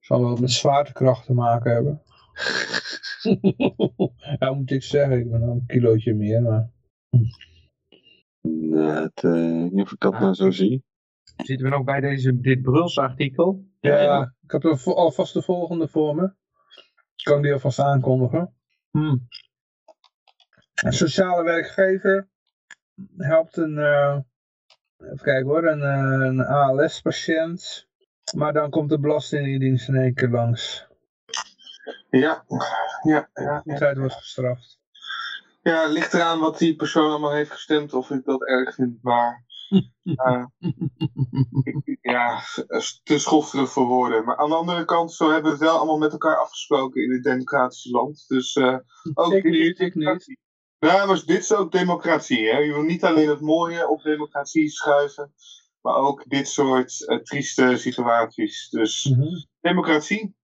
S1: zal wel met zwaartekracht te maken hebben. ja, moet ik zeggen, ik ben al een kilootje meer, maar...
S3: Nou, het, eh, ik weet niet of ik dat nou zo zie.
S2: Zitten we nog bij deze, dit Bruls artikel?
S1: Ja,
S3: Ja,
S1: ik heb er alvast de volgende voor me. Kan ik die alvast aankondigen? Hmm. Een sociale werkgever helpt een, eh, even kijken hoor, een, eh, een ALS-patiënt. Maar dan komt de Belastingdienst in één keer langs.
S4: Ja, ja, ja.
S1: Die tijd wordt gestraft.
S4: Ja, het ligt eraan wat die persoon allemaal heeft gestemd, of ik dat erg vind, maar... eh, ik- ja, te schofterig voor woorden. Maar aan de andere kant, zo hebben we het wel allemaal met elkaar afgesproken in dit democratische land. Dus eh, ook
S1: Ik
S4: is
S1: niet, ik niet.
S4: Ja, maar dit is ook democratie. Hè? Je wil niet alleen het mooie op democratie schuiven, maar ook dit soort eh, trieste situaties. Dus
S1: Mhm.
S4: democratie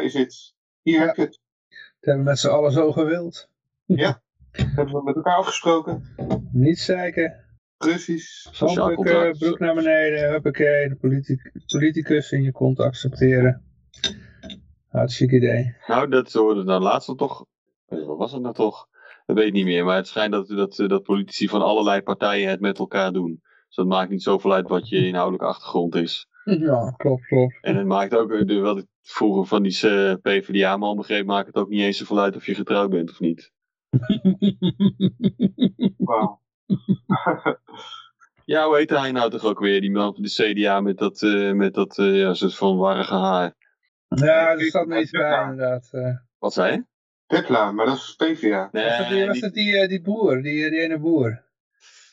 S4: is het. Hier heb je het.
S1: Dat hebben we met z'n allen zo gewild.
S4: hebben we met elkaar afgesproken.
S1: Niet zeiken.
S4: Precies.
S1: Handdoeken,
S3: contract.
S1: broek naar beneden, huppakee. De politic- politicus in je kont accepteren. Hartstikke idee.
S3: Nou, dat hoorde dan laatst toch. eh, Wat was het nou toch? Dat weet ik niet meer. Maar het schijnt dat, dat, dat politici van allerlei partijen het met elkaar doen. Dus dat maakt niet zoveel uit wat je inhoudelijke achtergrond is.
S1: Ja, klopt, klopt.
S3: En het maakt ook, eh, wat ik vroeger van die eh, PvdA-man begreep, maakt het ook niet eens zoveel uit of je getrouwd bent of niet.
S4: Wauw.
S3: Ja, hoe heette hij nou toch ook weer? Die man van de CDA met dat, eh, met dat eh, ja, soort van warrige haar.
S1: Ja, er staat me iets bij inderdaad. eh.
S3: Wat zei je?
S4: Depla, maar dat is PvdA.
S3: Nee,
S1: was dat die, was
S3: niet-
S1: dat die, eh, die boer, die, die ene boer?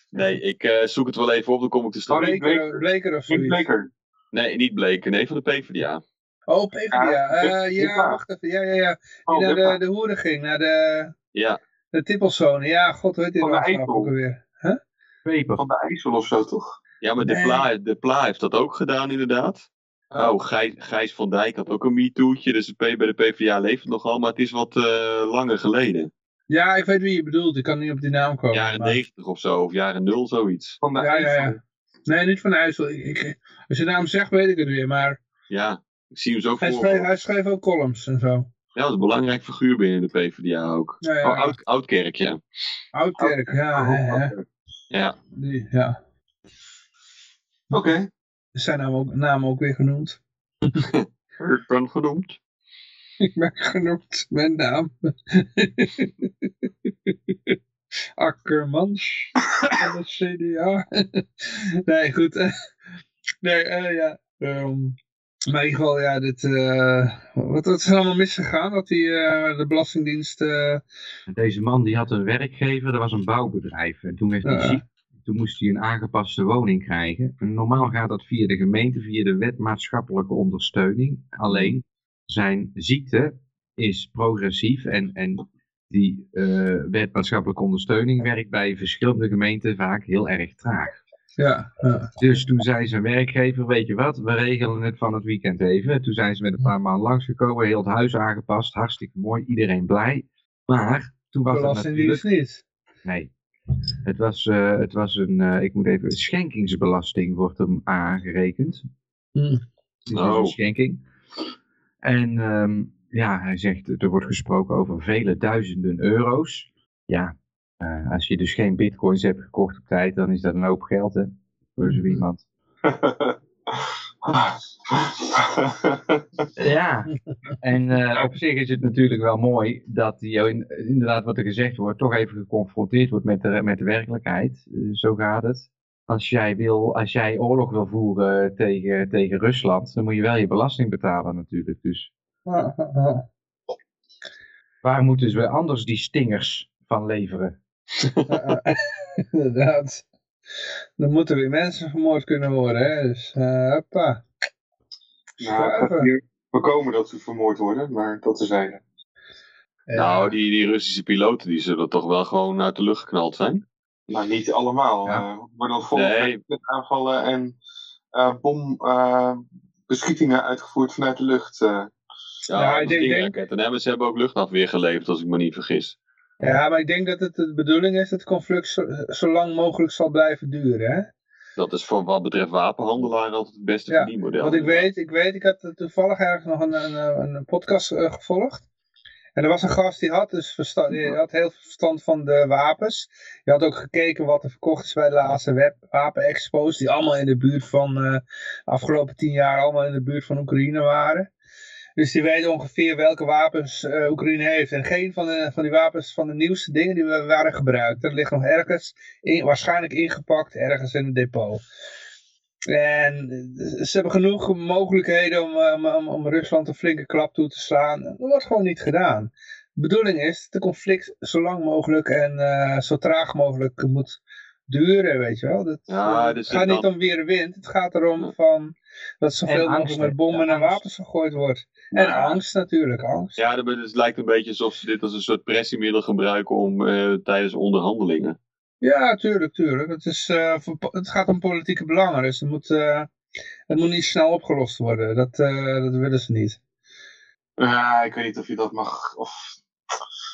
S3: nee ik eh, zoek het wel even op, dan kom ik te staan.
S4: Oh, niet
S1: Bleker,
S4: Bleker.
S1: Of
S4: Niet
S1: zoiets?
S4: Bleker.
S3: Nee, niet Bleken. Nee, van de PvdA.
S1: Oh, PvdA.
S4: Ja,
S1: Eh, ja, wacht even. Ja, ja, ja.
S4: Oh,
S1: Die naar de, de hoeren ging, naar de,
S3: Ja,
S1: de tippelzone. Ja, god,
S4: de
S1: landschap
S4: Eifel.
S1: ook alweer?
S2: Peper.
S4: Van de IJssel of zo, toch?
S3: ja maar de. Pla, de Pla heeft dat ook gedaan inderdaad. Oh, Gijs, Gijs van Dijk had ook een MeToo'tje, dus de P, bij de PvdA leeft het nogal, maar het is wat eh, langer geleden.
S1: Ja, ik weet wie je bedoelt. Ik kan niet op die naam komen.
S3: Jaren
S1: maar-
S3: 90 of zo, of jaren 0, zoiets.
S4: Van de
S1: Ja, ja,
S4: IJssel.
S1: ja. Nee, niet van IJssel. Ik, als je de naam zegt, weet ik het weer. Maar
S3: Ja, ik zie hem zo
S1: hij
S3: voor.
S1: schreef, hij schreef ook columns en zo.
S3: Ja, dat is een belangrijk figuur binnen de PvdA ook.
S1: Ja, ja.
S3: Oh, Oud, Oudkerk, ja.
S1: Oudkerk, ja. Die, ja.
S4: Oké.
S1: Zijn naam ook, naam ook weer genoemd.
S3: ik ben genoemd.
S1: Ik ben genoemd, mijn naam. Akkermans van het CDA. nee, goed. nee, eh, ja. ehm, maar in ieder geval, ja, dit, eh, wat, wat is er allemaal misgegaan? Dat die, eh, de Belastingdienst... eh,
S2: Deze man die had een werkgever, dat was een bouwbedrijf. En toen, werd hij ziek, toen moest hij een aangepaste woning krijgen. En normaal gaat dat via de gemeente, via de wet maatschappelijke ondersteuning. Alleen zijn ziekte is progressief en, en die eh, wet maatschappelijke ondersteuning werkt bij verschillende gemeenten vaak heel erg traag.
S1: Ja, ja.
S2: Dus toen zei zijn werkgever, weet je wat, we regelen het van het weekend even. Toen zijn ze met een paar maanden langsgekomen, heel het huis aangepast, hartstikke mooi, iedereen blij. Maar toen was het natuurlijk...
S1: niet.
S2: Nee. Het was, eh, het was een, eh, ik moet even, schenkingsbelasting wordt hem aangerekend.
S1: Hm.
S2: Dus
S3: Oh.
S2: een schenking. En ehm, ja, hij zegt, er wordt gesproken over vele duizenden euro's. Ja, eh, als je dus geen bitcoins hebt gekocht op tijd, dan is dat een hoop geld, hè. Voor zo iemand. Ja, en eh, op zich is het natuurlijk wel mooi dat hij in- inderdaad wat er gezegd wordt, toch even geconfronteerd wordt met de, met de werkelijkheid. Eh, zo gaat het. Als jij, wil, als jij oorlog wil voeren tegen, tegen Rusland, dan moet je wel je belasting betalen natuurlijk. Dus. waar moeten ze anders die stingers van leveren?
S1: Inderdaad. Dan moeten weer mensen vermoord kunnen worden, hè. Dus, eh hoppa.
S4: Nou, hier voorkomen dat ze vermoord worden, maar dat zijn.
S1: Ja.
S3: Nou, die, die Russische piloten die zullen toch wel gewoon uit de lucht geknald zijn.
S4: Nou, niet allemaal.
S2: Ja.
S4: eh maar dan volgen
S3: Nee.
S4: aanvallen en eh bombeschietingen uitgevoerd vanuit de lucht. eh.
S3: Ja,
S1: ik denk-
S3: stingraketten. En ze hebben ook luchtafweer geleverd, als ik me niet vergis.
S1: Ja, maar ik denk dat het de bedoeling is dat het conflict zo, zo lang mogelijk zal blijven duren, hè.
S3: Dat is voor wat betreft wapenhandelaren altijd het beste
S1: Ja,
S3: verdienmodel.
S1: Want ik weet, ik weet, ik had toevallig ergens nog een, een, een podcast eh, gevolgd. En er was een gast die had dus verstand, die had heel veel verstand van de wapens. Die had ook gekeken wat er verkocht is bij de laatste web, wapenexpo's. Die allemaal in de buurt van, eh, de afgelopen tien jaar allemaal in de buurt van Oekraïne waren. Dus die weet ongeveer welke wapens eh, Oekraïne heeft. En geen van, de, van die wapens van de nieuwste dingen die we- waren gebruikt. Dat ligt nog ergens, in, waarschijnlijk ingepakt, ergens in een depot. En ze hebben genoeg mogelijkheden om, eh, om, om, om Rusland een flinke klap toe te slaan. Dat wordt gewoon niet gedaan. De bedoeling is dat het conflict zo lang mogelijk en eh, zo traag mogelijk moet duren, weet je wel.
S3: Ja, dus
S1: het gaat
S3: dan-
S1: niet om weer en wind. Het gaat erom van dat zoveel
S2: En
S1: mogelijk met bommen en
S2: angst.
S1: wapens gegooid wordt. En
S3: Ja.
S1: angst natuurlijk, angst.
S3: Ja, het lijkt een beetje alsof ze dit als een soort pressiemiddel gebruiken om eh, tijdens onderhandelingen.
S1: Ja, tuurlijk, tuurlijk. Het, is, eh, het gaat om politieke belangen, dus het moet, eh, het moet niet snel opgelost worden. Dat, eh, dat willen ze niet.
S4: Ja, ik weet niet of je dat mag. Of,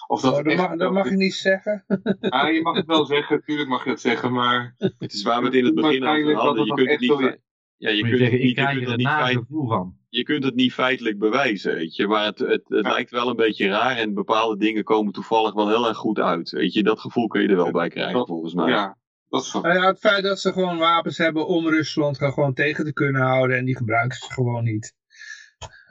S4: of dat,
S1: Oh, dat, mag, dat mag ik niet zeggen.
S4: Ah, je mag het wel zeggen, natuurlijk mag je het zeggen, maar
S3: Het is waar we het in het begin over hadden.
S4: het
S3: Je kunt het niet, ja, je
S2: Moet
S3: kunt
S2: je
S3: het
S2: zeggen, ik
S3: niet, je
S2: krijg
S3: kunt
S2: er
S3: niet, feit-
S2: nagevoel van.
S3: Je kunt het niet feitelijk bewijzen, weet je. Maar het, het, het
S4: Ja.
S3: lijkt wel een beetje raar en bepaalde dingen komen toevallig wel heel erg goed uit. Weet je, dat gevoel kun je er wel bij krijgen
S4: Dat-
S3: volgens mij.
S4: ja, dat is.
S1: Nou ja, het feit dat ze gewoon wapens hebben om Rusland gewoon tegen te kunnen houden en die gebruiken ze gewoon niet.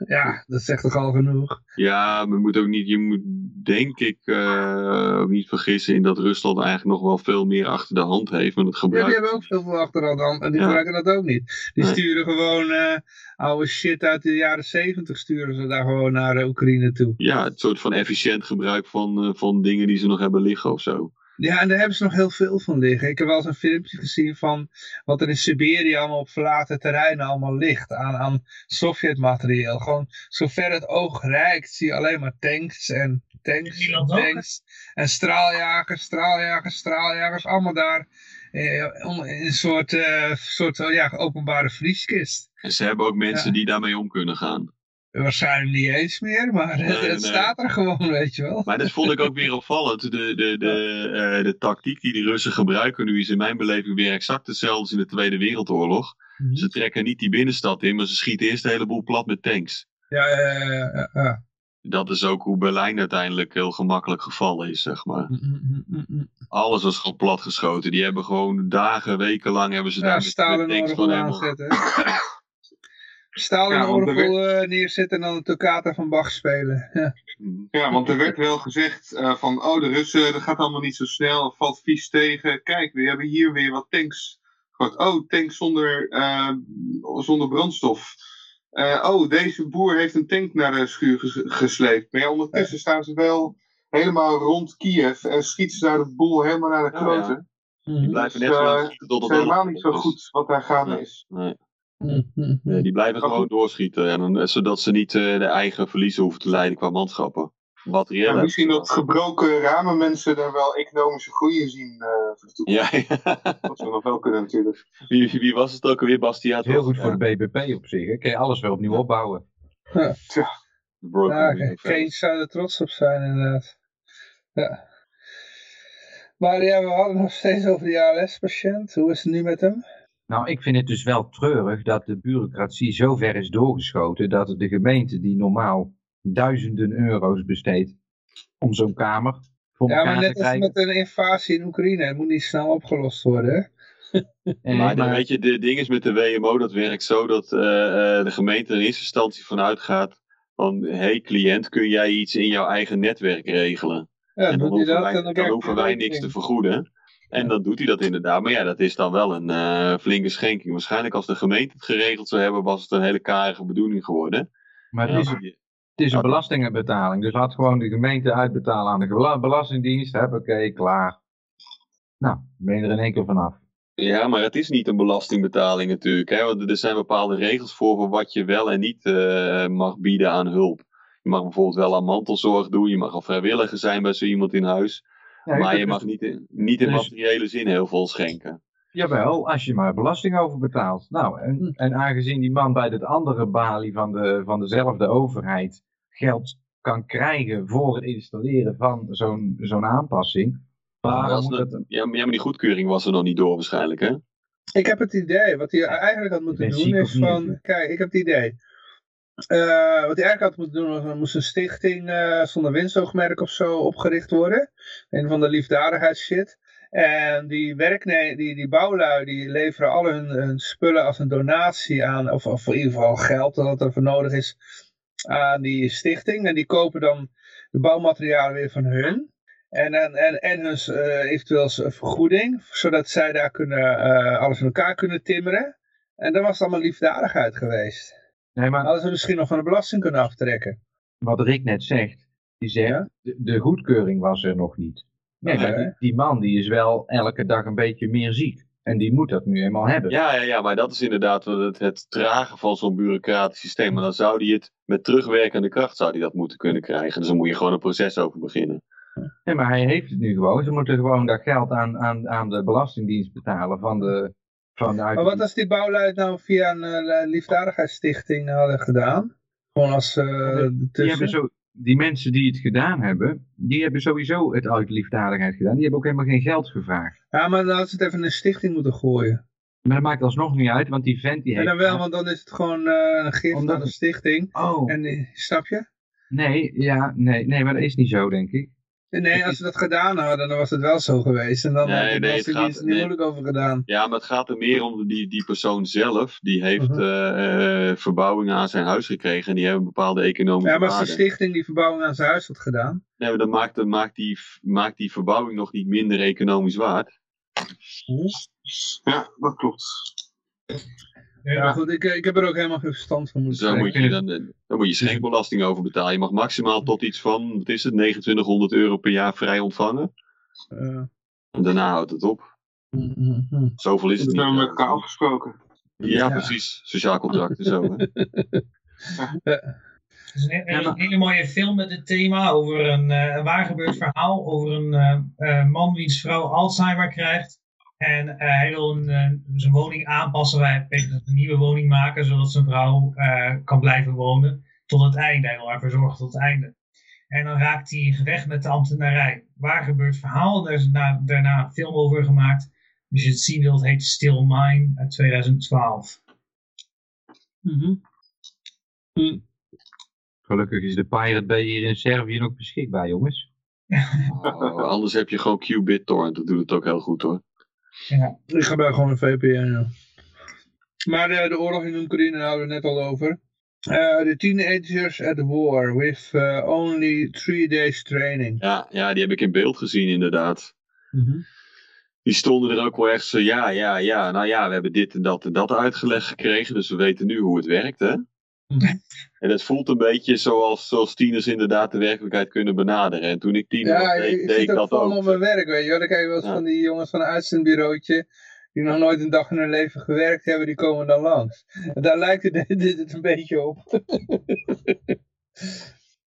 S1: Ja, dat zegt toch al genoeg.
S3: Ja, maar je moet ook niet, je moet denk ik eh, ook niet vergissen in dat Rusland eigenlijk nog wel veel meer achter de hand heeft. Maar het
S1: Ja,
S3: gebruik...
S1: die hebben ook veel veel achterhand aan en die
S3: Ja.
S1: gebruiken dat ook niet. Die
S3: Nee.
S1: sturen gewoon eh, oude shit uit de jaren zeventig sturen ze daar gewoon naar Oekraïne toe.
S3: Ja, het soort van efficiënt gebruik van, eh, van dingen die ze nog hebben liggen of zo.
S1: Ja, en daar hebben ze nog heel veel van liggen. Ik heb wel eens een filmpje gezien van wat er in Siberië allemaal op verlaten terreinen allemaal ligt. Aan, aan Sovjetmateriaal. Gewoon zover het oog reikt zie je alleen maar tanks en tanks en tanks. En straaljagers, straaljagers, straaljagers. Allemaal daar eh, in een soort, eh, soort eh, ja, openbare vrieskist.
S3: En ze hebben ook mensen
S1: Ja.
S3: die daarmee om kunnen gaan.
S1: Waarschijnlijk niet eens meer, maar het,
S3: Nee,
S1: het
S3: nee.
S1: staat er gewoon, weet je wel.
S3: Maar dat vond ik ook weer opvallend. De, de, de, eh, de tactiek die de Russen gebruiken nu is in mijn beleving weer exact hetzelfde als in de Tweede Wereldoorlog. Ze trekken niet die binnenstad in, maar ze schieten eerst een heleboel plat met tanks.
S1: Ja, ja, ja.
S3: Dat is ook hoe Berlijn uiteindelijk heel gemakkelijk gevallen is, zeg maar.
S1: Mm, mm, mm.
S3: Alles was gewoon platgeschoten. Die hebben gewoon dagen, weken lang hebben ze
S1: Ja,
S3: daar met, met tanks gewoon helemaal...
S1: aanzetten. Staal en
S4: Ja,
S1: orgel eh, neerzetten en dan de toccata van Bach spelen. Ja.
S4: Ja, want er werd wel gezegd eh, van, oh de Russen, dat gaat allemaal niet zo snel, valt vies tegen. Kijk, we hebben hier weer wat tanks. Goed, oh, tanks zonder, eh, zonder brandstof. Eh, oh, deze boer heeft een tank naar de schuur ges- gesleept. Maar ja, ondertussen staan ze wel helemaal rond Kiev en schieten ze daar de boel helemaal naar de
S3: Ja, ja.
S4: kloten.
S3: Die blijven net
S4: Dus,
S3: zo
S4: helemaal niet zo goed wat daar gaande
S3: Nee.
S4: is.
S3: Nee.
S1: Mm,
S3: Nee,
S1: mm.
S3: die blijven
S4: Maar
S3: gewoon doorschieten. En dan, zodat ze niet eh, de eigen verliezen hoeven te leiden qua manschappen. materieel
S4: Ja, misschien dat gebroken ramen mensen daar wel economische groei in zien eh, voor de toekomst.
S3: Ja, ja.
S4: Dat zou nog wel kunnen natuurlijk.
S3: Wie, wie was het ook alweer, Bastiaan?
S2: Heel goed voor de BBP op zich. hè. Kun je alles weer opnieuw opbouwen.
S1: Ja, Keynes zou er trots op zijn inderdaad. Ja. Maar ja, we hadden nog steeds over de ALS-patiënt. Hoe is het nu met hem?
S2: Nou, ik vind het dus wel treurig dat de bureaucratie zo ver is doorgeschoten dat de gemeente die normaal duizenden euro's besteedt om zo'n kamer voor
S1: Ja,
S2: elkaar
S1: maar net als met een invasie in Oekraïne. Het moet niet snel opgelost worden. hè?
S2: En-
S3: Maar, weet je, de ding is met de WMO, dat werkt zo dat eh, eh, de gemeente er in eerste instantie vanuit gaat van, hé hey, cliënt, kun jij iets in jouw eigen netwerk regelen?
S1: Ja,
S3: en dan hoeven
S1: dat
S3: wij,
S1: en dan
S3: dan
S1: krijg je
S3: hoeven wij niks te vergoeden. En dan doet hij dat inderdaad. Maar ja, dat is dan wel een eh, flinke schenking. Waarschijnlijk als de gemeente het geregeld zou hebben, was het een hele karige bedoeling geworden.
S2: maar het is, het is een
S3: Ja.
S2: belastingenbetaling. Dus laat gewoon de gemeente uitbetalen aan de belastingdienst. Heb, oké, klaar. Nou, ben je er in één keer vanaf.
S3: Ja, maar het is niet een belastingbetaling natuurlijk. Hè? Want er zijn bepaalde regels voor, voor wat je wel en niet eh, mag bieden aan hulp. Je mag bijvoorbeeld wel aan mantelzorg doen. Je mag al vrijwilliger zijn bij zo iemand in huis. Maar je mag niet in, niet in
S2: dus-
S3: materiële zin heel veel schenken.
S2: Jawel, als je maar belasting over betaalt. Nou,
S1: Hm.
S2: en, en aangezien die man bij het andere balie van, de, van dezelfde overheid geld kan krijgen voor het installeren van zo'n zo'n aanpassing. Waarom
S3: Was
S2: moet
S3: het-
S2: dat...
S3: ja, maar die goedkeuring was er nog niet door waarschijnlijk, hè?
S1: Ik heb het idee, wat hij eigenlijk had moeten doen is van, kijk, ik heb het idee. Eh, wat hij eigenlijk had moeten doen, was er moest een stichting eh, zonder winstoogmerk of zo opgericht worden. Een van de liefdadigheidsshit. En die werkne die, die bouwlui, die leveren al hun, hun spullen als een donatie aan, of, of in ieder geval geld dat er voor nodig is, aan die stichting. En die kopen dan de bouwmaterialen weer van hun. En, en, en, hun eh, eventueel vergoeding, zodat zij daar kunnen, alles in elkaar kunnen timmeren. En dan was allemaal liefdadigheid geweest.
S2: Nee, maar
S1: Hadden ze misschien nog van de belasting kunnen aftrekken.
S2: wat Rick net zegt, die zegt,
S1: Ja?
S2: de, de goedkeuring was er nog niet. Nee, maar die, die man die is wel elke dag een beetje meer ziek. En die moet dat nu eenmaal hebben.
S3: Ja, ja, ja, maar dat is inderdaad het, het tragen van zo'n bureaucratisch systeem. Maar dan zou die het met terugwerkende kracht zou die dat moeten kunnen krijgen. Dus dan moet je gewoon een proces over beginnen.
S2: Nee, maar hij heeft het nu gewoon. Ze moeten gewoon dat geld aan, aan, aan de belastingdienst betalen van de...
S1: Maar wat als die bouwlui het nou via een eh, liefdadigheidsstichting hadden gedaan? Gewoon als eh
S2: die,
S1: tussen.
S2: hebben zo, die mensen die het gedaan hebben, die hebben sowieso het uit liefdadigheid gedaan. Die hebben ook helemaal geen geld gevraagd.
S1: Ja, maar dan hadden ze het even in een stichting moeten gooien.
S2: Maar dat maakt alsnog niet uit, want die vent die
S1: En
S2: heeft...
S1: dan wel, want dan is het gewoon eh, een gift
S2: Omdat
S1: aan de stichting.
S2: Oh,
S1: En snap je?
S2: nee, ja, nee, nee, maar dat is niet zo, denk ik.
S1: Nee, als ze dat gedaan hadden, dan was het wel zo geweest. En dan
S3: Nee,
S1: had
S3: nee, het
S1: Belastingdienst
S3: gaat-
S1: er niet
S3: nee.
S1: moeilijk over gedaan.
S3: Ja, maar het gaat er meer om die, die persoon zelf. Die heeft eh, verbouwingen aan zijn huis gekregen. En die hebben bepaalde economische
S1: Ja, maar als de stichting die verbouwing aan zijn huis had gedaan.
S3: Nee, maar dan maakt, dan maakt, die, maakt die verbouwing nog niet minder economisch waard.
S4: Ja, dat klopt.
S1: Ja, goed, ik, ik heb er ook helemaal geen verstand van moeten
S3: daar
S1: zeggen.
S3: moet je, dan, eh, dan moet je schenkbelasting over betalen. Je mag maximaal tot iets van, wat is het, 2900 euro per jaar vrij ontvangen.
S1: Eh,
S3: En daarna houdt het op.
S1: mm, mm, mm.
S3: Zoveel is
S4: Dat
S3: het
S4: hebben we met
S3: niet.
S4: elkaar afgesproken.
S3: Ja,
S1: Ja.
S3: precies. Sociaal contract en zo. Hè?
S6: Er is, een, er een hele mooie film met dit thema over een, eh, een waar gebeurd verhaal over een eh, eh, man wiens vrouw Alzheimer krijgt. En eh, hij wil een, eh, zijn woning aanpassen, hij wil een nieuwe woning maken, zodat zijn vrouw eh, kan blijven wonen tot het einde. Hij wil haar verzorgen tot het einde. En dan raakt hij in gevecht met de ambtenarij. Waar gebeurt verhaal? Daar is na- daarna een film over gemaakt. Als je het zien wilt, heet Still Mine uit 2012.
S1: Mhm.
S2: Gelukkig is de Pirate Bay hier in Servië nog beschikbaar, jongens.
S3: Oh, anders heb je gewoon Qbit Torrent. Dat doet het ook heel goed hoor.
S1: Ik gebruik gewoon een VPN. Ja. Maar de, de oorlog in Oekraïne daar hadden we het net al over. Eh, The teenagers at war with eh, only three days training.
S3: Ja, ja, die heb ik in beeld gezien inderdaad.
S1: Mhm.
S3: Die stonden er ook wel echt zo, ja, ja, ja. Nou ja, we hebben dit en dat en dat uitgelegd gekregen. Dus we weten nu hoe het werkt, hè. En het voelt een beetje zoals, zoals tieners inderdaad de werkelijkheid kunnen benaderen. En toen ik tiener
S1: Ja,
S3: was,
S1: ik,
S3: deed,
S1: ik
S3: deed ik
S1: het ook
S3: dat ook.
S1: op mijn werk, weet je wel. Dan krijg je wel eens
S3: Ja.
S1: van die jongens van een uitzendbureautje, die nog nooit een dag in hun leven gewerkt hebben, die komen dan langs. En daar lijkt het, dit het een beetje op.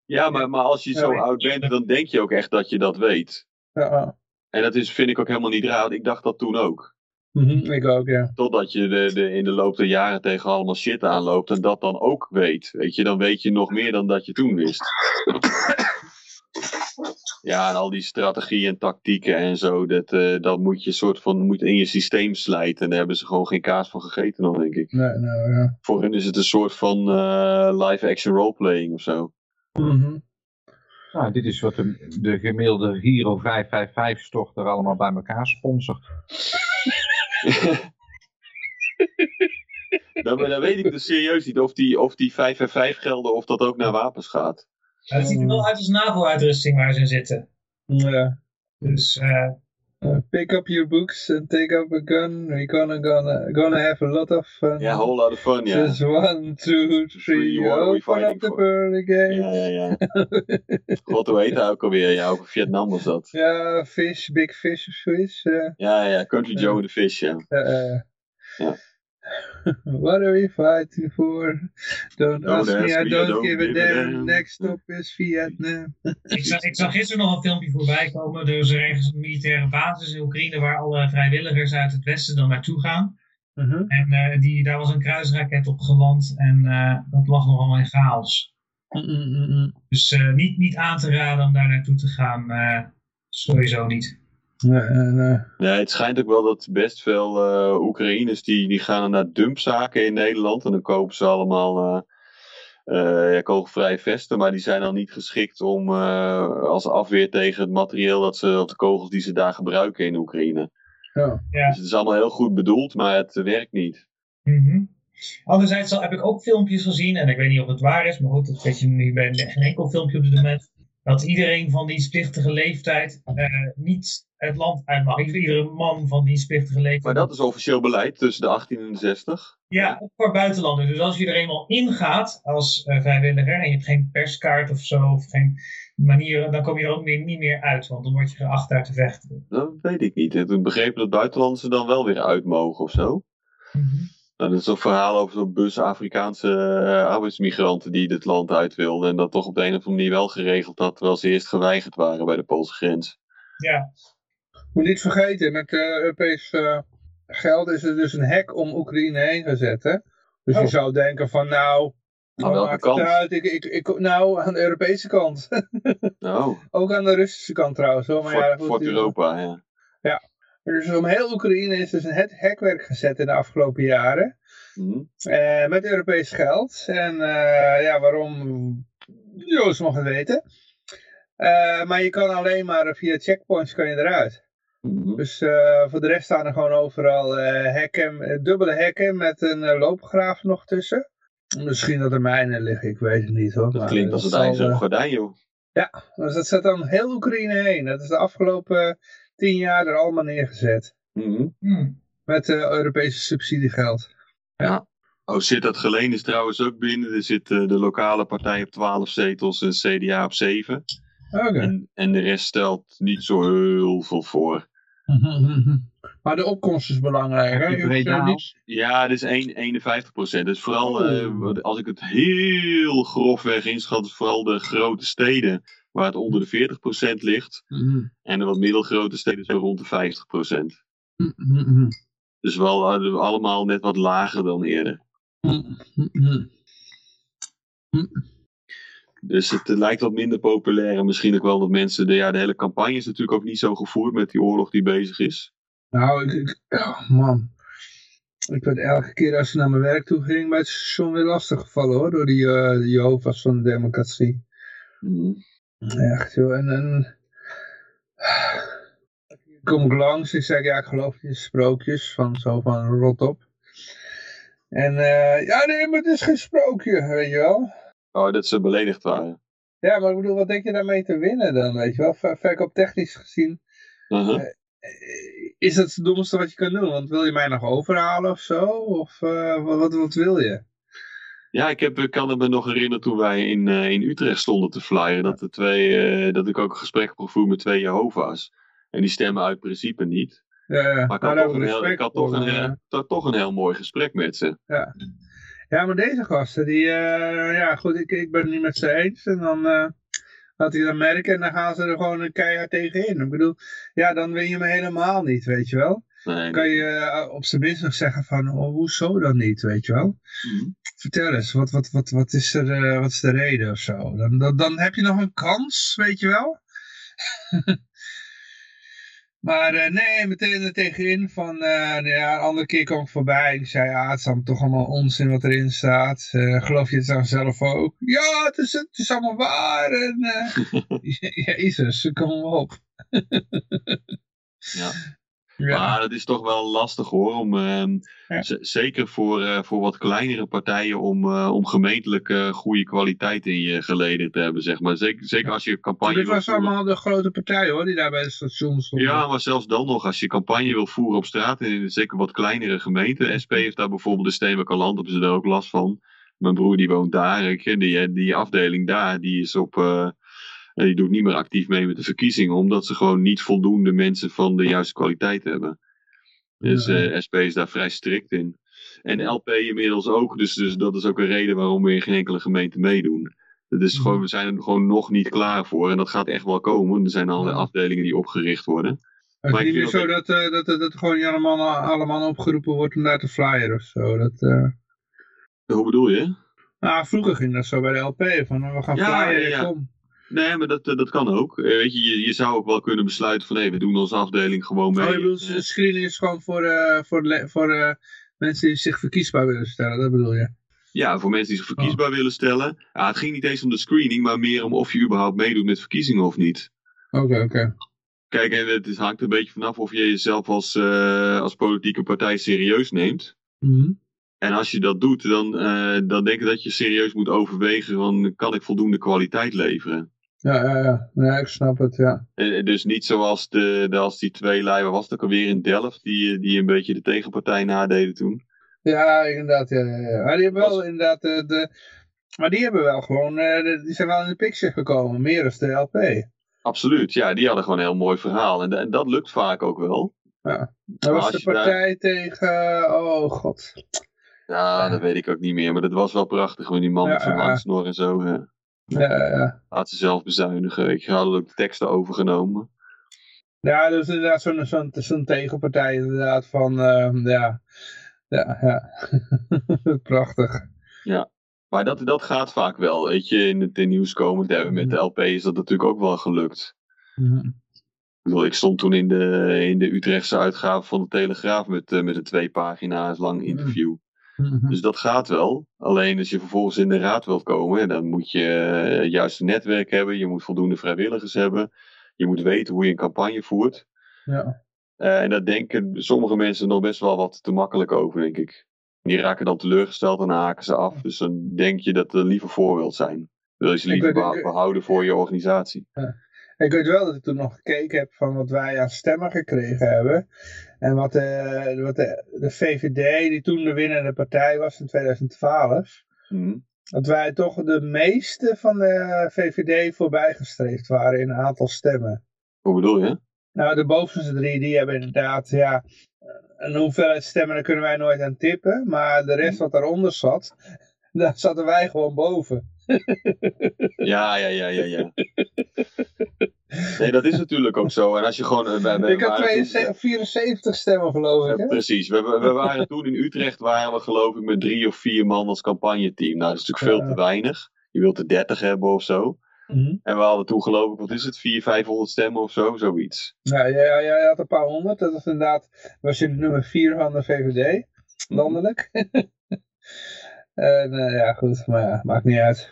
S3: Ja, maar, maar als je zo
S1: Ja.
S3: oud bent, dan denk je ook echt dat je dat weet.
S1: Ja,
S3: En dat is, vind ik ook helemaal niet raar. want Ik dacht dat toen ook.
S1: Mhm, ik ook, ja.
S3: Totdat je de, de, in de loop der jaren tegen allemaal shit aanloopt en dat dan ook weet. Weet je, dan weet je nog meer dan dat je toen wist. Ja, en al die strategieën en tactieken en zo, dat, eh, dat moet je soort van moet in je systeem slijten. En daar hebben ze gewoon geen kaas van gegeten dan, denk ik.
S1: Nee, nou, ja.
S3: Voor hen is het een soort van eh, live-action roleplaying of zo.
S1: Mhm.
S2: Nou, dit is wat de, de gemiddelde Hero 555 stort er allemaal bij elkaar sponsort.
S3: Nou, maar dan weet ik dus serieus niet of die, of die 5 en 5 gelden of dat ook naar wapens gaat.
S6: Ja, het ziet er wel uit als NAVO-uitrusting waar ze in zitten.
S1: Ja.
S6: Dus eh,
S1: Uh, pick up your books and take up a gun. We're gonna, gonna, gonna have a lot of fun.
S3: Ja, whole lot of fun, ja.
S1: Just one, two, three,
S3: what are we fighting
S1: up the
S3: for?
S1: pearly gate.
S3: Ja, ja, ja. God, hoe heet hij ook alweer? Ja, over Vietnam was dat.
S1: Ja, fish, big fish of zoiets. ja.
S3: Ja, ja, Country Joe and the Fish, ja. Ja.
S1: What are we fighting for? Don't
S3: Don't
S1: ask me, I don't,
S3: don't
S1: give a
S3: give a
S1: damn.
S3: damn.
S1: Next stop is Vietnam.
S6: ik, zag, ik zag gisteren nog een filmpje voorbij komen. Er is ergens een militaire basis in Oekraïne waar alle vrijwilligers uit het westen dan naartoe gaan.
S1: Mhm.
S6: En eh, die, daar was een kruisraket op geland en eh, dat lag nogal in chaos.
S1: Mm, mm, mm.
S6: Dus eh, niet, niet aan te raden om daar naartoe te gaan. eh, sowieso niet.
S1: Nee, nee, nee.
S3: Ja, het schijnt ook wel dat best veel eh Oekraïners die, die gaan naar dumpzaken in Nederland. En dan kopen ze allemaal eh eh, ja, kogelvrije vesten. Maar die zijn dan niet geschikt om eh, als afweer tegen het materieel dat ze, of de kogels die ze daar gebruiken in Oekraïne.
S1: Ja.
S6: Ja.
S3: Dus het is allemaal heel goed bedoeld, maar het werkt niet.
S6: Mhm. Anderzijds al- heb ik ook filmpjes gezien, en ik weet niet of het waar is, maar goed, dat weet je nu bij geen enkel filmpje op dit moment. Dat iedereen van dienstplichtige leeftijd eh, niet het land uit mag. Iedere man van dienstplichtige leeftijd.
S3: Maar dat is officieel beleid tussen de 18 en de 60.
S6: Ja, ook voor buitenlanders. Dus als je er eenmaal ingaat als eh, vrijwilliger en je hebt geen perskaart of zo, of geen manier, dan kom je er ook meer, niet meer uit, want dan word je geacht daar te vechten.
S3: Dat weet ik niet. Ik heb begrepen dat buitenlanders er dan wel weer uit mogen of zo. Nou, dat is een verhaal over zo'n bus Afrikaanse eh, arbeidsmigranten die dit land uit wilden. En dat toch op de een of andere manier wel geregeld had, terwijl ze eerst geweigerd waren bij de Poolse grens.
S6: Ja,
S1: Moet niet vergeten, met eh, Europees eh, geld is er dus een hek om Oekraïne heen gezet. Hè? Dus
S6: Oh.
S1: je zou denken van nou,
S3: Aan welke
S1: maakt het
S3: kant?
S1: uit? Ik, ik, ik, nou, aan de Europese kant.
S3: Nou,
S1: Ook aan de Russische kant trouwens. Hoor. Maar ja, goed, die-
S3: Europa, ja.
S1: Dus om heel Oekraïne is dus een het hekwerk gezet in de afgelopen jaren.
S3: Mhm.
S1: Eh, met Europees geld. En ja, waarom? Joost mag het weten. Maar je kan alleen maar via checkpoints kan je eruit.
S3: Mhm.
S1: Dus eh, voor de rest staan er gewoon overal eh, hekken, eh, dubbele hekken met een loopgraaf nog tussen. Misschien dat er mijnen liggen, ik weet het niet hoor.
S3: Dat
S1: maar
S3: klinkt als het ijzeren gordijn, joh.
S1: Dus dat zet dan heel Oekraïne heen. Dat is de afgelopen tien jaar er allemaal neergezet.
S3: Mhm.
S6: Hm.
S1: Met eh, Europese subsidiegeld.
S3: Oh, zit dat geleen is trouwens ook binnen. Er zit eh, de lokale partij op 12 zetels en CDA op 7.
S1: Oké.
S3: En, en de rest stelt niet zo heel veel voor.
S1: Maar de opkomst is belangrijk. Hè?
S2: Breda
S3: Ja, het is 1, 51 procent. Dus vooral,
S1: Oh.
S3: eh, als ik het heel grofweg inschat, is vooral de grote steden waar het onder de 40 procent ligt. En de wat middelgrote steden zo rond de 50 procent. Dus wel eh, allemaal net wat lager dan eerder. Dus het lijkt wat minder populair. En misschien ook wel dat mensen. De, ja, de hele campagne is natuurlijk ook niet zo gevoerd met die oorlog die bezig is.
S1: Nou, ik, ik- oh, man. Ik werd elke keer als ik naar mijn werk toe ging bij het station weer lastig gevallen hoor. Door die Jehovah's van de democratie.
S3: Mhm.
S1: Echt joh. En, en kom ik langs. Ik zeg ja, ik geloof in sprookjes. Van zo van rot op. En eh, ja nee, maar het is geen sprookje, weet je wel.
S3: Oh, dat ze beledigd waren.
S1: Ja, maar ik bedoel, wat denk je daarmee te winnen dan, weet je wel? Ver- Verkooptechnisch gezien
S3: Uh-huh.
S1: eh, is dat het domste wat je kan doen. Want wil je mij nog overhalen of zo? Of eh, wat, wat, wat wil je?
S3: Ja, ik, heb, ik kan me nog herinneren toen wij in, eh, in Utrecht stonden te flyeren. Dat, de twee, eh, dat ik ook een gesprek heb gevoerd met twee Jehovah's. En die stemmen uit principe niet.
S1: Ja, ja.
S3: Maar ik had, toch, een heel, ik had toch, een, eh, toch een heel mooi gesprek met ze.
S1: Ja, Ja, maar deze gasten, die, eh, ja goed, ik, ik ben het niet met ze eens. En dan eh laat ik dat merken en dan gaan ze er gewoon een keihard tegenin. Ik bedoel, ja, dan win je me helemaal niet, weet je wel.
S3: Nee,
S1: kan je eh, op zijn minst nog zeggen van, oh, hoezo dan niet, weet je wel.
S3: Mhm.
S1: Vertel eens, wat, wat, wat, wat, is, er, wat is de reden of zo? Dan, dan, dan heb je nog een kans, weet je wel. maar eh, nee, meteen er tegenin van, eh, nou ja, een andere keer kwam ik voorbij. Die zei, ja, het is allemaal toch allemaal onzin wat erin staat. Eh, geloof je het dan zelf ook? Ja, het is, het is allemaal waar. En, Jezus, kom op.
S3: Ja.
S1: Ja.
S3: Maar dat is toch wel lastig hoor, om, ehm,
S1: Ja.
S3: zeker voor, eh, voor wat kleinere partijen, om, eh, om gemeentelijk eh, goede kwaliteit in je geleden te hebben, zeg maar. Zeker, zeker als je campagne
S1: Dit was
S3: voeren.
S1: allemaal de grote partijen hoor, die daar bij het station stonden.
S3: Ja, maar zelfs dan nog, als je campagne wil voeren op straat, in zeker wat kleinere gemeenten. SP heeft daar bijvoorbeeld de Steenwijkerland, hebben ze daar ook last van. Mijn broer die woont daar, ik, die, die afdeling daar, die is op... die doet niet meer actief mee met de verkiezingen, omdat ze gewoon niet voldoende mensen van de juiste kwaliteit hebben. Dus
S1: Ja.
S3: eh, SP is daar vrij strikt in. En LP inmiddels ook, dus, dus dat is ook een reden waarom we in geen enkele gemeente meedoen. Dat is gewoon, we zijn er gewoon nog niet klaar voor en dat gaat echt wel komen. Er zijn allerlei afdelingen die opgericht worden.
S1: Het is niet meer zo dat, eh, dat, dat, dat gewoon Jan man, alle mannen opgeroepen wordt om daar te flyer of zo. Dat, eh,
S3: Hoe bedoel je?
S1: nou, vroeger ging dat zo bij de LP, van we gaan
S3: Ja,
S1: flyer,
S3: ja, ja.
S1: kom.
S3: Nee, maar dat, eh, dat kan ook. Eh, weet je, je, je zou ook wel kunnen besluiten van nee, we doen onze afdeling gewoon mee.
S1: Oh, je bedoelt,
S3: Eh,
S1: screening is gewoon voor, voor, voor mensen die zich verkiesbaar willen stellen, dat bedoel je?
S3: Ja, voor mensen die zich verkiesbaar willen stellen. Ja, het ging niet eens om de screening, maar meer om of je überhaupt meedoet met verkiezingen of niet.
S1: Oké, oké.
S3: Kijk, en het is- hangt een beetje vanaf of je jezelf als, als politieke partij serieus neemt.
S1: Mhm.
S3: En als je dat doet, dan, dan denk ik dat je serieus moet overwegen van kan ik voldoende kwaliteit leveren.
S1: Ja, ja, ja. Nee, ik snap het, ja.
S3: Eh, Dus niet zoals de, de, als die twee waar was het ook alweer in Delft, die, eh, die een beetje de tegenpartij nadeden toen.
S1: Ja, inderdaad, ja, ja, ja. Maar die hebben wel
S3: Was-
S1: inderdaad de, de... Maar die hebben wel gewoon, eh, de- die zijn wel in de picture gekomen, meer dan de LP.
S3: Absoluut, ja, die hadden gewoon een heel mooi verhaal. En, en dat lukt vaak ook wel.
S1: Dat
S3: Maar
S1: was de
S3: daar-
S1: partij tegen, oh god.
S3: Ja, dat weet ik ook niet meer, maar dat was wel prachtig. Met die man
S1: Ja,
S3: met zijn
S1: ja.
S3: hangsnor en zo. eh,
S1: Ja, ja, ja.
S3: laat ze zelf bezuinigen. Je hadden ook de teksten overgenomen.
S1: Ja, dat is inderdaad zo'n zo'n zo'n tegenpartij inderdaad van, ehm, ja, ja, ja. Prachtig.
S3: Maar dat, dat gaat vaak wel. Weet je, in het in nieuws komen hebben met de LP is dat natuurlijk ook wel gelukt.
S1: Mhm.
S3: Ik bedoel, ik stond toen in de, in de Utrechtse uitgave van de Telegraaf met, eh, met een twee pagina's lang interview.
S1: Mhm.
S3: Dus dat gaat wel. Alleen als je vervolgens in de raad wilt komen, dan moet je eh, het juiste netwerk hebben. Je moet voldoende vrijwilligers hebben. Je moet weten hoe je een campagne voert.
S1: Ja.
S3: Eh, en daar denken sommige mensen nog best wel wat te makkelijk over, denk ik. Die raken dan teleurgesteld en haken ze af. Dus dan denk je dat er liever voor wilt zijn. Wil je ze liever behouden voor je organisatie.
S1: Ik weet wel dat ik toen nog gekeken heb van wat wij aan stemmen gekregen hebben. En wat, de, wat de, de VVD, die toen de winnende partij was in 2012.
S3: Hm.
S1: Dat wij toch de meeste van de VVD voorbijgestreefd waren in aantal stemmen.
S3: Hoe bedoel je?
S1: Nou, de bovenste drie, die hebben inderdaad, ja, een hoeveelheid stemmen, daar kunnen wij nooit aan tippen. Maar de rest wat daaronder zat, daar zaten wij gewoon boven.
S3: Ja, ja, ja, ja, ja. Nee, dat is natuurlijk ook zo. En als je gewoon... eh, wij- wij
S1: ik had
S3: waren toen-
S1: 72, 74 stemmen geloof ik,
S3: Ja,
S1: hè?
S3: precies. We, we, we waren toen in Utrecht, waren we geloof ik met drie of vier man als campagneteam. Nou, dat is natuurlijk veel
S1: Ja.
S3: te weinig. Je wilt er 30 hebben of zo.
S1: Mhm.
S3: En we hadden toen geloof ik, wat is het, 400, 500 stemmen of zo, zoiets.
S1: Ja, jij, jij had een paar honderd. Dat was inderdaad, was je de nummer vier van de VVD, landelijk. en eh, ja, goed, maar ja, maakt niet uit.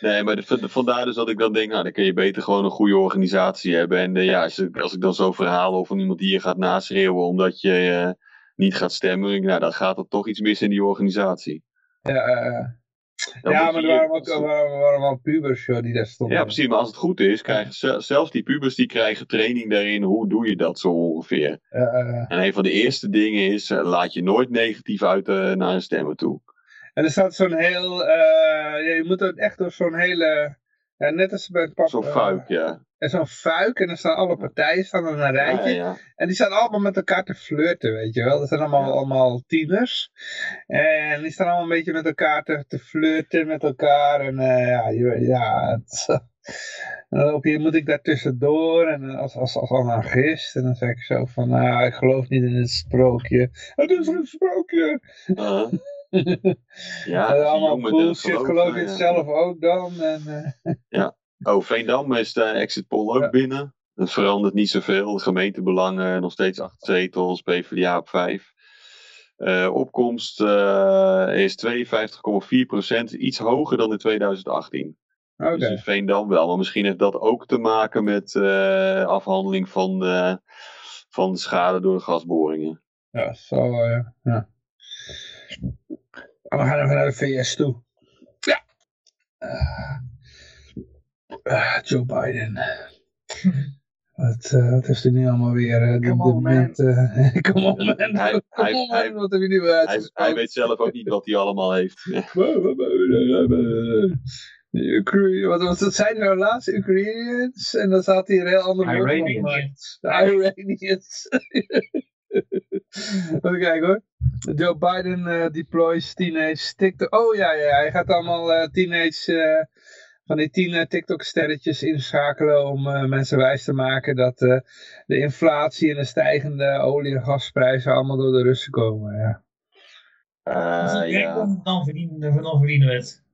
S3: Nee, maar de, vandaar dus dat ik dan denk, nou, dan kun je beter gewoon een goede organisatie hebben. En eh, ja, als, ik- als ik dan zo verhaal over iemand die je gaat naschreeuwen omdat je eh, niet gaat stemmen, nou, dan gaat er toch iets mis in die organisatie.
S1: Ja, ja
S3: moet
S1: maar er waren ook er waren, waren wel pubers die daar stonden.
S3: Ja, precies. Maar als het goed is, krijgen ze- zelfs die pubers die krijgen training daarin. Hoe doe je dat zo ongeveer?
S1: Ja,
S3: En een van de eerste dingen is, laat je nooit negatief uit naar een stemmen toe.
S1: En er staat zo'n heel, eh, je moet ook echt door zo'n hele Ja, net als bij het.
S3: Zo'n
S1: eh,
S3: fuik, ja.
S1: En zo'n fuik. En dan staan alle partijen staan in een rijtje.
S3: ja.
S1: En die staan allemaal met elkaar te flirten, weet je wel. Dat zijn allemaal, allemaal tieners. En die staan allemaal een beetje met elkaar te, te flirten met elkaar. En eh, ja, je- ja het, en dan op je moet ik daar tussendoor. En als, als, als anarchist. En dan zeg ik zo van, nou, ik geloof niet in het sprookje. Het is een sprookje.
S3: Uh, ja,
S1: En allemaal bullshit, geloof
S3: ja.
S1: zelf ook dan? En, eh,
S3: Oh, Veendam is de exit poll ook
S1: Ja.
S3: binnen. Het verandert niet zoveel. De gemeentebelangen nog steeds acht zetels, PvdA op vijf. Eh, opkomst eh, is 52,4%, iets hoger dan in 2018.
S1: Oké.
S3: Dus in Veendam wel, maar misschien heeft dat ook te maken met afhandeling van van de schade door de gasboringen.
S1: Ja, zo, ja. En we gaan even naar de VS toe. Ja. Eh, eh, Joe Biden. Wat, eh, wat heeft hij nu allemaal weer? eh, de,
S2: Come
S1: de
S2: on, man.
S1: ment, eh, come on, man.
S3: Hij-
S1: Come
S3: hij-
S1: on,
S3: hij-
S1: man. Wat heb je nu
S3: Hij,
S1: uitgesproken?
S3: hij weet zelf ook niet wat hij allemaal heeft.
S1: Ukra- Wat was het? Zijn er nou laatst Ukrainians? En dan zat hij een heel ander woord
S2: Iranians.
S1: De Iranians. Even kijken hoor. Joe Biden eh, deploys teenage TikTok. Oh ja, ja, hij gaat allemaal eh, teenage eh, van die tien TikTok-sterretjes inschakelen om eh, mensen wijs te maken dat eh, de inflatie en de stijgende olie- en gasprijzen allemaal door de Russen komen. Ja.
S6: Als het
S3: Eh,
S6: werkt,
S3: ja.
S6: dan, dan, verdienen, dan verdienen we het.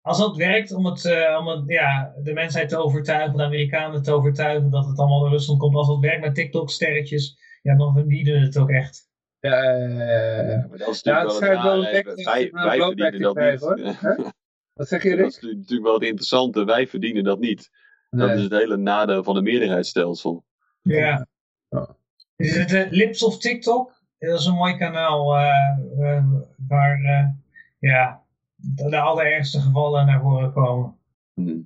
S6: Als dat werkt om, het, eh, om het, ja, de mensheid te overtuigen, de Amerikanen te overtuigen dat het allemaal in Rusland komt. Als dat werkt met TikTok-sterretjes, ja, dan verdienen we het ook echt.
S1: Ja, eh,
S3: Maar dat is
S1: Ja,
S3: natuurlijk
S1: het
S3: wel het
S1: een
S3: Wij, verdienen dat
S1: te krijgen,
S3: niet.
S1: hoor. Wat zeg je
S3: Dat
S1: Rick?
S3: is natuurlijk wel het interessante. Wij verdienen dat niet. Dat is het hele nadeel van een meerderheidsstelsel.
S6: Ja.
S1: Ja.
S6: Is het eh, Lips of TikTok? Dat is een mooi kanaal eh, eh, waar eh, ja, de, de allerergste gevallen naar voren komen.
S3: Hm.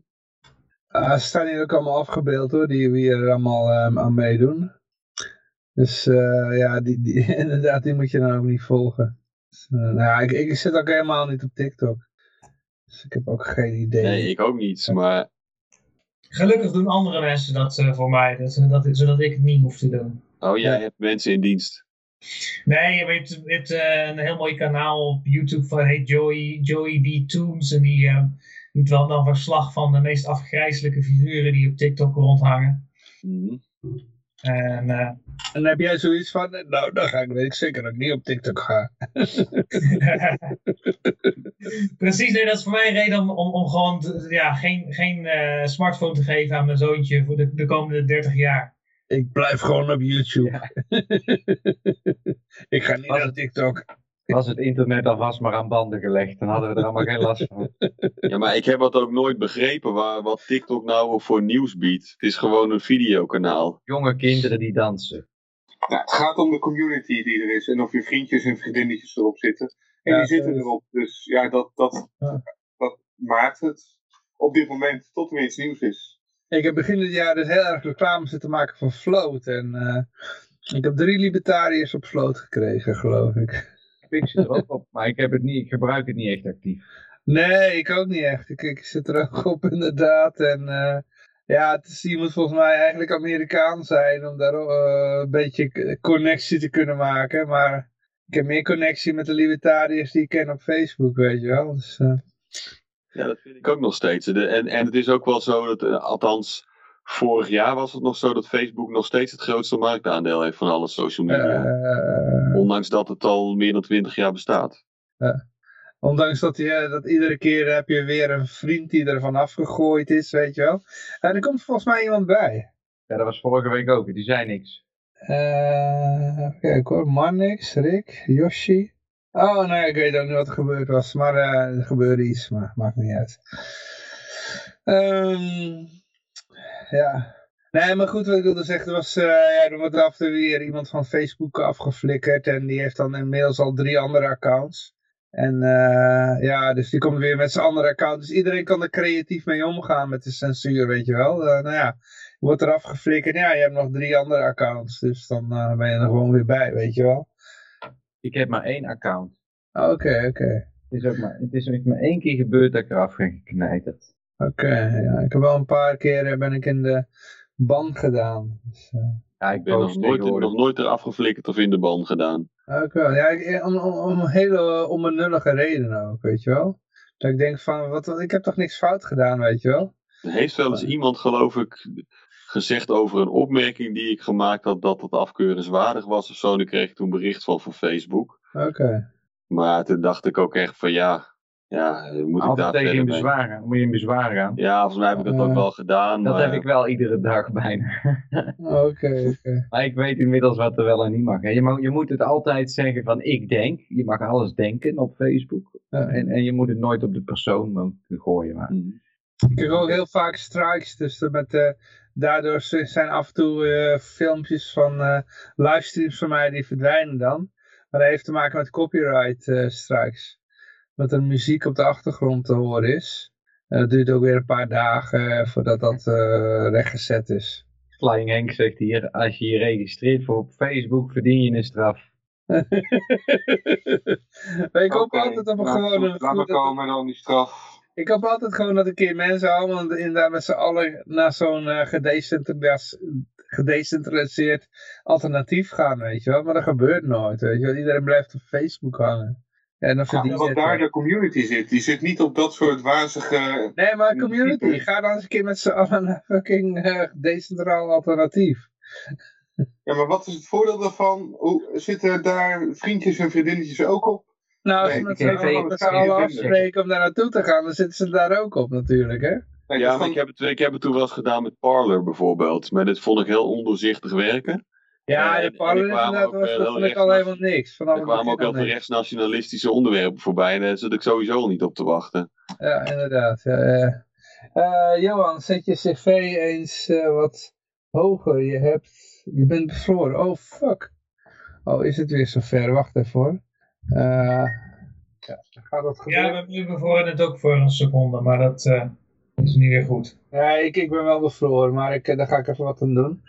S1: Ah, ze staan hier ook allemaal afgebeeld hoor, die wie er allemaal aan meedoen. Dus eh, ja, die, die, inderdaad, die moet je dan ook niet volgen. Dus, eh, nou, ja, ik, ik zit ook helemaal niet op TikTok. Dus ik heb ook geen idee.
S3: Nee, ik ook niet. Maar
S6: Gelukkig doen andere mensen dat eh, voor mij, dat, dat, zodat ik het niet hoef te doen.
S3: oh, jij
S1: Ja.
S3: hebt mensen in dienst.
S6: Nee, je weet, je hebt eh, een heel mooi kanaal op YouTube van heet Joey, Joey B. Toons. En die doet wel dan verslag van de meest afgrijzelijke figuren die op TikTok rondhangen.
S3: Hm.
S6: En eh,
S1: dan heb jij zoiets van, nou dan ga ik, weet ik zeker dat ik niet op TikTok ga.
S6: Precies, nee, dat is voor mij een reden om, om, om gewoon ja, geen, geen eh, smartphone te geven aan mijn zoontje voor de, de komende 30 jaar.
S1: Ik blijf gewoon op YouTube. ik ga niet
S2: Was
S1: naar TikTok.
S2: Was het internet alvast maar aan banden gelegd, dan hadden we er allemaal geen last van.
S3: Ja, maar ik heb dat ook nooit begrepen waar, wat TikTok nou voor nieuws biedt. Het is gewoon een videokanaal.
S2: Jonge kinderen die dansen.
S4: Nou, het gaat om de community die er is en of je vriendjes en vriendinnetjes erop zitten. En
S1: Ja,
S4: die zitten
S1: is-
S4: erop. Dus ja, dat, dat,
S1: Ja.
S4: dat maakt het op dit moment tot er weer iets nieuws is.
S1: Ik heb begin dit jaar dus heel erg reclame zitten maken voor Float. En eh, ik heb drie libertariërs op Float gekregen, geloof ik.
S2: Er ook op, maar ik, heb het niet, ik gebruik het niet echt actief.
S1: Nee, ik ook niet echt. Ik, ik zit er ook op inderdaad. En eh, ja, het is, je moet volgens mij eigenlijk Amerikaan zijn om daar eh, een beetje connectie te kunnen maken. Maar ik heb meer connectie met de libertariërs die ik ken op Facebook, weet je wel. Dus, eh,
S3: Ja, dat vind ik ook nog steeds. De, en, en het is ook wel zo dat, althans, vorig jaar was het nog zo dat Facebook nog steeds het grootste marktaandeel heeft van alle social media.
S1: eh,
S3: Ondanks dat het al meer dan 20 jaar bestaat.
S1: ondanks dat, je, dat iedere keer heb je weer een vriend die ervan afgegooid is, weet je wel. En er komt volgens mij iemand bij.
S2: Ja, dat was vorige week ook, die zei niks.
S1: Eh kijk hoor, Marnix, Rick, Yoshi. Oh nee, ik weet ook niet wat er gebeurd was, maar eh, er gebeurde iets, maar maakt niet uit. Ehm, ja. Nee, maar goed, wat ik wilde zeggen, er was, eh, ja, er wordt af en weer iemand van Facebook afgeflikkerd en die heeft dan inmiddels al drie andere accounts. En eh, ja, dus die komt weer met zijn andere account. Dus iedereen kan er creatief mee omgaan met de censuur, weet je wel. Eh, nou ja, wordt eraf geflikkerd. Ja, je hebt nog drie andere accounts. Dus dan ben je er gewoon weer bij, weet je wel.
S2: Ik heb maar één account.
S1: Oké, oké.
S2: Het is ook maar, het is maar één keer gebeurd dat ik eraf ben geknijterd.
S1: Oké, ja, ik heb wel een paar keer ben ik in de ban gedaan. Dus, eh,
S2: Ja, ik
S3: Ik ben nog nooit, nog nooit eraf geflikkerd of in de ban gedaan.
S1: ook wel. Ja, ik, eh, om, om, om een hele onbenullige reden ook, weet je wel. Dat ik denk van, wat, ik heb toch niks fout gedaan, weet je wel.
S3: Er heeft wel eens iemand, geloof ik, gezegd over een opmerking die ik gemaakt had dat het afkeurenswaardig was of zo. En daar kreeg ik toen bericht van van Facebook.
S1: Oké.
S3: Maar toen dacht ik ook echt van ja, ja moet ik
S2: Altijd
S3: daar
S2: tegen in
S3: mee?
S2: bezwaar gaan. Moet je in bezwaar gaan.
S3: Ja, volgens mij heb ik dat ook
S1: Eh,
S3: wel gedaan.
S2: Dat
S3: maar,
S2: heb ik wel iedere dag bijna.
S1: Oké, oké.
S2: maar ik weet inmiddels wat er wel en niet mag. Je, mag, je moet het altijd zeggen van ik denk. Je mag alles denken op Facebook.
S1: Ja.
S2: En, en je moet het nooit op de persoon gooien. Maar.
S3: Mhm.
S1: Ik krijg ook heel vaak strikes, dus met, eh, daardoor zijn af en toe eh, filmpjes van eh, livestreams van mij die verdwijnen dan. Maar dat heeft te maken met copyright eh, strikes. Dat er muziek op de achtergrond te horen is. En dat duurt ook weer een paar dagen eh, voordat dat eh, rechtgezet is.
S2: Flying Henk zegt hier, als je je registreert voor op Facebook verdien je een straf.
S1: maar ik hoop altijd op een
S4: nou,
S1: gewoon
S4: Laat komen dan die straf.
S1: Ik hoop altijd gewoon dat een keer mensen allemaal inderdaad met z'n allen naar zo'n eh, gedecentralis- gedecentraliseerd alternatief gaan, weet je wel. Maar dat gebeurt nooit, weet je wel. Iedereen blijft op Facebook hangen. En dan
S4: Ja, omdat daar de community zit. Die zit niet op dat soort wazige...
S1: Nee, maar community, ga dan eens een keer met z'n allen naar fucking eh decentraal alternatief.
S4: Ja, maar wat is het voordeel daarvan? Hoe, zitten daar vriendjes en vriendinnetjes ook op?
S1: Nou, als we met
S2: ik
S1: z'n allen, afspreken om daar naartoe te gaan, dan zitten ze daar ook op natuurlijk, hè.
S4: Nee,
S3: Ja, maar
S4: van-
S3: ik heb, het, ik heb het toen wel eens gedaan met Parler bijvoorbeeld. Maar dit vond ik heel ondoorzichtig werken.
S1: Ja, de
S3: en
S1: parlement was,
S3: rechts
S1: al helemaal niks. Vanaf
S3: Er kwamen ook heel
S1: al
S3: veel
S1: niks.
S3: rechtsnationalistische onderwerpen voorbij. En daar zit ik sowieso al niet op te wachten.
S1: Ja, inderdaad. Ja, ja. Eh, Johan, zet je cv eens eh, wat hoger. Je, hebt, je bent bevroren. Oh, fuck. Oh, is het weer zover? Wacht even hoor. Eh, ja, gaat dat
S6: Ja,
S1: gebeuren?
S6: we, we bevoren het ook voor een seconde, maar dat eh, is nu weer goed.
S1: Ja, ik, ik ben wel bevroren, maar ik, eh, daar ga ik even wat aan doen.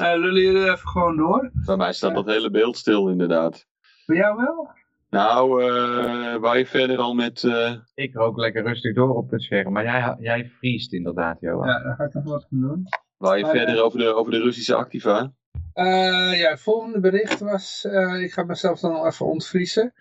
S1: Eh lullen jullie even gewoon door?
S3: Bij mij staat dat hele beeld stil inderdaad.
S1: Bij jou wel?
S3: Nou, eh waar je verder al met... eh,
S2: Ik rook lekker rustig door op het scherm. Maar jij, jij vriest inderdaad, Johan.
S1: Ja, daar ga ik even wat aan doen.
S3: waar je
S1: Maar,
S3: verder over de, over de Russische activa.
S1: Eh, ja, het volgende bericht was, eh, ik ga mezelf dan nog even ontvriezen.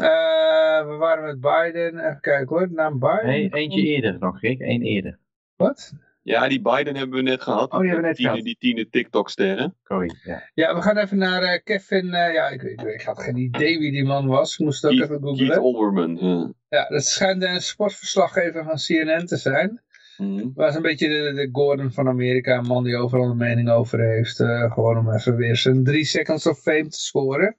S1: Eh, we waren met Biden, even kijken hoor, naam Biden.
S2: Nee, eentje eerder nog, Rick. Eén eerder.
S1: Wat?
S3: Ja, die Biden hebben we net gehad.
S2: Oh, die hebben we net
S3: tiende,
S2: gehad.
S3: Die tiende TikTok-sterren.
S2: Sorry. Ja.
S1: Ja, we gaan even naar eh, Kevin, eh, ja, ik, ik, ik had geen idee wie die man was, ik moest het ook
S3: Keith,
S1: even
S3: Keith
S1: googlen.
S3: Olbermann. Ja.
S1: Ja, dat schijnt een sportverslaggever van CNN te zijn.
S3: Mhm.
S1: Was een beetje de, de Gordon van Amerika, een man die overal een mening over heeft. eh, gewoon om even weer zijn drie seconds of fame te scoren.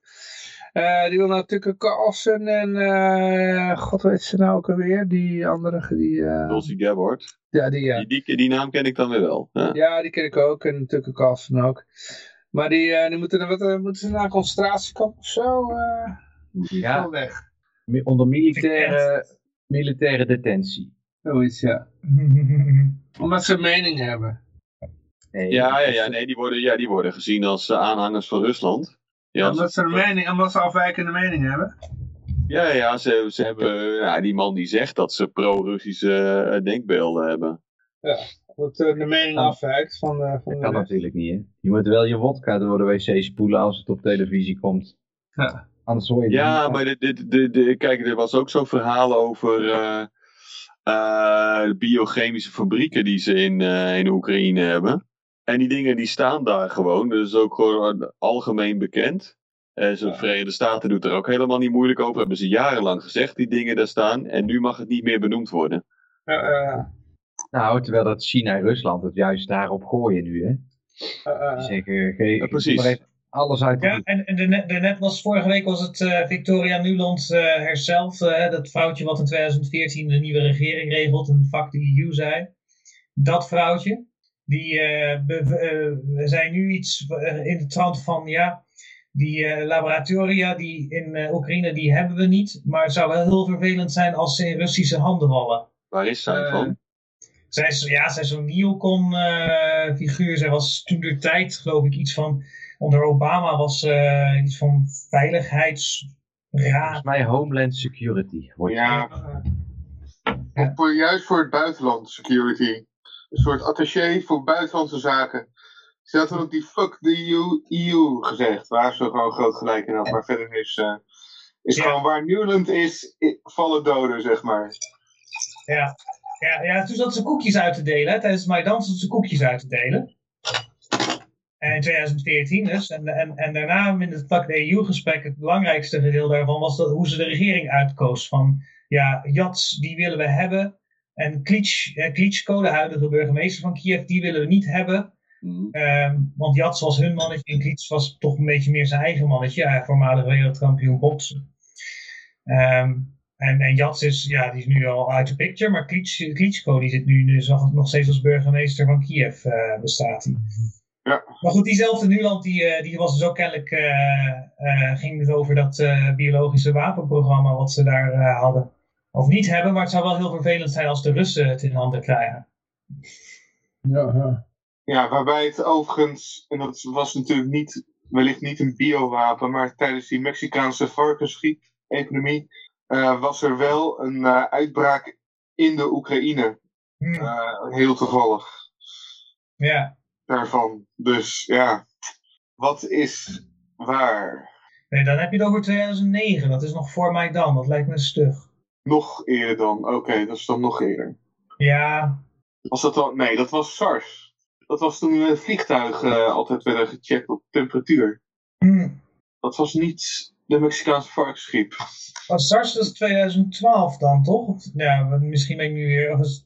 S1: Eh, die wil nou Tucker Carlson en, eh, god weet ze nou ook alweer, die andere, die, eh,
S3: Tulsi Gabbard.
S1: ja, die, ja.
S3: Die, die, die naam ken ik dan weer wel. Ja.
S1: Ja, die ken ik ook, en Tucker Carlson ook. Maar die, eh, die moeten, wat, moeten ze naar een concentratiekamp of zo? eh die
S2: Ja.
S1: weg.
S2: Onder militaire, militaire detentie.
S1: Zoiets, ja. Omdat ze een mening hebben.
S2: Nee,
S3: Ja, ja, ja, nee, die worden, ja, die worden gezien als aanhangers van Rusland. Ja,
S1: omdat ze een mening, omdat ze afwijkende mening hebben.
S3: ja, ja ze, ze hebben, ja, die man die zegt dat ze pro-Russische eh, denkbeelden hebben.
S1: Dat eh, de mening
S2: Ja.
S1: afwijkt van, de van
S2: Dat
S1: de
S2: kan natuurlijk niet, hè. Je moet wel je wodka door de wc spoelen als het op televisie komt.
S1: Ja.
S2: Anders hoor je het
S3: Ja,
S2: niet.
S3: maar dit, dit, dit- dit- kijk, er was ook zo'n verhaal over eh, eh, de biochemische fabrieken die ze in, eh, in Oekraïne hebben. En die dingen die staan daar gewoon, dat is ook gewoon algemeen bekend. En de Verenigde Staten doet er ook helemaal niet moeilijk over. Hebben ze jarenlang gezegd, die dingen daar staan. En nu mag het niet meer benoemd worden.
S1: Ja, eh,
S2: Nou, terwijl dat China en Rusland het juist daarop gooien nu, hè.
S1: eh,
S2: Die
S1: eh,
S2: zeggen, ge-
S3: precies.
S2: maar even alles uit
S6: Ja, en, en de, net- de net was vorige week was het eh, Victoria Nuland eh herself, eh, dat vrouwtje wat in 2014 de nieuwe regering regelt, en vak de EU zei. Dat vrouwtje, die eh, be- eh, zei nu iets eh, in de trant van, ja, die eh, laboratoria die in eh, Oekraïne, die hebben we niet, maar het zou wel heel vervelend zijn als ze in Russische handen vallen.
S3: Waar is zij van?
S6: Zij is, ja, zij is zo'n neocon-figuur. zij was toen de tijd, geloof ik, iets van. Onder Obama was eh, iets van veiligheidsraad.
S2: Volgens mij Homeland Security. Wordt
S4: Ja,
S6: Ja.
S4: Juist voor het buitenland, security. Een soort attaché voor buitenlandse zaken. Ze had ook die fuck the EU, EU gezegd, waar ze gewoon groot gelijk in had. Maar verder is, eh, is
S6: Ja.
S4: gewoon waar Newland is, vallen doden, zeg maar.
S6: Ja. Ja, ja, toen zat ze koekjes uit te delen. hè. Tijdens Maidan zat ze koekjes uit te delen. En in 2014 dus. En, en, en daarna in het vlak EU-gesprek, het belangrijkste gedeelte daarvan was dat, hoe ze de regering uitkoos. Van ja, Jats, die willen we hebben. En Klitsch, eh, Klitschko, de huidige burgemeester van Kiev, die willen we niet hebben.
S3: Mhm.
S6: Ehm, want Jats was hun mannetje en Klitsch was toch een beetje meer zijn eigen mannetje. Ja, voormalig wereldkampioen boksen. Ehm, en, en Jats is, ja, die is nu al uit de picture. Maar Klitsch, Klitschko die zit nu dus nog, nog steeds als burgemeester van Kiev eh, bestaat. hij.
S4: Ja.
S6: Maar goed, diezelfde Nuland, die, eh, die was dus ook kennelijk, eh, eh, ging dus over dat eh, biologische wapenprogramma wat ze daar eh, hadden. Of niet hebben, maar het zou wel heel vervelend zijn als de Russen het in handen krijgen.
S1: Ja, ja.
S4: Ja, waarbij het overigens, en dat was natuurlijk niet, wellicht niet een biowapen, maar tijdens die Mexicaanse varkensgriep-epidemie eh, was er wel een eh, uitbraak in de Oekraïne.
S6: Hm,
S4: Eh, heel toevallig
S6: ja.
S4: daarvan. Dus ja, wat is waar?
S6: Nee, dan heb je het over 2009. Dat is nog voor Maidan. Dat lijkt me stug.
S4: Nog eerder dan, oké, dat is dan nog eerder.
S6: Ja,
S4: Was dat dan, nee, dat was SARS. Dat was toen eh, vliegtuigen eh, altijd werden gecheckt op temperatuur.
S6: hm.
S4: Dat was niet de Mexicaanse varkensgriep.
S6: Was SARS dat is 2012 dan, toch? Ja, misschien ben ik nu weer... Het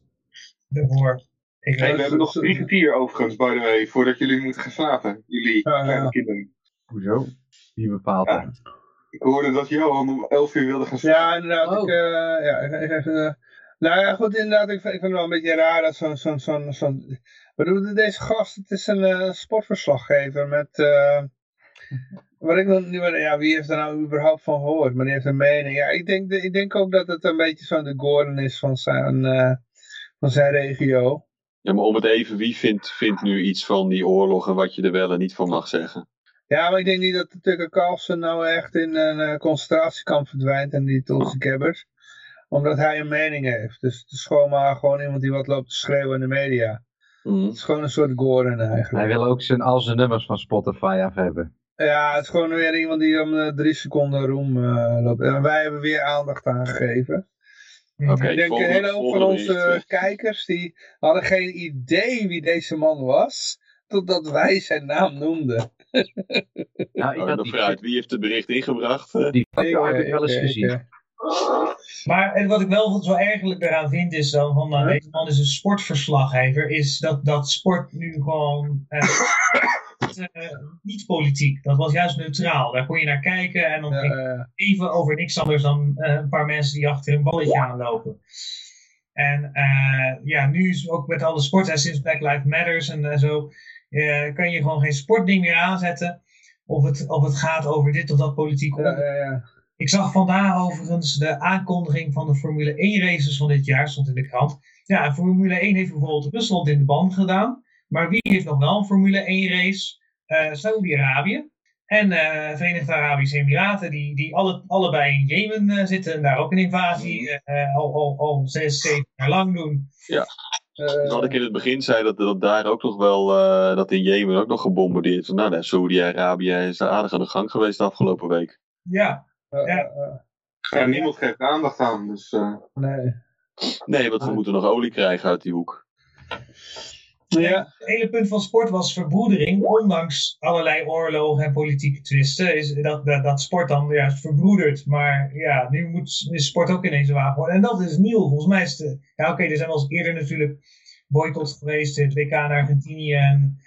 S6: daarvoor? Ik
S4: Hey, we hebben nog drie kwartier overigens, by the way, voordat jullie moeten gaan slapen. Jullie
S1: ja.
S4: kleine kinderen.
S2: Hoezo? Wie bepaalt
S4: Ja.
S2: dat?
S4: Ik hoorde dat Johan om 11 uur wilde gaan slapen.
S1: Ja, inderdaad.
S2: Oh.
S1: Ik, eh, ja, ik, ik- eh, nou ja, goed, inderdaad. Ik, vind- ik vind het wel een beetje raar dat zo'n... zo'n zo'n zo'n wat doet deze gast? Het is een eh, sportverslaggever met... eh, wat ik niet... Ja, wie heeft er nou überhaupt van gehoord? Maar die heeft een mening. Ja, ik denk, ik denk ook dat het een beetje zo'n de Gordon is van zijn, eh, van zijn regio.
S3: Ja, maar om het even, wie vindt, vindt nu iets van die oorlog en wat je er wel en niet van mag zeggen?
S1: Ja, maar ik denk niet dat de Tucker Carlson nou echt in een eh, concentratiekamp verdwijnt en die Tulsi Gabbard. Omdat hij een mening heeft. Dus het is gewoon maar gewoon iemand die wat loopt te schreeuwen in de media.
S3: Mhm.
S1: Het is gewoon een soort Gordon eigenlijk.
S2: Hij wil ook zijn, al zijn nummers van Spotify af hebben.
S1: Ja, het is gewoon weer iemand die om eh, drie seconden roem eh, loopt. En wij hebben weer aandacht aan gegeven.
S3: Oké,
S1: ik denk een hele hoop van onze kijkers die hadden geen idee wie deze man was. Totdat wij zijn naam noemden.
S2: Nou, ik had
S3: vooruit, wie heeft de bericht ingebracht? Eh,
S2: die foto heb
S1: eh,
S2: ik wel eens
S1: eh,
S2: gezien.
S1: eh,
S6: Maar en wat ik wel zo ergerlijk daaraan vind is dan, van nou, deze man is een sportverslaggever, is dat, dat sport nu gewoon eh, niet, eh, niet politiek. Dat was juist neutraal. Daar kon je naar kijken en dan het
S1: eh,
S6: even over niks anders dan eh, een paar mensen die achter een balletje aanlopen. En eh, ja, nu is ook met alle sport, en sinds Black Lives Matters en eh, zo, eh, kan je gewoon geen sportding meer aanzetten. Of het, of het gaat over dit of dat politiek
S1: ja, ja, ja.
S6: ik zag vandaag overigens de aankondiging van de Formule 1 races van dit jaar, stond in de krant. Ja, Formule 1 heeft bijvoorbeeld Rusland in de band gedaan. Maar wie heeft nog wel een Formule 1 race? Eh Saudi-Arabië en eh Verenigde Arabische Emiraten, die, die alle, allebei in Jemen zitten en daar ook een invasie eh, al, al, al zes, zeven jaar lang doen.
S1: Eh,
S3: Wat ik in het begin zei, dat, dat daar ook nog wel, eh, dat in Jemen ook nog gebombardeerd is. Nou, daar Saudi-Arabië is daar aardig aan de gang geweest de afgelopen week.
S6: Ja,
S1: eh,
S6: ja.
S1: eh, eh,
S4: Ja, niemand geeft aandacht aan. Dus, eh,
S1: nee.
S3: Nee, want we moeten nog olie krijgen uit die hoek.
S1: Ja,
S6: Het hele punt van sport was verbroedering, ondanks allerlei oorlogen en politieke twisten, is dat, dat, dat sport dan juist verbroedert. Maar ja, nu moet, is sport ook ineens waar worden. En dat is nieuw. Volgens mij is het, ja oké, er zijn wel eens eerder natuurlijk boycott geweest, het WK naar Argentinië en,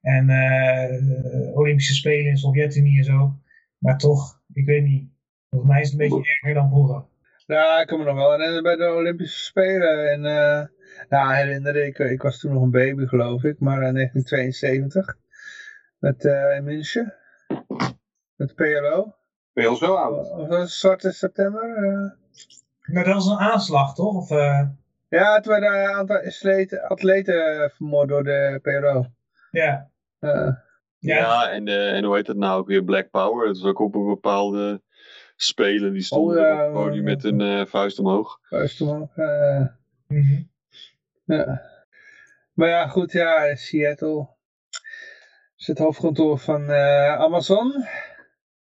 S6: en eh, Olympische Spelen in Sovjet-Unie en zo. Maar toch, ik weet niet. Volgens mij is het een beetje erger dan vroeger.
S1: Ja, ik kan me nog wel herinneren bij de Olympische Spelen. En, eh nou, herinneren, ik, ik was toen nog een baby geloof ik, maar in 1972. Met, eh in München. Met de PLO.
S4: ben je al zo oud?
S1: Of was het Zwarte September? eh.
S6: Maar dat was een aanslag, toch? Of, eh,
S1: Ja, toen werden een aantal atleten, atleten vermoord door de PLO.
S6: ja.
S1: Eh,
S3: Ja,
S6: Ja.
S3: en, eh, en hoe heet het nou ook weer? Black Power. Dat is ook op een bepaalde spelen. Die stonden
S1: Oh, ja,
S3: op het podium met een eh, vuist omhoog.
S1: vuist omhoog. eh.
S6: Mhm.
S1: Ja. Maar ja, goed, ja, Seattle is het hoofdkantoor van eh, Amazon.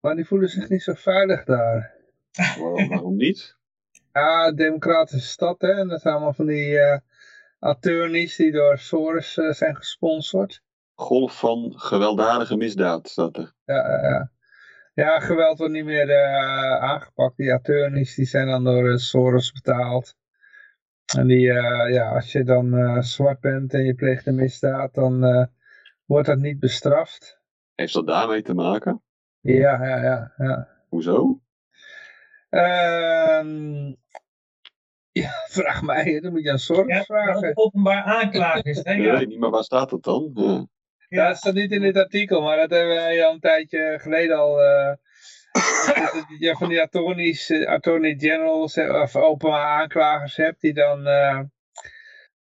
S1: Maar die voelen zich niet zo veilig daar.
S3: Waarom, waarom niet?
S1: Ja, democratische stad, hè. En dat zijn allemaal van die eh, attorneys die door Soros eh, zijn gesponsord.
S3: Golf van gewelddadige misdaad staat er.
S1: Ja, ja, ja. ja, geweld wordt niet meer aangepakt. Die attorneys die zijn dan door Soros betaald. En die, eh, ja, als je dan eh, zwart bent en je pleegt een misdaad, dan eh, wordt dat niet bestraft.
S3: Heeft dat daarmee te maken?
S1: Ja, ja, ja. ja.
S3: Hoezo?
S1: Ehm, ja, vraag mij, dan moet je aan Soros
S6: Ja,
S1: vragen.
S6: openbaar aanklagers. Hè?
S3: Ik
S6: Ja.
S3: weet niet, maar waar staat dat dan? Ja.
S1: Ja, dat staat niet in dit artikel, maar dat hebben wij al een tijdje geleden al. je van die attorneys, eh, attorney generals eh, of openbaar aanklagers hebt, die dan eh,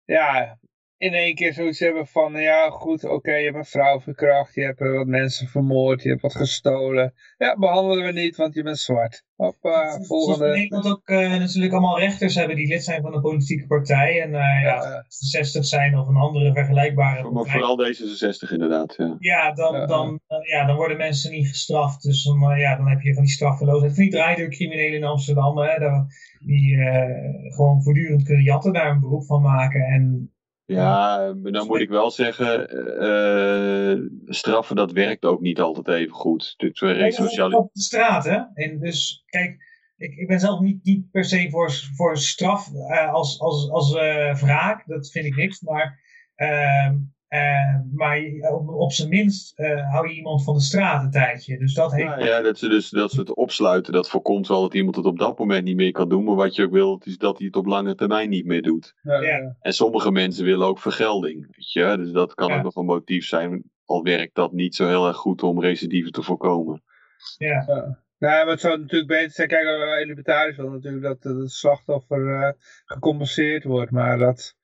S1: ja, in één keer zoiets hebben van: ja, goed, oké, je hebt een vrouw verkracht, je hebt wat mensen vermoord, je hebt wat gestolen. Ja, behandelen we niet, want je bent zwart. Hoppa,
S6: Zoals in
S1: volgende.
S6: Nederland ook eh, natuurlijk allemaal rechters hebben die lid zijn van een politieke partij. En eh ja,
S1: Ja.
S6: 60 zijn of een andere vergelijkbare
S3: Maar
S6: partij.
S3: vooral D66 inderdaad. Ja.
S6: Ja, dan,
S1: Ja.
S6: Dan, eh, ja, dan worden mensen niet gestraft. Dus dan, ja, dan heb je van die straffeloosheid. Van die draaideurcriminelen in Amsterdam. Hè, daar- die eh, gewoon voortdurend kunnen jatten, daar een beroep van maken. En
S3: Ja, maar dan moet ik wel zeggen, eh, straffen dat werkt ook niet altijd even goed.
S6: Is
S3: resocialisering.
S6: op de straat, hè? En dus, kijk, ik, ik ben zelf niet, niet per se voor, voor straf eh, als, als, als eh, wraak. Dat vind ik niks. Maar, eh, maar op, op zijn minst eh, hou je iemand van de straat een tijdje. Dus dat heeft.
S3: Ja, ja, dat ze, dus, dat ze het opsluiten, dat voorkomt wel dat iemand het op dat moment niet meer kan doen. Maar wat je ook wilt, is dat hij het op lange termijn niet meer doet.
S1: Ja,
S6: Ja.
S3: En sommige mensen willen ook vergelding. Weet je? Dus dat kan
S6: Ja.
S3: ook nog een motief zijn. Al werkt dat niet zo heel erg goed om recidive te voorkomen.
S6: Ja.
S1: Ja. Nou, maar het zou natuurlijk beter zijn. Kijk, wij libertariërs willen natuurlijk dat eh, het slachtoffer eh, gecompenseerd wordt. Maar, dat,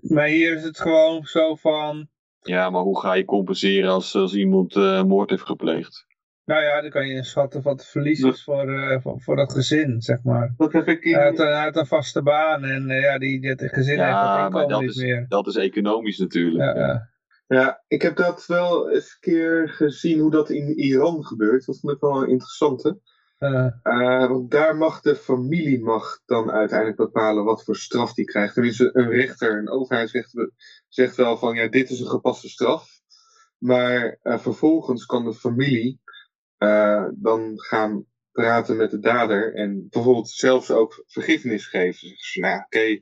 S1: maar hier is het gewoon zo van...
S3: Ja, maar hoe ga je compenseren als, als iemand eh, moord heeft gepleegd?
S1: Nou ja, dan kan je inschatten wat het verlies
S4: Dat-
S1: is voor, eh, voor, voor dat gezin, zeg maar.
S4: Dat heb ik in...
S1: Hij had, een- hij had een vaste baan en eh, ja, die, dit gezin heeft dat
S3: Ja, maar
S1: inkomen
S3: dat
S1: niet
S3: is,
S1: meer.
S3: dat is economisch natuurlijk.
S1: Ja, ja.
S4: Ja, ik heb dat wel eens een keer gezien hoe dat in Iran gebeurt. Dat vond ik wel een interessante.
S1: Eh,
S4: Eh, want daar mag de familie mag dan uiteindelijk bepalen wat voor straf die krijgt. Tenminste, een rechter, een overheidsrechter zegt wel van ja, dit is een gepaste straf. Maar eh, vervolgens kan de familie eh, dan gaan praten met de dader en bijvoorbeeld zelfs ook vergiffenis geven. Zeggen ze, nou oké,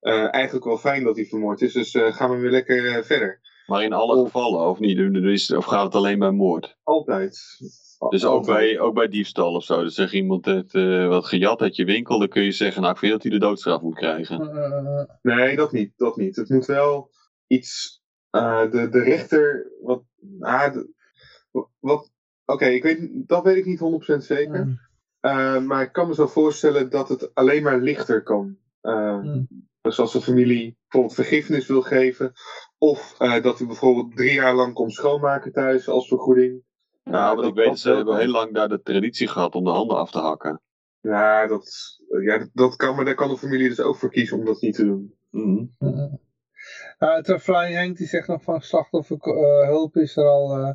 S4: eh, eigenlijk wel fijn dat hij vermoord is, dus eh, gaan we weer lekker verder.
S3: Maar in alle
S4: Of-
S3: gevallen, of niet? Dus, of gaat het alleen bij moord?
S4: Altijd.
S3: Dus ook
S4: Altijd.
S3: bij, ook bij diefstal of zo. Dus zeg iemand heeft eh, wat gejat uit je winkel, dan kun je zeggen, nou ik vind dat hij de doodstraf moet krijgen.
S1: eh,
S4: Nee, dat niet, dat niet. Het moet wel iets. eh, de, de rechter. Wat. Ah, de- wat Oké, ik weet, dat weet ik niet 100% zeker.
S1: Mm.
S4: Eh, maar ik kan me zo voorstellen dat het alleen maar lichter kan.
S1: Mm.
S4: Dus als de familie bijvoorbeeld vergiffenis wil geven. Of eh, dat hij bijvoorbeeld drie jaar lang komt schoonmaken thuis als vergoeding.
S3: Nou, wat ik weet, ze hebben heel lang daar de traditie gehad om de handen af te hakken.
S4: Ja, dat, ja, dat- kan, maar daar kan de familie dus ook voor kiezen om dat niet te doen.
S3: Mhm.
S1: Uh, uh, Flying Hank die zegt nog van slachtofferhulp is er al uh,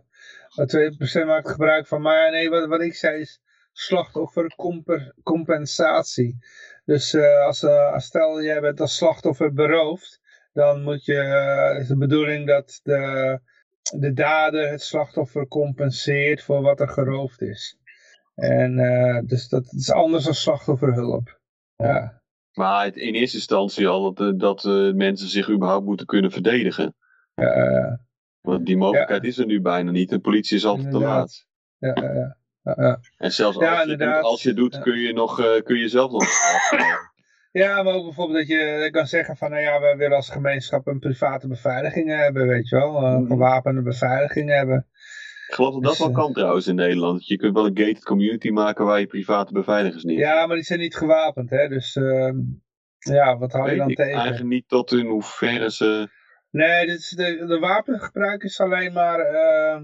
S1: 2% maakt gebruik van. Maar nee, wat, wat ik zei is slachtoffercompensatie. Dus uh, als, uh, als stel jij bent als slachtoffer beroofd, dan moet je, uh, is de bedoeling dat de, de dader het slachtoffer compenseert voor wat er geroofd is. En uh, dus dat is anders dan slachtofferhulp. Ja.
S3: Maar in eerste instantie al dat, dat uh, mensen zich überhaupt moeten kunnen verdedigen.
S1: Uh,
S3: Want die mogelijkheid ja. is er nu bijna niet. De politie is altijd
S1: inderdaad.
S3: te laat.
S1: Ja, ja, ja.
S3: En zelfs
S1: ja,
S3: als, je doet, als je doet, kun je, nog, kun je zelf nog
S1: Ja, maar ook bijvoorbeeld dat je kan zeggen van, nou ja, we willen als gemeenschap een private beveiliging hebben, weet je wel. Een gewapende beveiliging hebben.
S3: Ik geloof dat dat
S1: Dus,
S3: wel kan trouwens in Nederland. Je kunt wel een gated community maken waar je private beveiligers neerzet.
S1: Ja, maar die zijn niet gewapend, hè. Dus uh, ja, wat hou je dan
S3: ik
S1: tegen?
S3: eigenlijk niet tot in hoeverre ze...
S1: Nee, dit is de, de wapengebruik is alleen maar... Uh,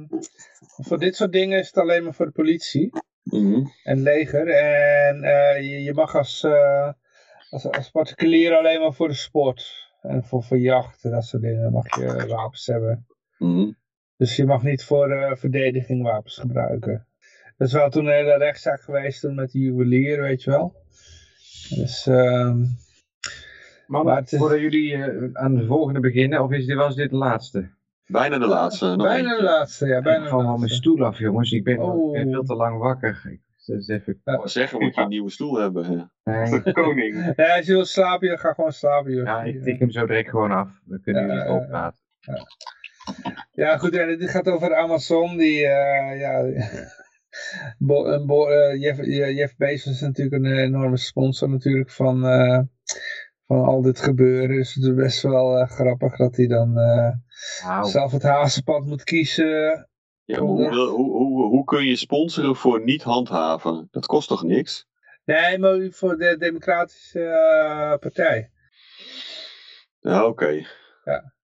S1: voor dit soort dingen is het alleen maar voor de politie.
S3: Mm -hmm.
S1: En leger. En uh, je, je, mag als... als, als particulier alleen maar voor de sport. En voor, voor jacht en dat soort dingen mag je wapens hebben.
S3: Mhm.
S1: Dus je mag niet voor eh, verdediging wapens gebruiken. Er is wel toen een hele rechtszaak geweest toen met de juwelier, weet je wel. Dus, ehm
S2: Maar,
S1: is-
S2: voordat jullie eh, aan de volgende beginnen, of is dit, was dit de laatste?
S3: Bijna de laatste. nog
S1: bijna
S3: eentje.
S1: de laatste, ja, bijna
S2: ik val van mijn stoel af, jongens. Ik ben,
S1: Oh.
S2: ik ben veel te lang wakker. Ik, dus even,
S3: Ik wou zeggen, moet je een nieuwe stoel hebben. hè.
S2: nee.
S4: De koning.
S1: Ja, als je wilt slapen, je ga gewoon slapen. joh.
S2: Ja, ik tik hem zo direct gewoon af. Dan kunnen jullie
S1: Ja,
S2: erop
S1: ja,
S2: praten.
S1: Ja, goed, en dit gaat over Amazon, die, eh, ja, Bo, een Bo- eh, Jeff, eh, Jeff Bezos is natuurlijk een enorme sponsor natuurlijk van, eh, van al dit gebeuren, dus het is best wel eh, grappig dat hij dan eh, zelf het hazenpad moet kiezen.
S3: Ja, hoe, hoe, hoe, hoe kun je sponsoren voor niet handhaven? Dat kost toch niks?
S1: Nee, maar voor de Democratische eh, Partij.
S3: Ja, oké.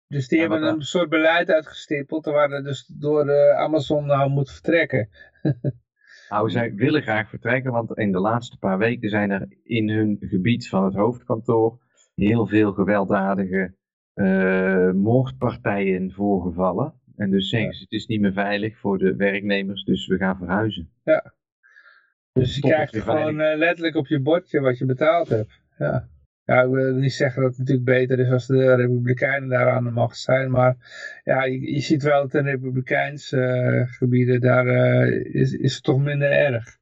S1: Dus die
S2: Ja,
S1: hebben een soort beleid uitgestippeld waar er dus door eh, Amazon nou moet vertrekken.
S2: nou, zij willen graag vertrekken, want in de laatste paar weken zijn er in hun gebied van het hoofdkantoor heel veel gewelddadige eh, moordpartijen voorgevallen. En dus zeggen ze, het is niet meer veilig voor de werknemers, dus we gaan verhuizen.
S1: Dus je
S2: Tot
S1: krijgt gewoon eh, letterlijk op je bordje wat je betaald hebt. Ja. ja, ik wil niet zeggen dat het natuurlijk beter is als de Republikeinen daar aan de macht zijn. Maar ja, je, je ziet wel dat in Republikeinse eh, gebieden, daar eh, is, is het toch minder erg.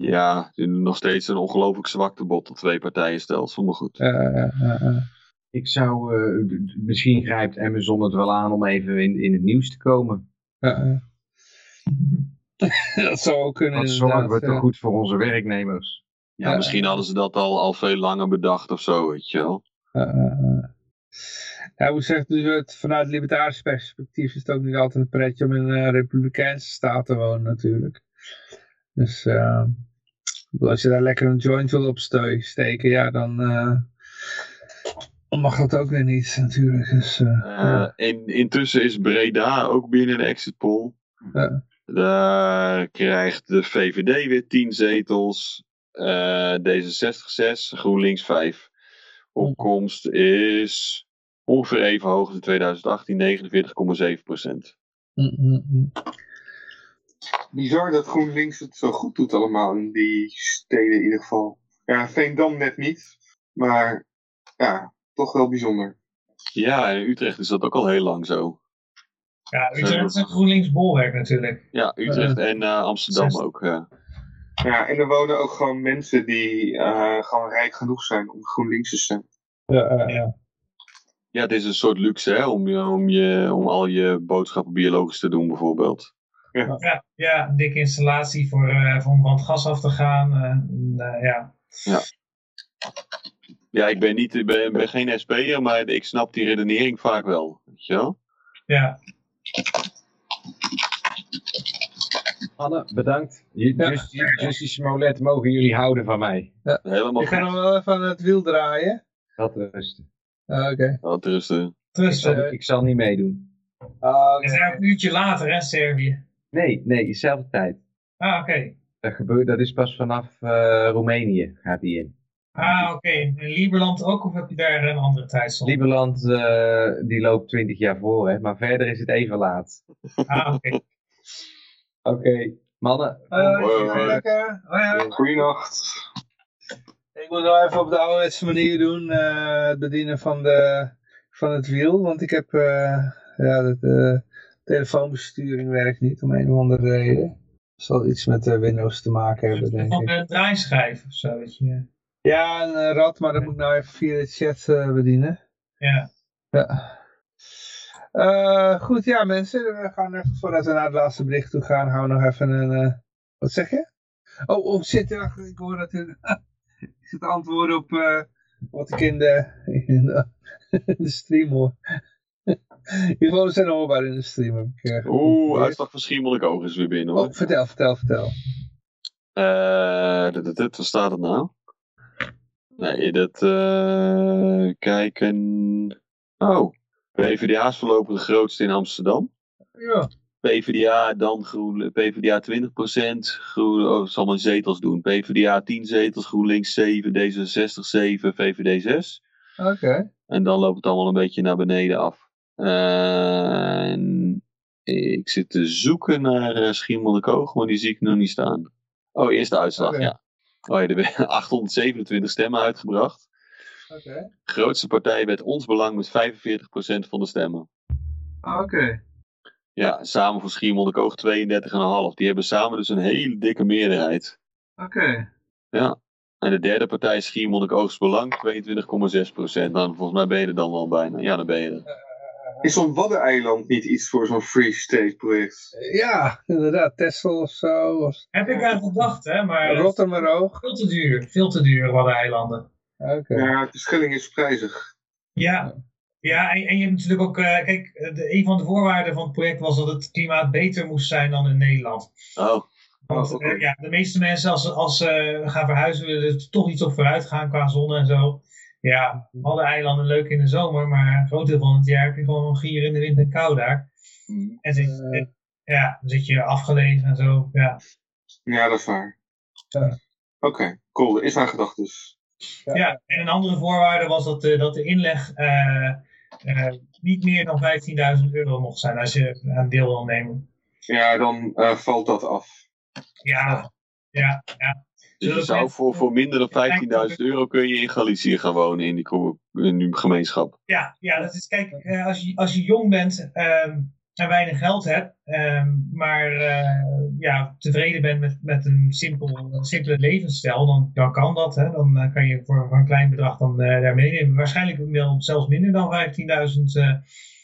S3: Ja, is nog steeds een ongelooflijk zwaktebod, dat twee partijenstelsel, maar goed.
S1: Eh, eh, eh, eh.
S2: Ik zou, eh, misschien grijpt Amazon het wel aan om even in, in het nieuws te komen.
S1: Eh, eh. dat zou ook kunnen
S2: Dan zorgen we toch goed voor onze werknemers.
S3: Ja, misschien hadden ze dat al, al veel langer bedacht of zo, weet je wel.
S1: Eh, eh, eh. Ja, ik moet zeggen, dus het, vanuit libertarisch perspectief is het ook niet altijd een pretje om in een republikeinse staat te wonen natuurlijk. Dus eh, bedoel, als je daar lekker een joint wil opsteken, ja, dan eh, mag dat ook weer niet natuurlijk. Dus, eh,
S3: Eh,
S1: ja.
S3: in, intussen is Breda ook binnen de exit poll.
S1: Ja.
S3: Daar krijgt de VVD weer 10 zetels. eh, D66 6, GroenLinks 5. Opkomst is ongeveer even hoog als in 2018, 49,7 procent.
S1: Mm, mm, mm.
S4: Bizar dat GroenLinks het zo goed doet allemaal in die steden in ieder geval. Ja, Veendam net niet. Maar ja, toch wel bijzonder.
S3: Ja, in Utrecht is dat ook al heel lang zo.
S6: Ja, Utrecht is een GroenLinks bolwerk natuurlijk.
S3: Ja, Utrecht en eh, Amsterdam ook. ja.
S4: Ja, en er wonen ook gewoon mensen die eh, gewoon rijk genoeg zijn om GroenLinks te stemmen.
S1: Ja, eh, ja.
S3: Ja, het is een soort luxe hè, om, je, om, je, om al je boodschappen biologisch te doen bijvoorbeeld.
S6: Ja, ja een dikke installatie voor, eh, voor om van het gas af te gaan. eh, en, eh, ja.
S3: Ja, ik ben, niet, ik ben, ben geen SP'er, maar ik snap die redenering vaak wel. Weet je wel?
S6: ja.
S2: Anne, bedankt.
S1: Ja.
S2: Just- Justy Smollett mogen jullie houden van mij.
S3: Helemaal
S1: Ik ga nog wel even aan het wiel draaien.
S2: Dat rusten.
S1: Ah, Oké.
S3: Wat rusten.
S2: Ik zal, ik zal niet meedoen.
S1: Ah,
S6: zijn ook een uurtje later, hè, Servië.
S2: Nee, nee, dezelfde tijd.
S6: Ah, oké.
S2: Dat, gebeurt, dat is pas vanaf eh, Roemenië gaat die in.
S6: Ah, oké. In Lieberland ook, of heb je daar een andere tijdzone?
S2: Lieberland eh, die loopt 20 jaar voor, hè, maar verder is het even laat.
S6: Ah, oké.
S2: Oké, mannen.
S1: Eh,
S3: Hoi, hoi.
S1: lekker. Ja.
S4: Goeienacht.
S1: Ik moet nog even op de ouderwetse manier doen, eh, het bedienen van, de, van het wiel, want ik heb, eh, ja, de, de telefoonbesturing werkt niet om een of andere reden. Het zal iets met de Windows te maken hebben, denk
S6: Van
S1: ik.
S6: de draaischijf of zo, weet je.
S1: Ja, een eh, rad, maar dat moet ik nou even via de chat eh, bedienen.
S6: Ja.
S1: Ja. Eh, goed, ja mensen, we gaan even, voordat we naar het laatste bericht toe gaan, gaan we nog even een, wat zeg je? Oh, oh shit, ja, ik hoor dat u, ik zit antwoorden op wat ik in de, in de, in de stream hoor. Je gewoon zijn hoorbaar in de stream. Heb ik, eh,
S3: Oeh, uitslag van Schiermonnik is weer binnen hoor.
S1: Oh, vertel, vertel, vertel.
S3: Eh, dit, dit, dit, waar staat het nou? Nee, dat eh, kijken. Oh, PvdA is voorlopig de grootste in Amsterdam.
S1: Ja,
S3: PvdA, dan Groen, PvdA 20%, Groen, oh, zal maar zetels doen. PvdA 10 zetels, GroenLinks 7, D66 7, VVD 6.
S5: Oké.
S3: En dan loopt het allemaal een beetje naar beneden af. En ik zit te zoeken naar uh, Schiermonnikoog, maar die zie ik nog niet staan. Oh, eerste uitslag,
S5: Oké.
S3: ja. Oh ja, er werden 827 stemmen uitgebracht.
S5: Oké.
S3: grootste partij werd ons belang met 45% van de stemmen.
S5: Oké.
S3: Ja, samen voor Schiermonnikoog 32,5. Die hebben samen dus een hele dikke meerderheid.
S5: Oké.
S3: Ja. En de derde partij is Schiermonnikoog's Belang, 22,6%. Nou, volgens mij ben je er dan wel bijna. Ja, dan ben je er.
S4: Is zo'n Waddeneiland niet iets voor zo'n Free State project?
S1: Ja, inderdaad. Texel of zo. Of
S6: Heb ik aan gedacht, hè, maar
S1: Rotterdam ook.
S6: veel te duur. Veel te duur, Waddeneilanden.
S1: Oké.
S4: Ja, de Schelling is prijzig.
S6: Ja, ja en, en je hebt natuurlijk ook, eh, kijk, eh, de, een van de voorwaarden van het project was dat het klimaat beter moest zijn dan in Nederland.
S3: Oh,
S6: Want
S4: Oh,
S6: eh, ja, de meeste mensen, als, ze- als ze gaan verhuizen, willen er toch iets op vooruit gaan qua zon en zo. Ja, alle eilanden leuk in de zomer, maar een groot deel van het jaar heb je gewoon gier in de winter en kou daar. En zit,
S1: Eh.
S6: ja, dan zit je afgelezen en zo. Ja.
S4: Ja, dat is waar.
S1: Ja.
S4: Oké, cool. Er is aan gedacht dus.
S1: Ja.
S6: Ja, en een andere voorwaarde was dat, eh, dat de inleg eh, eh, niet meer dan 15.000 euro mocht zijn als je aan deel wil nemen.
S4: Ja, dan eh, valt dat af.
S6: Ja, ja, ja.
S3: Dus je zou voor, voor minder dan 15.000 euro kun je in Galicië gaan wonen in die, gemeenschap.
S6: Ja, ja, dat is, kijk, eh, als, je, als je jong bent ehm, en weinig geld hebt, ehm, maar eh, ja, tevreden bent met, met een simpel, een simpele levensstijl, dan, dan kan dat. Hè? Dan eh, kan je voor, voor een klein bedrag dan eh daar meenemen. Waarschijnlijk wel zelfs minder dan 15.000 eh,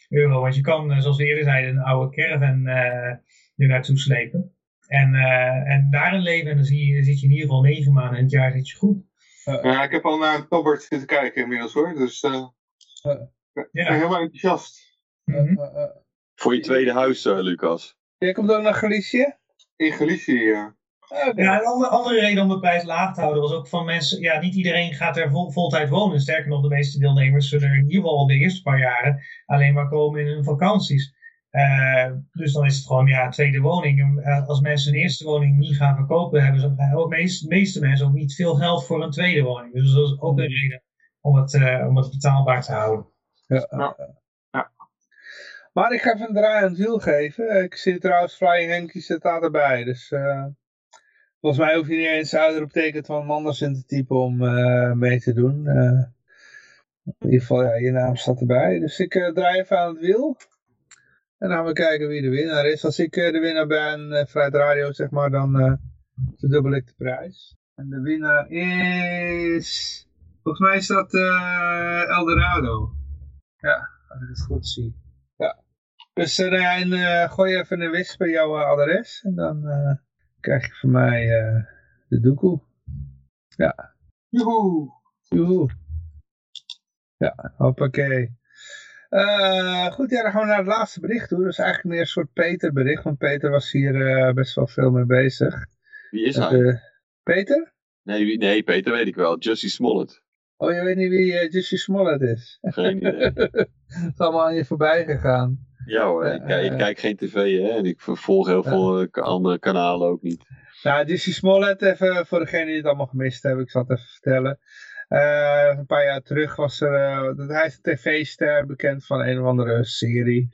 S6: euro. Want je kan, zoals we eerder zeiden, een oude caravan eh er naartoe slepen. En, eh, en daarin leven, en dan zie je, zit je in ieder geval negen maanden in het jaar zit je goed.
S4: Ja, ik heb al naar een Tobbert zitten kijken inmiddels hoor. Dus eh, ik ben helemaal enthousiast.
S6: Mhm.
S1: Eh, eh.
S3: Voor je tweede huis, eh, Lucas.
S1: Jij komt ook naar Galicië?
S4: In Galicië, ja.
S1: Oké.
S6: Ja, een andere, andere reden om de prijs laag te houden was ook van mensen, ja, niet iedereen gaat er vol, voltijd wonen. Sterker nog, de meeste deelnemers zullen er in ieder geval de eerste paar jaren alleen maar komen in hun vakanties. Eh, dus dan is het gewoon, ja, tweede woning. En, eh, als mensen hun eerste woning niet gaan verkopen, hebben ze ook, ook meest, de meeste mensen ook niet veel geld voor een tweede woning. Dus dat is ook een reden om het, eh, om het betaalbaar te houden.
S1: Ja. Maar ik ga even een draai aan het wiel geven. Ik zie trouwens Flying Henkie zit daar erbij. Dus eh, volgens mij hoef je niet eens uitroeptekent van Manders in te typen om eh, mee te doen. Eh, in ieder geval, ja, je naam staat erbij. Dus ik eh, draai even aan het wiel. En dan gaan we kijken wie de winnaar is. Als ik eh, de winnaar ben eh vanuit de radio, zeg maar, dan eh verdubbel ik de prijs. En de winnaar is... Volgens mij is dat eh Eldorado. Ja, als ik het goed zie. Ja. Dus eh, nou en, eh, gooi even een whisper jouw eh, adres. En dan eh, krijg je van mij eh, de doekoe. Ja.
S4: Joehoe.
S1: Joehoe. Ja, hoppakee. Eh, goed, ja, dan gaan we naar het laatste bericht toe. Dat is eigenlijk meer een soort Peter bericht. Want Peter was hier eh, best wel veel mee bezig.
S3: Wie is
S1: Met,
S3: hij?
S1: eh, Peter?
S3: Nee, nee, Peter weet ik wel. Jussie Smollett.
S1: Oh, je weet niet wie Jussie Smollett is.
S3: Geen idee.
S1: Het is allemaal aan je voorbij gegaan.
S3: Ja hoor, ik, kijk- ik kijk geen tv hè. En ik vervolg heel veel andere kanalen ook niet.
S1: Nou, Jussie Smollett, even voor degenen die het allemaal gemist hebben, ik zal het even vertellen. Eh, een paar jaar terug was er, dat hij is een tv-ster bekend van een of andere serie.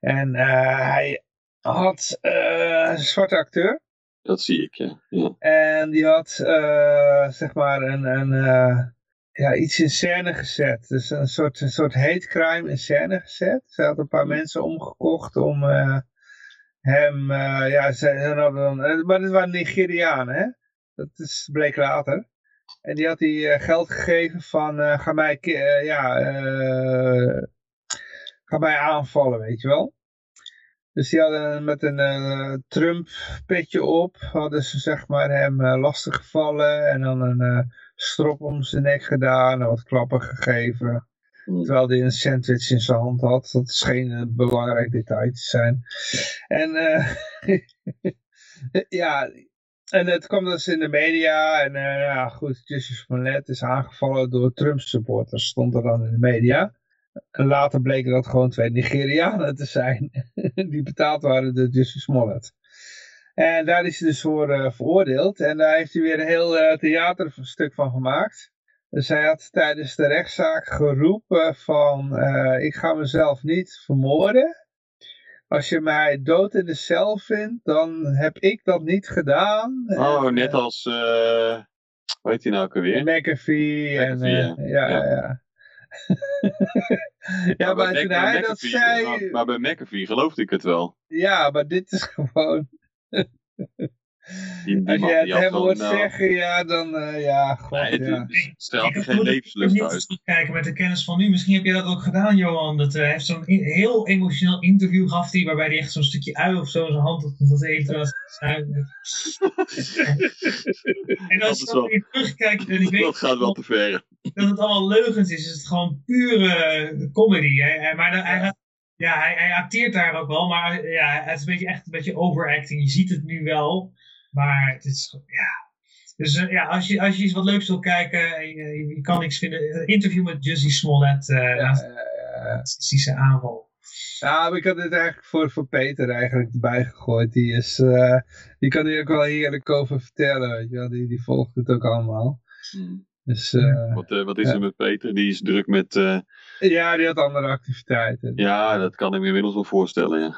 S1: En eh, hij had een zwarte acteur.
S3: Dat zie ik, ja. ja.
S1: En die had, zeg maar, een, een, ja, iets in scène gezet. Dus een soort, een soort hate crime in scène gezet. Ze had een paar mensen omgekocht om hem, ja, ze, hadden dan, maar dit waren Nigerianen, hè. Dat is, bleek later. En die had hij eh, geld gegeven van, eh, ga mij, eh, ja, ga mij aanvallen, weet je wel. Dus die hadden met een Trump petje op, hadden ze zeg maar hem eh, lastiggevallen en dan een eh, strop om zijn nek gedaan en wat klappen gegeven.
S3: Hm.
S1: Terwijl hij een sandwich in zijn hand had. Dat eh, belangrijk detail te zijn. En ja, en het kwam dus in de media. En eh, ja, goed, Justus Smollett is aangevallen door Trump supporters. Stond er dan in de media. En later bleken dat gewoon twee Nigerianen te zijn. die betaald waren door Jussie Smollett. En daar is hij dus voor uh, veroordeeld. En daar heeft hij weer een heel uh, theaterstuk van gemaakt. Dus hij had tijdens de rechtszaak geroepen van... Ik ga mezelf niet vermoorden. Als je mij dood in de cel vindt, dan heb ik dat niet gedaan.
S3: Oh, net als... hoe heet hij nou ook alweer?
S1: McAfee. En, ja, ja. ja. ja. ja, maar, maar toen hij dat zei...
S3: Maar, maar bij McAfee geloofde ik het wel.
S1: Ja, maar dit is gewoon...
S3: Die, die
S1: Als
S3: man,
S1: je het
S3: die
S1: hem hoort
S3: nou-
S1: zeggen, ja, dan uh, ja, god,
S3: Nee, het,
S1: ja.
S3: er
S6: moet-
S3: geen levenslust uit.
S6: terugkijken met de kennis van nu. Misschien heb je dat ook gedaan, Johan. Dat, eh, hij heeft zo'n heel emotioneel interview gaf hij, waarbij hij echt zo'n stukje ui of zo in zijn hand had dat eten was. en als je dan weer terugkijkt en ik weet
S3: Dat gaat wel te ver.
S6: dat het allemaal leugens is, is het gewoon pure eh, comedy. Hij, hij- maar dan- hij, gaat- ja, hij, hij acteert daar ook wel, maar eh, ja, het is een beetje, echt een beetje overacting. Je ziet het nu wel, maar het is ja. Dus eh, ja, als je, als je iets wat leuks wil kijken, en je, je kan niks vinden. Een interview met Jussie Smollett, eh
S1: Ja,
S6: racistische aanval.
S1: Ja, maar ik had dit eigenlijk voor, voor Peter eigenlijk erbij gegooid. Die, is, eh, die kan hier ook wel heerlijk over vertellen, weet je wel. Die, die volgt het ook allemaal.
S3: Hmm.
S1: Dus eh,
S3: Wat, eh, wat is er met Peter? Die is druk met... eh,
S1: ja, die had andere activiteiten.
S3: ja, dat kan ik me inmiddels wel voorstellen, ja.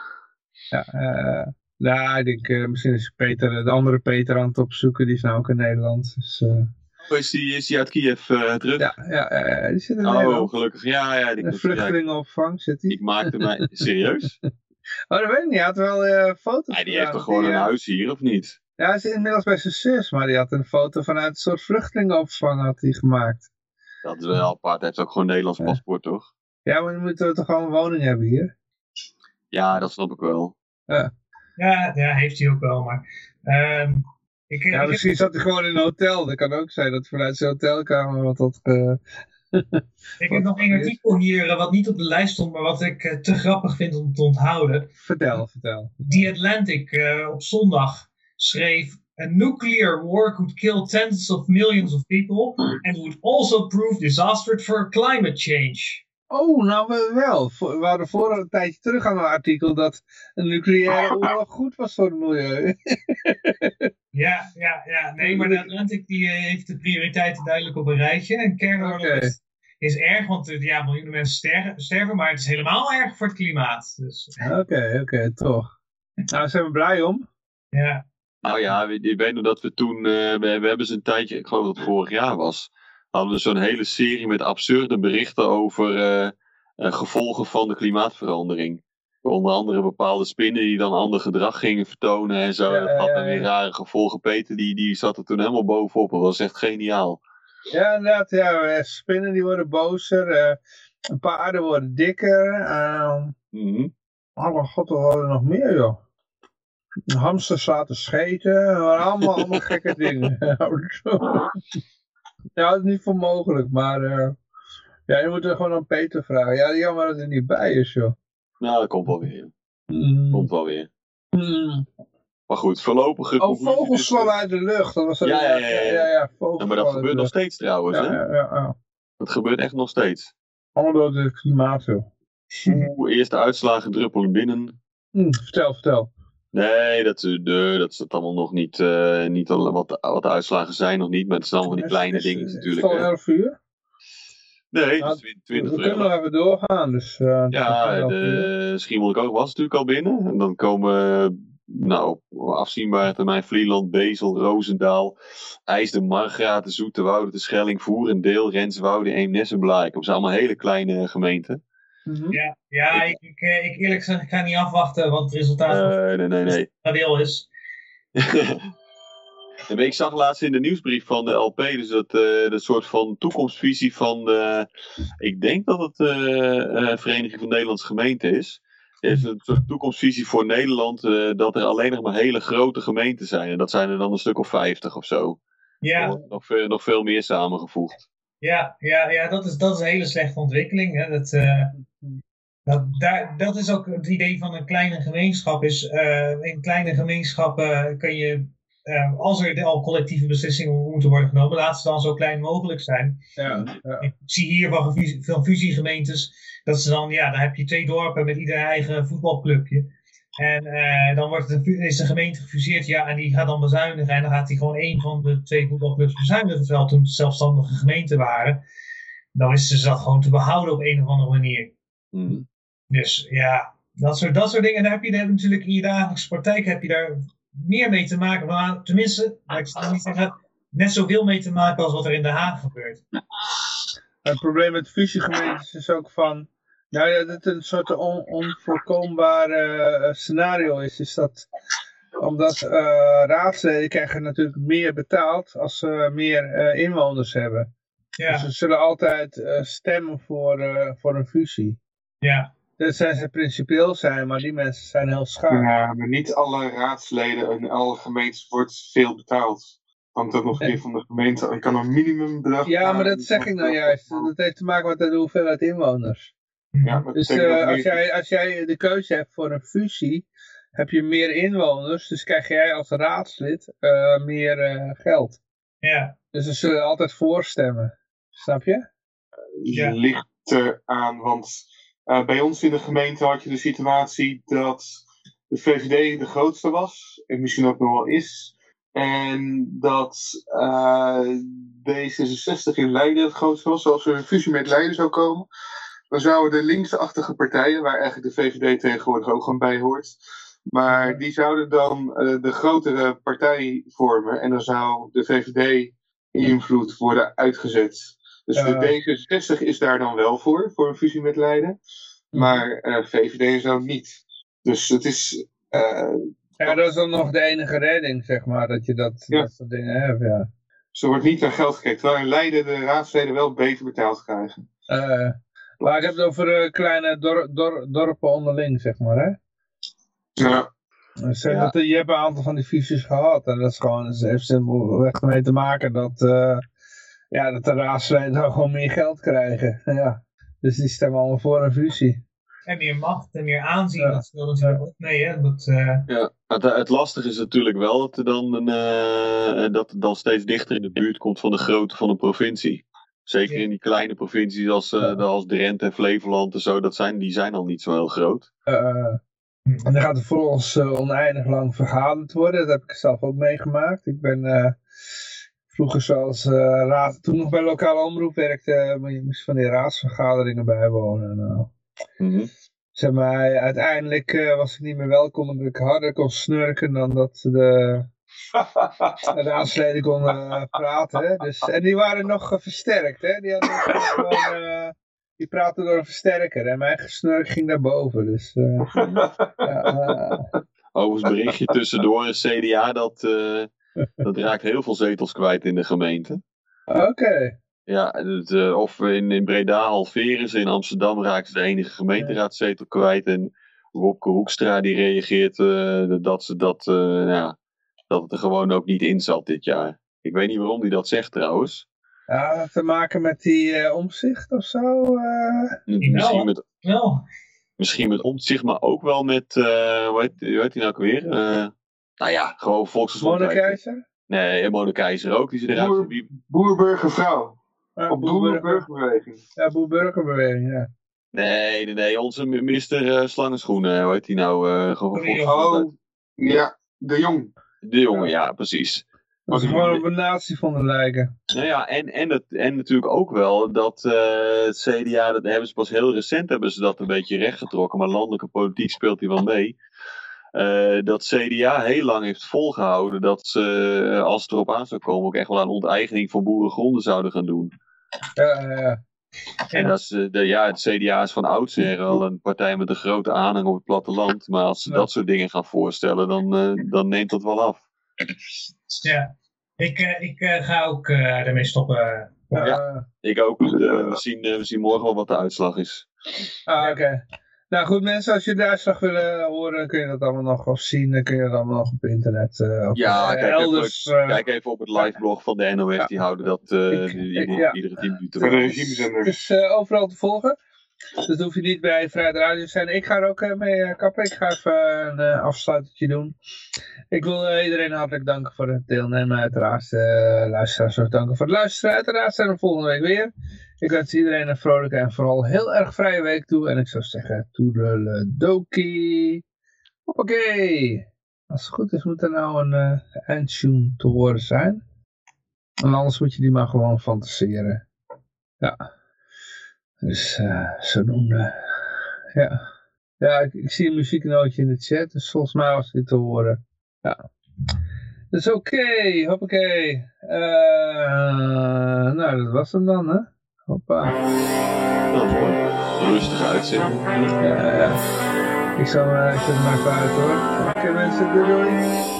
S1: Ja, eh, nou, ik denk eh, misschien is Peter, de andere Peter aan het opzoeken. Die is nou ook in Nederland. Dus, eh,
S3: Oh, is die, is die uit Kiev eh, terug?
S1: ja, ja, eh, die zit in
S3: Oh,
S1: Nederland.
S3: gelukkig. Ja, ja. Ja, ik,
S1: vluchtelingenopvang zit hij.
S3: ik maakte mij... Serieus?
S1: Oh, dat weet ik niet. Hij had wel eh foto's
S3: Ja, die heeft toch gewoon
S1: Die,
S3: een
S1: eh,
S3: huis hier, of niet?
S1: Ja, hij zit inmiddels bij zijn zus, maar die had een foto vanuit een soort vluchtelingenopvang had hij gemaakt.
S3: Dat is wel apart. Hij heeft ook gewoon een Nederlands paspoort, toch?
S1: Ja, maar dan moeten we toch gewoon een woning hebben hier?
S3: Ja, dat snap ik wel.
S6: Ja, ja, heeft hij ook wel, maar... ehm, ik,
S1: Ja,
S6: ik heb-
S1: misschien zat hij gewoon in een hotel. Dat kan ook zijn dat vanuit zijn hotelkamer wat dat... eh,
S6: Ik heb nog een artikel hier eh, wat niet op de lijst stond, maar wat ik eh, te grappig vind om te onthouden.
S1: vertel, vertel.
S6: The Atlantic op zondag schreef: A nuclear war could kill tens of millions of people and would also prove disastrous for climate change.
S1: Oh, nou we- wel. We hadden voor een tijdje terug aan een artikel dat een nucleaire oorlog goed was voor het milieu.
S6: Ja, ja, ja. Nee, maar de Atlantic die, eh, heeft de prioriteiten duidelijk op een rijtje. En kernoorlog is, is erg, want eh, ja, miljoenen mensen sterven, sterven, maar het is helemaal erg voor het klimaat. Dus
S1: Oké, oké, toch. Nou, daar zijn we blij om.
S6: ja,
S3: Nou ja, ik weet nog dat we toen, eh, we, we hebben ze een tijdje, ik geloof dat het vorig jaar was, hadden we zo'n hele serie met absurde berichten over eh, eh, gevolgen van de klimaatverandering. Onder andere bepaalde spinnen die dan ander gedrag gingen vertonen en zo.
S1: Ja,
S3: dat had dan weer rare gevolgen. Peter die, die zat er toen helemaal bovenop. Dat was echt geniaal.
S1: Ja, inderdaad. Ja, eh, spinnen die worden bozer. eh, paarden worden dikker.
S3: Mhm.
S1: Oh mijn god, wat hadden we nog meer, joh? Hamsters laten scheten. Allemaal, allemaal gekke dingen. ja, dat is niet voor mogelijk, maar... eh, ja, je moet er gewoon aan Peter vragen. Ja, jammer dat hij er niet bij is, joh.
S3: Nou, dat komt wel weer.
S1: Mm.
S3: Komt wel weer.
S1: Mm.
S3: Maar goed, voorlopige
S1: Oh, vogels vallen uit de lucht. Dat was
S3: Ja, ja, ja, ja.
S1: ja, ja, vogels
S3: Ja, maar dat gebeurt nog steeds trouwens. Hè?
S1: Ja, ja, ja, ja.
S3: Dat gebeurt echt nog steeds.
S1: Allemaal door het klimaat, joh.
S3: Oeh, eerste uitslagen druppelen binnen.
S1: Mm, vertel, vertel.
S3: Nee, dat, eh, de, dat is het allemaal nog niet. eh, niet al, wat, wat de uitslagen zijn nog niet, maar het zijn allemaal die kleine
S1: is-
S3: dingen
S1: het is
S3: natuurlijk.
S1: al
S3: hè.
S1: 11 uur.
S3: Nee,
S1: Nou,
S3: is 20
S1: we kunnen nog even doorgaan, dus... eh, is al
S3: Ja,
S1: 11 uur.
S3: de Schiermonnikoog was natuurlijk al binnen. En dan komen, nou, op afzienbare termijn Vlieland, Bezel, Roosendaal, IJsden, Margraten, Zoeterwoude, de Schelling, Voerendeel, Renswoude, Eemnes en Blaaik. Dat zijn allemaal hele kleine gemeenten.
S1: Mhm.
S6: ja, ja ik, ik, eh, ik eerlijk gezegd, ik ga niet afwachten wat het resultaat van
S3: Nee, nee, nee,
S6: het deel is.
S3: Ik zag laatst in de nieuwsbrief van de LP, dus dat, eh dat soort van toekomstvisie van de, ik denk dat het eh, eh, Vereniging van Nederlandse Gemeenten is. Er is een soort toekomstvisie voor Nederland eh, dat er alleen nog maar hele grote gemeenten zijn. En dat zijn er dan een stuk of 50 of zo.
S6: Ja,
S3: Nog, veel, nog veel meer samengevoegd.
S6: Ja, ja, ja dat, is, dat is een hele slechte ontwikkeling. Hè. Dat, eh, dat, daar, dat is ook het idee van een kleine gemeenschap. Is, eh, in kleine gemeenschappen kun je eh, als er al collectieve beslissingen moeten worden genomen, laten ze dan zo klein mogelijk zijn.
S1: Ja, ja.
S6: Ik zie hier van, van fusiegemeentes, dat ze dan, ja, dan heb je twee dorpen met ieder eigen voetbalclubje. En eh, dan wordt het is een gemeente gefuseerd, ja, en die gaat dan bezuinigen. En dan gaat hij gewoon één van de twee voetbalclubs bezuinigen. Terwijl toen het zelfstandige gemeenten waren, dan wisten ze dat gewoon te behouden op een of andere manier.
S3: Mhm.
S6: Dus ja, dat soort, dat soort dingen, daar heb je daar natuurlijk in je dagelijkse praktijk heb je daar meer mee te maken. Maar tenminste, laat ik zal niet zeggen, net zoveel mee te maken als wat er in Den Haag gebeurt.
S1: Het probleem met fusiegemeentes is ook van, nou ja, dat het een soort on, onvoorkombaar eh, scenario is, is dat omdat eh, raadsleden krijgen natuurlijk meer betaald als ze meer eh, inwoners hebben. Dus ze zullen altijd eh, stemmen voor, eh, voor een fusie.
S6: ja,
S1: Dat zijn ze principieel zijn, maar die mensen zijn heel schaar.
S4: Ja, maar niet alle raadsleden en alle gemeentes wordt veel betaald. Want ook nog een keer van de gemeente. Je kan een minimumbedrag.
S1: Ja, maar dat zeg ik nou juist. Dat heeft te maken met de hoeveelheid inwoners.
S4: Ja, maar
S1: Dus eh, als, jij, als jij de keuze hebt voor een fusie, heb je meer inwoners, dus krijg jij als raadslid eh, meer eh, geld.
S6: ja,
S1: Dus ze zullen altijd voorstemmen. Snap je?
S6: Ja.
S4: ligt eraan. Want eh, bij ons in de gemeente had je de situatie dat de VVD de grootste was. En misschien ook nog wel is. En dat eh, D66 in Leiden het grootste was. Als er een fusie met Leiden zou komen. Dan zouden de linksachtige partijen, waar eigenlijk de VVD tegenwoordig ook gewoon bij hoort. Maar die zouden dan eh, de grotere partij vormen. En dan zou de VVD-invloed worden uitgezet. Dus de D66 is daar dan wel voor, voor een fusie met Leiden. Maar eh, VVD zo niet. Dus het is. eh,
S1: Ja, dat is dan nog de enige redding, zeg maar, dat je dat,
S4: Ja.
S1: dat soort dingen hebt, ja.
S4: zo wordt niet naar geld gekeken. Terwijl in Leiden de raadsleden wel beter betaald krijgen.
S1: Maar ik heb het over eh, kleine dor- dor- dorpen onderling, zeg maar, hè.
S4: Ja,
S1: Dus, eh,
S3: Ja.
S1: dat, je hebt een aantal van die fusies gehad. En dat is gewoon, dat heeft simpel echt mee te maken dat, eh, ja, dat de raadsleden dan gewoon meer geld krijgen. Ja. Dus die stemmen allemaal voor een fusie.
S6: en meer macht en meer aanzien,
S1: Ja.
S6: dat speelt natuurlijk ook mee, hè. Dat, eh,
S3: Ja, het, het lastige is natuurlijk wel dat, er dan een, eh, dat het dan steeds dichter in de buurt komt van de grootte van een provincie. Zeker in die kleine provincies als, eh,
S1: Ja.
S3: als Drenthe en Flevoland en zo, dat zijn, die zijn al niet zo heel groot.
S1: Eh, en dan gaat er vervolgens eh, oneindig lang vergaderd worden. Dat heb ik zelf ook meegemaakt. Ik ben eh, vroeger zoals eh, raad, toen nog bij lokale omroep werkte, eh, maar je moest van die raadsvergaderingen bijwonen. Nou,
S3: Mhm.
S1: zeg maar, uiteindelijk eh, was ik niet meer welkom omdat ik harder kon snurken dan dat de, de raadsleden konden eh, praten. hè. Dus, en die waren nog eh, versterkt. Hè? Die, hadden gewoon, eh, die praten door een versterker. En mijn gesnurk ging daarboven. Dus, eh, ja,
S3: Overigens berichtje tussendoor, een CDA dat, dat raakt heel veel zetels kwijt in de gemeente.
S1: Oké.
S3: Ja, het, eh, of in, in Breda halveren ze, in Amsterdam raken ze de enige gemeenteraadzetel kwijt. En Wopke Hoekstra die reageert eh, dat, ze dat, ja, dat het er gewoon ook niet in zat dit jaar. Ik weet niet waarom hij dat zegt trouwens.
S1: Ja, te maken met die eh, omzicht of zo? eh?
S3: Misschien met,
S6: wel,
S3: misschien met omzicht, maar ook wel met, eh hoe, heet, hoe heet hij nou ook weer? Eh, nou ja, gewoon volksgezondheid.
S1: Monnikeizer?
S3: Nee, en Mona Keizer ook, die ze eruit
S4: Boer-
S3: die-
S4: Boer, burger, vrouw.
S1: Ja, Boerburgerbeweging, ja.
S3: Nee, nee, nee, onze minister eh, Slangenschoenen, hoe heet die nou? eh gewoon
S6: Sorry,
S3: volksgezondheid.
S4: Oh, ja, de jong.
S3: De jongen, ja, precies.
S1: Dat
S4: die-
S1: gewoon op een natie vonden lijken.
S3: Nou ja, en, en, het, en natuurlijk ook wel dat eh, het CDA, dat hebben ze pas heel recent hebben ze dat een beetje rechtgetrokken, maar landelijke politiek speelt hier wel mee. Eh, dat CDA heel lang heeft volgehouden dat ze, eh, als het erop aan zou komen, ook echt wel aan onteigening van boerengronden zouden gaan doen.
S1: Ja, ja, ja.
S3: En dat is, eh, de, ja, het CDA is van oudsher al een partij met een grote aanhang op het platteland, maar als ze dat soort dingen gaan voorstellen, dan, eh, dan neemt dat wel af.
S6: ja. Ik, eh, ik ga ook ermee stoppen.
S1: Ja.
S3: Ik ook. We, zien, we zien morgen wel wat de uitslag is.
S1: Ah, oké. Nou goed mensen, als jullie de uitslag willen horen, kun je dat allemaal nog of zien. Dan kun je dat allemaal nog op internet. eh,
S3: Ja,
S1: eh,
S3: kijk
S1: elders.
S3: even,
S1: eh,
S3: kijk even op het liveblog van de NOS.
S1: Ja.
S3: Die houden dat eh,
S1: Ik- ik- ja.
S3: iedere 10 minuten.
S4: Voor de regimezenders.
S1: is eh, overal te volgen. Dus dat hoef je niet bij Vrijheid te zijn. Ik ga er ook eh, mee eh, kappen. Ik ga even een uh, doen. Ik wil iedereen hartelijk danken voor het deelnemen. Uiteraard luisteraars ook danken voor het luisteren. Uiteraard zijn we volgende week weer. Ik wens iedereen een vrolijke en vooral heel erg vrije week toe. En ik zou zeggen, toedeledokie. Hoppakee. Als het goed is moet er nou een uh, eindtune te horen zijn. En anders moet je die maar gewoon fantaseren. Ja. Dus uh, zodoende. Ja. Ja, ik, ik, zie een muzieknootje in de chat. Dus volgens mij was dit te horen. Ja. Dus oké. Okay, hoppakee. Uh, nou, dat was hem dan, hè. Hoppa.
S3: Nou, mooi. Rustig uitzending.
S1: Ja, ja. Ik zal, uh, ik zet hem even uit hoor. Oké okay, mensen, doei doei.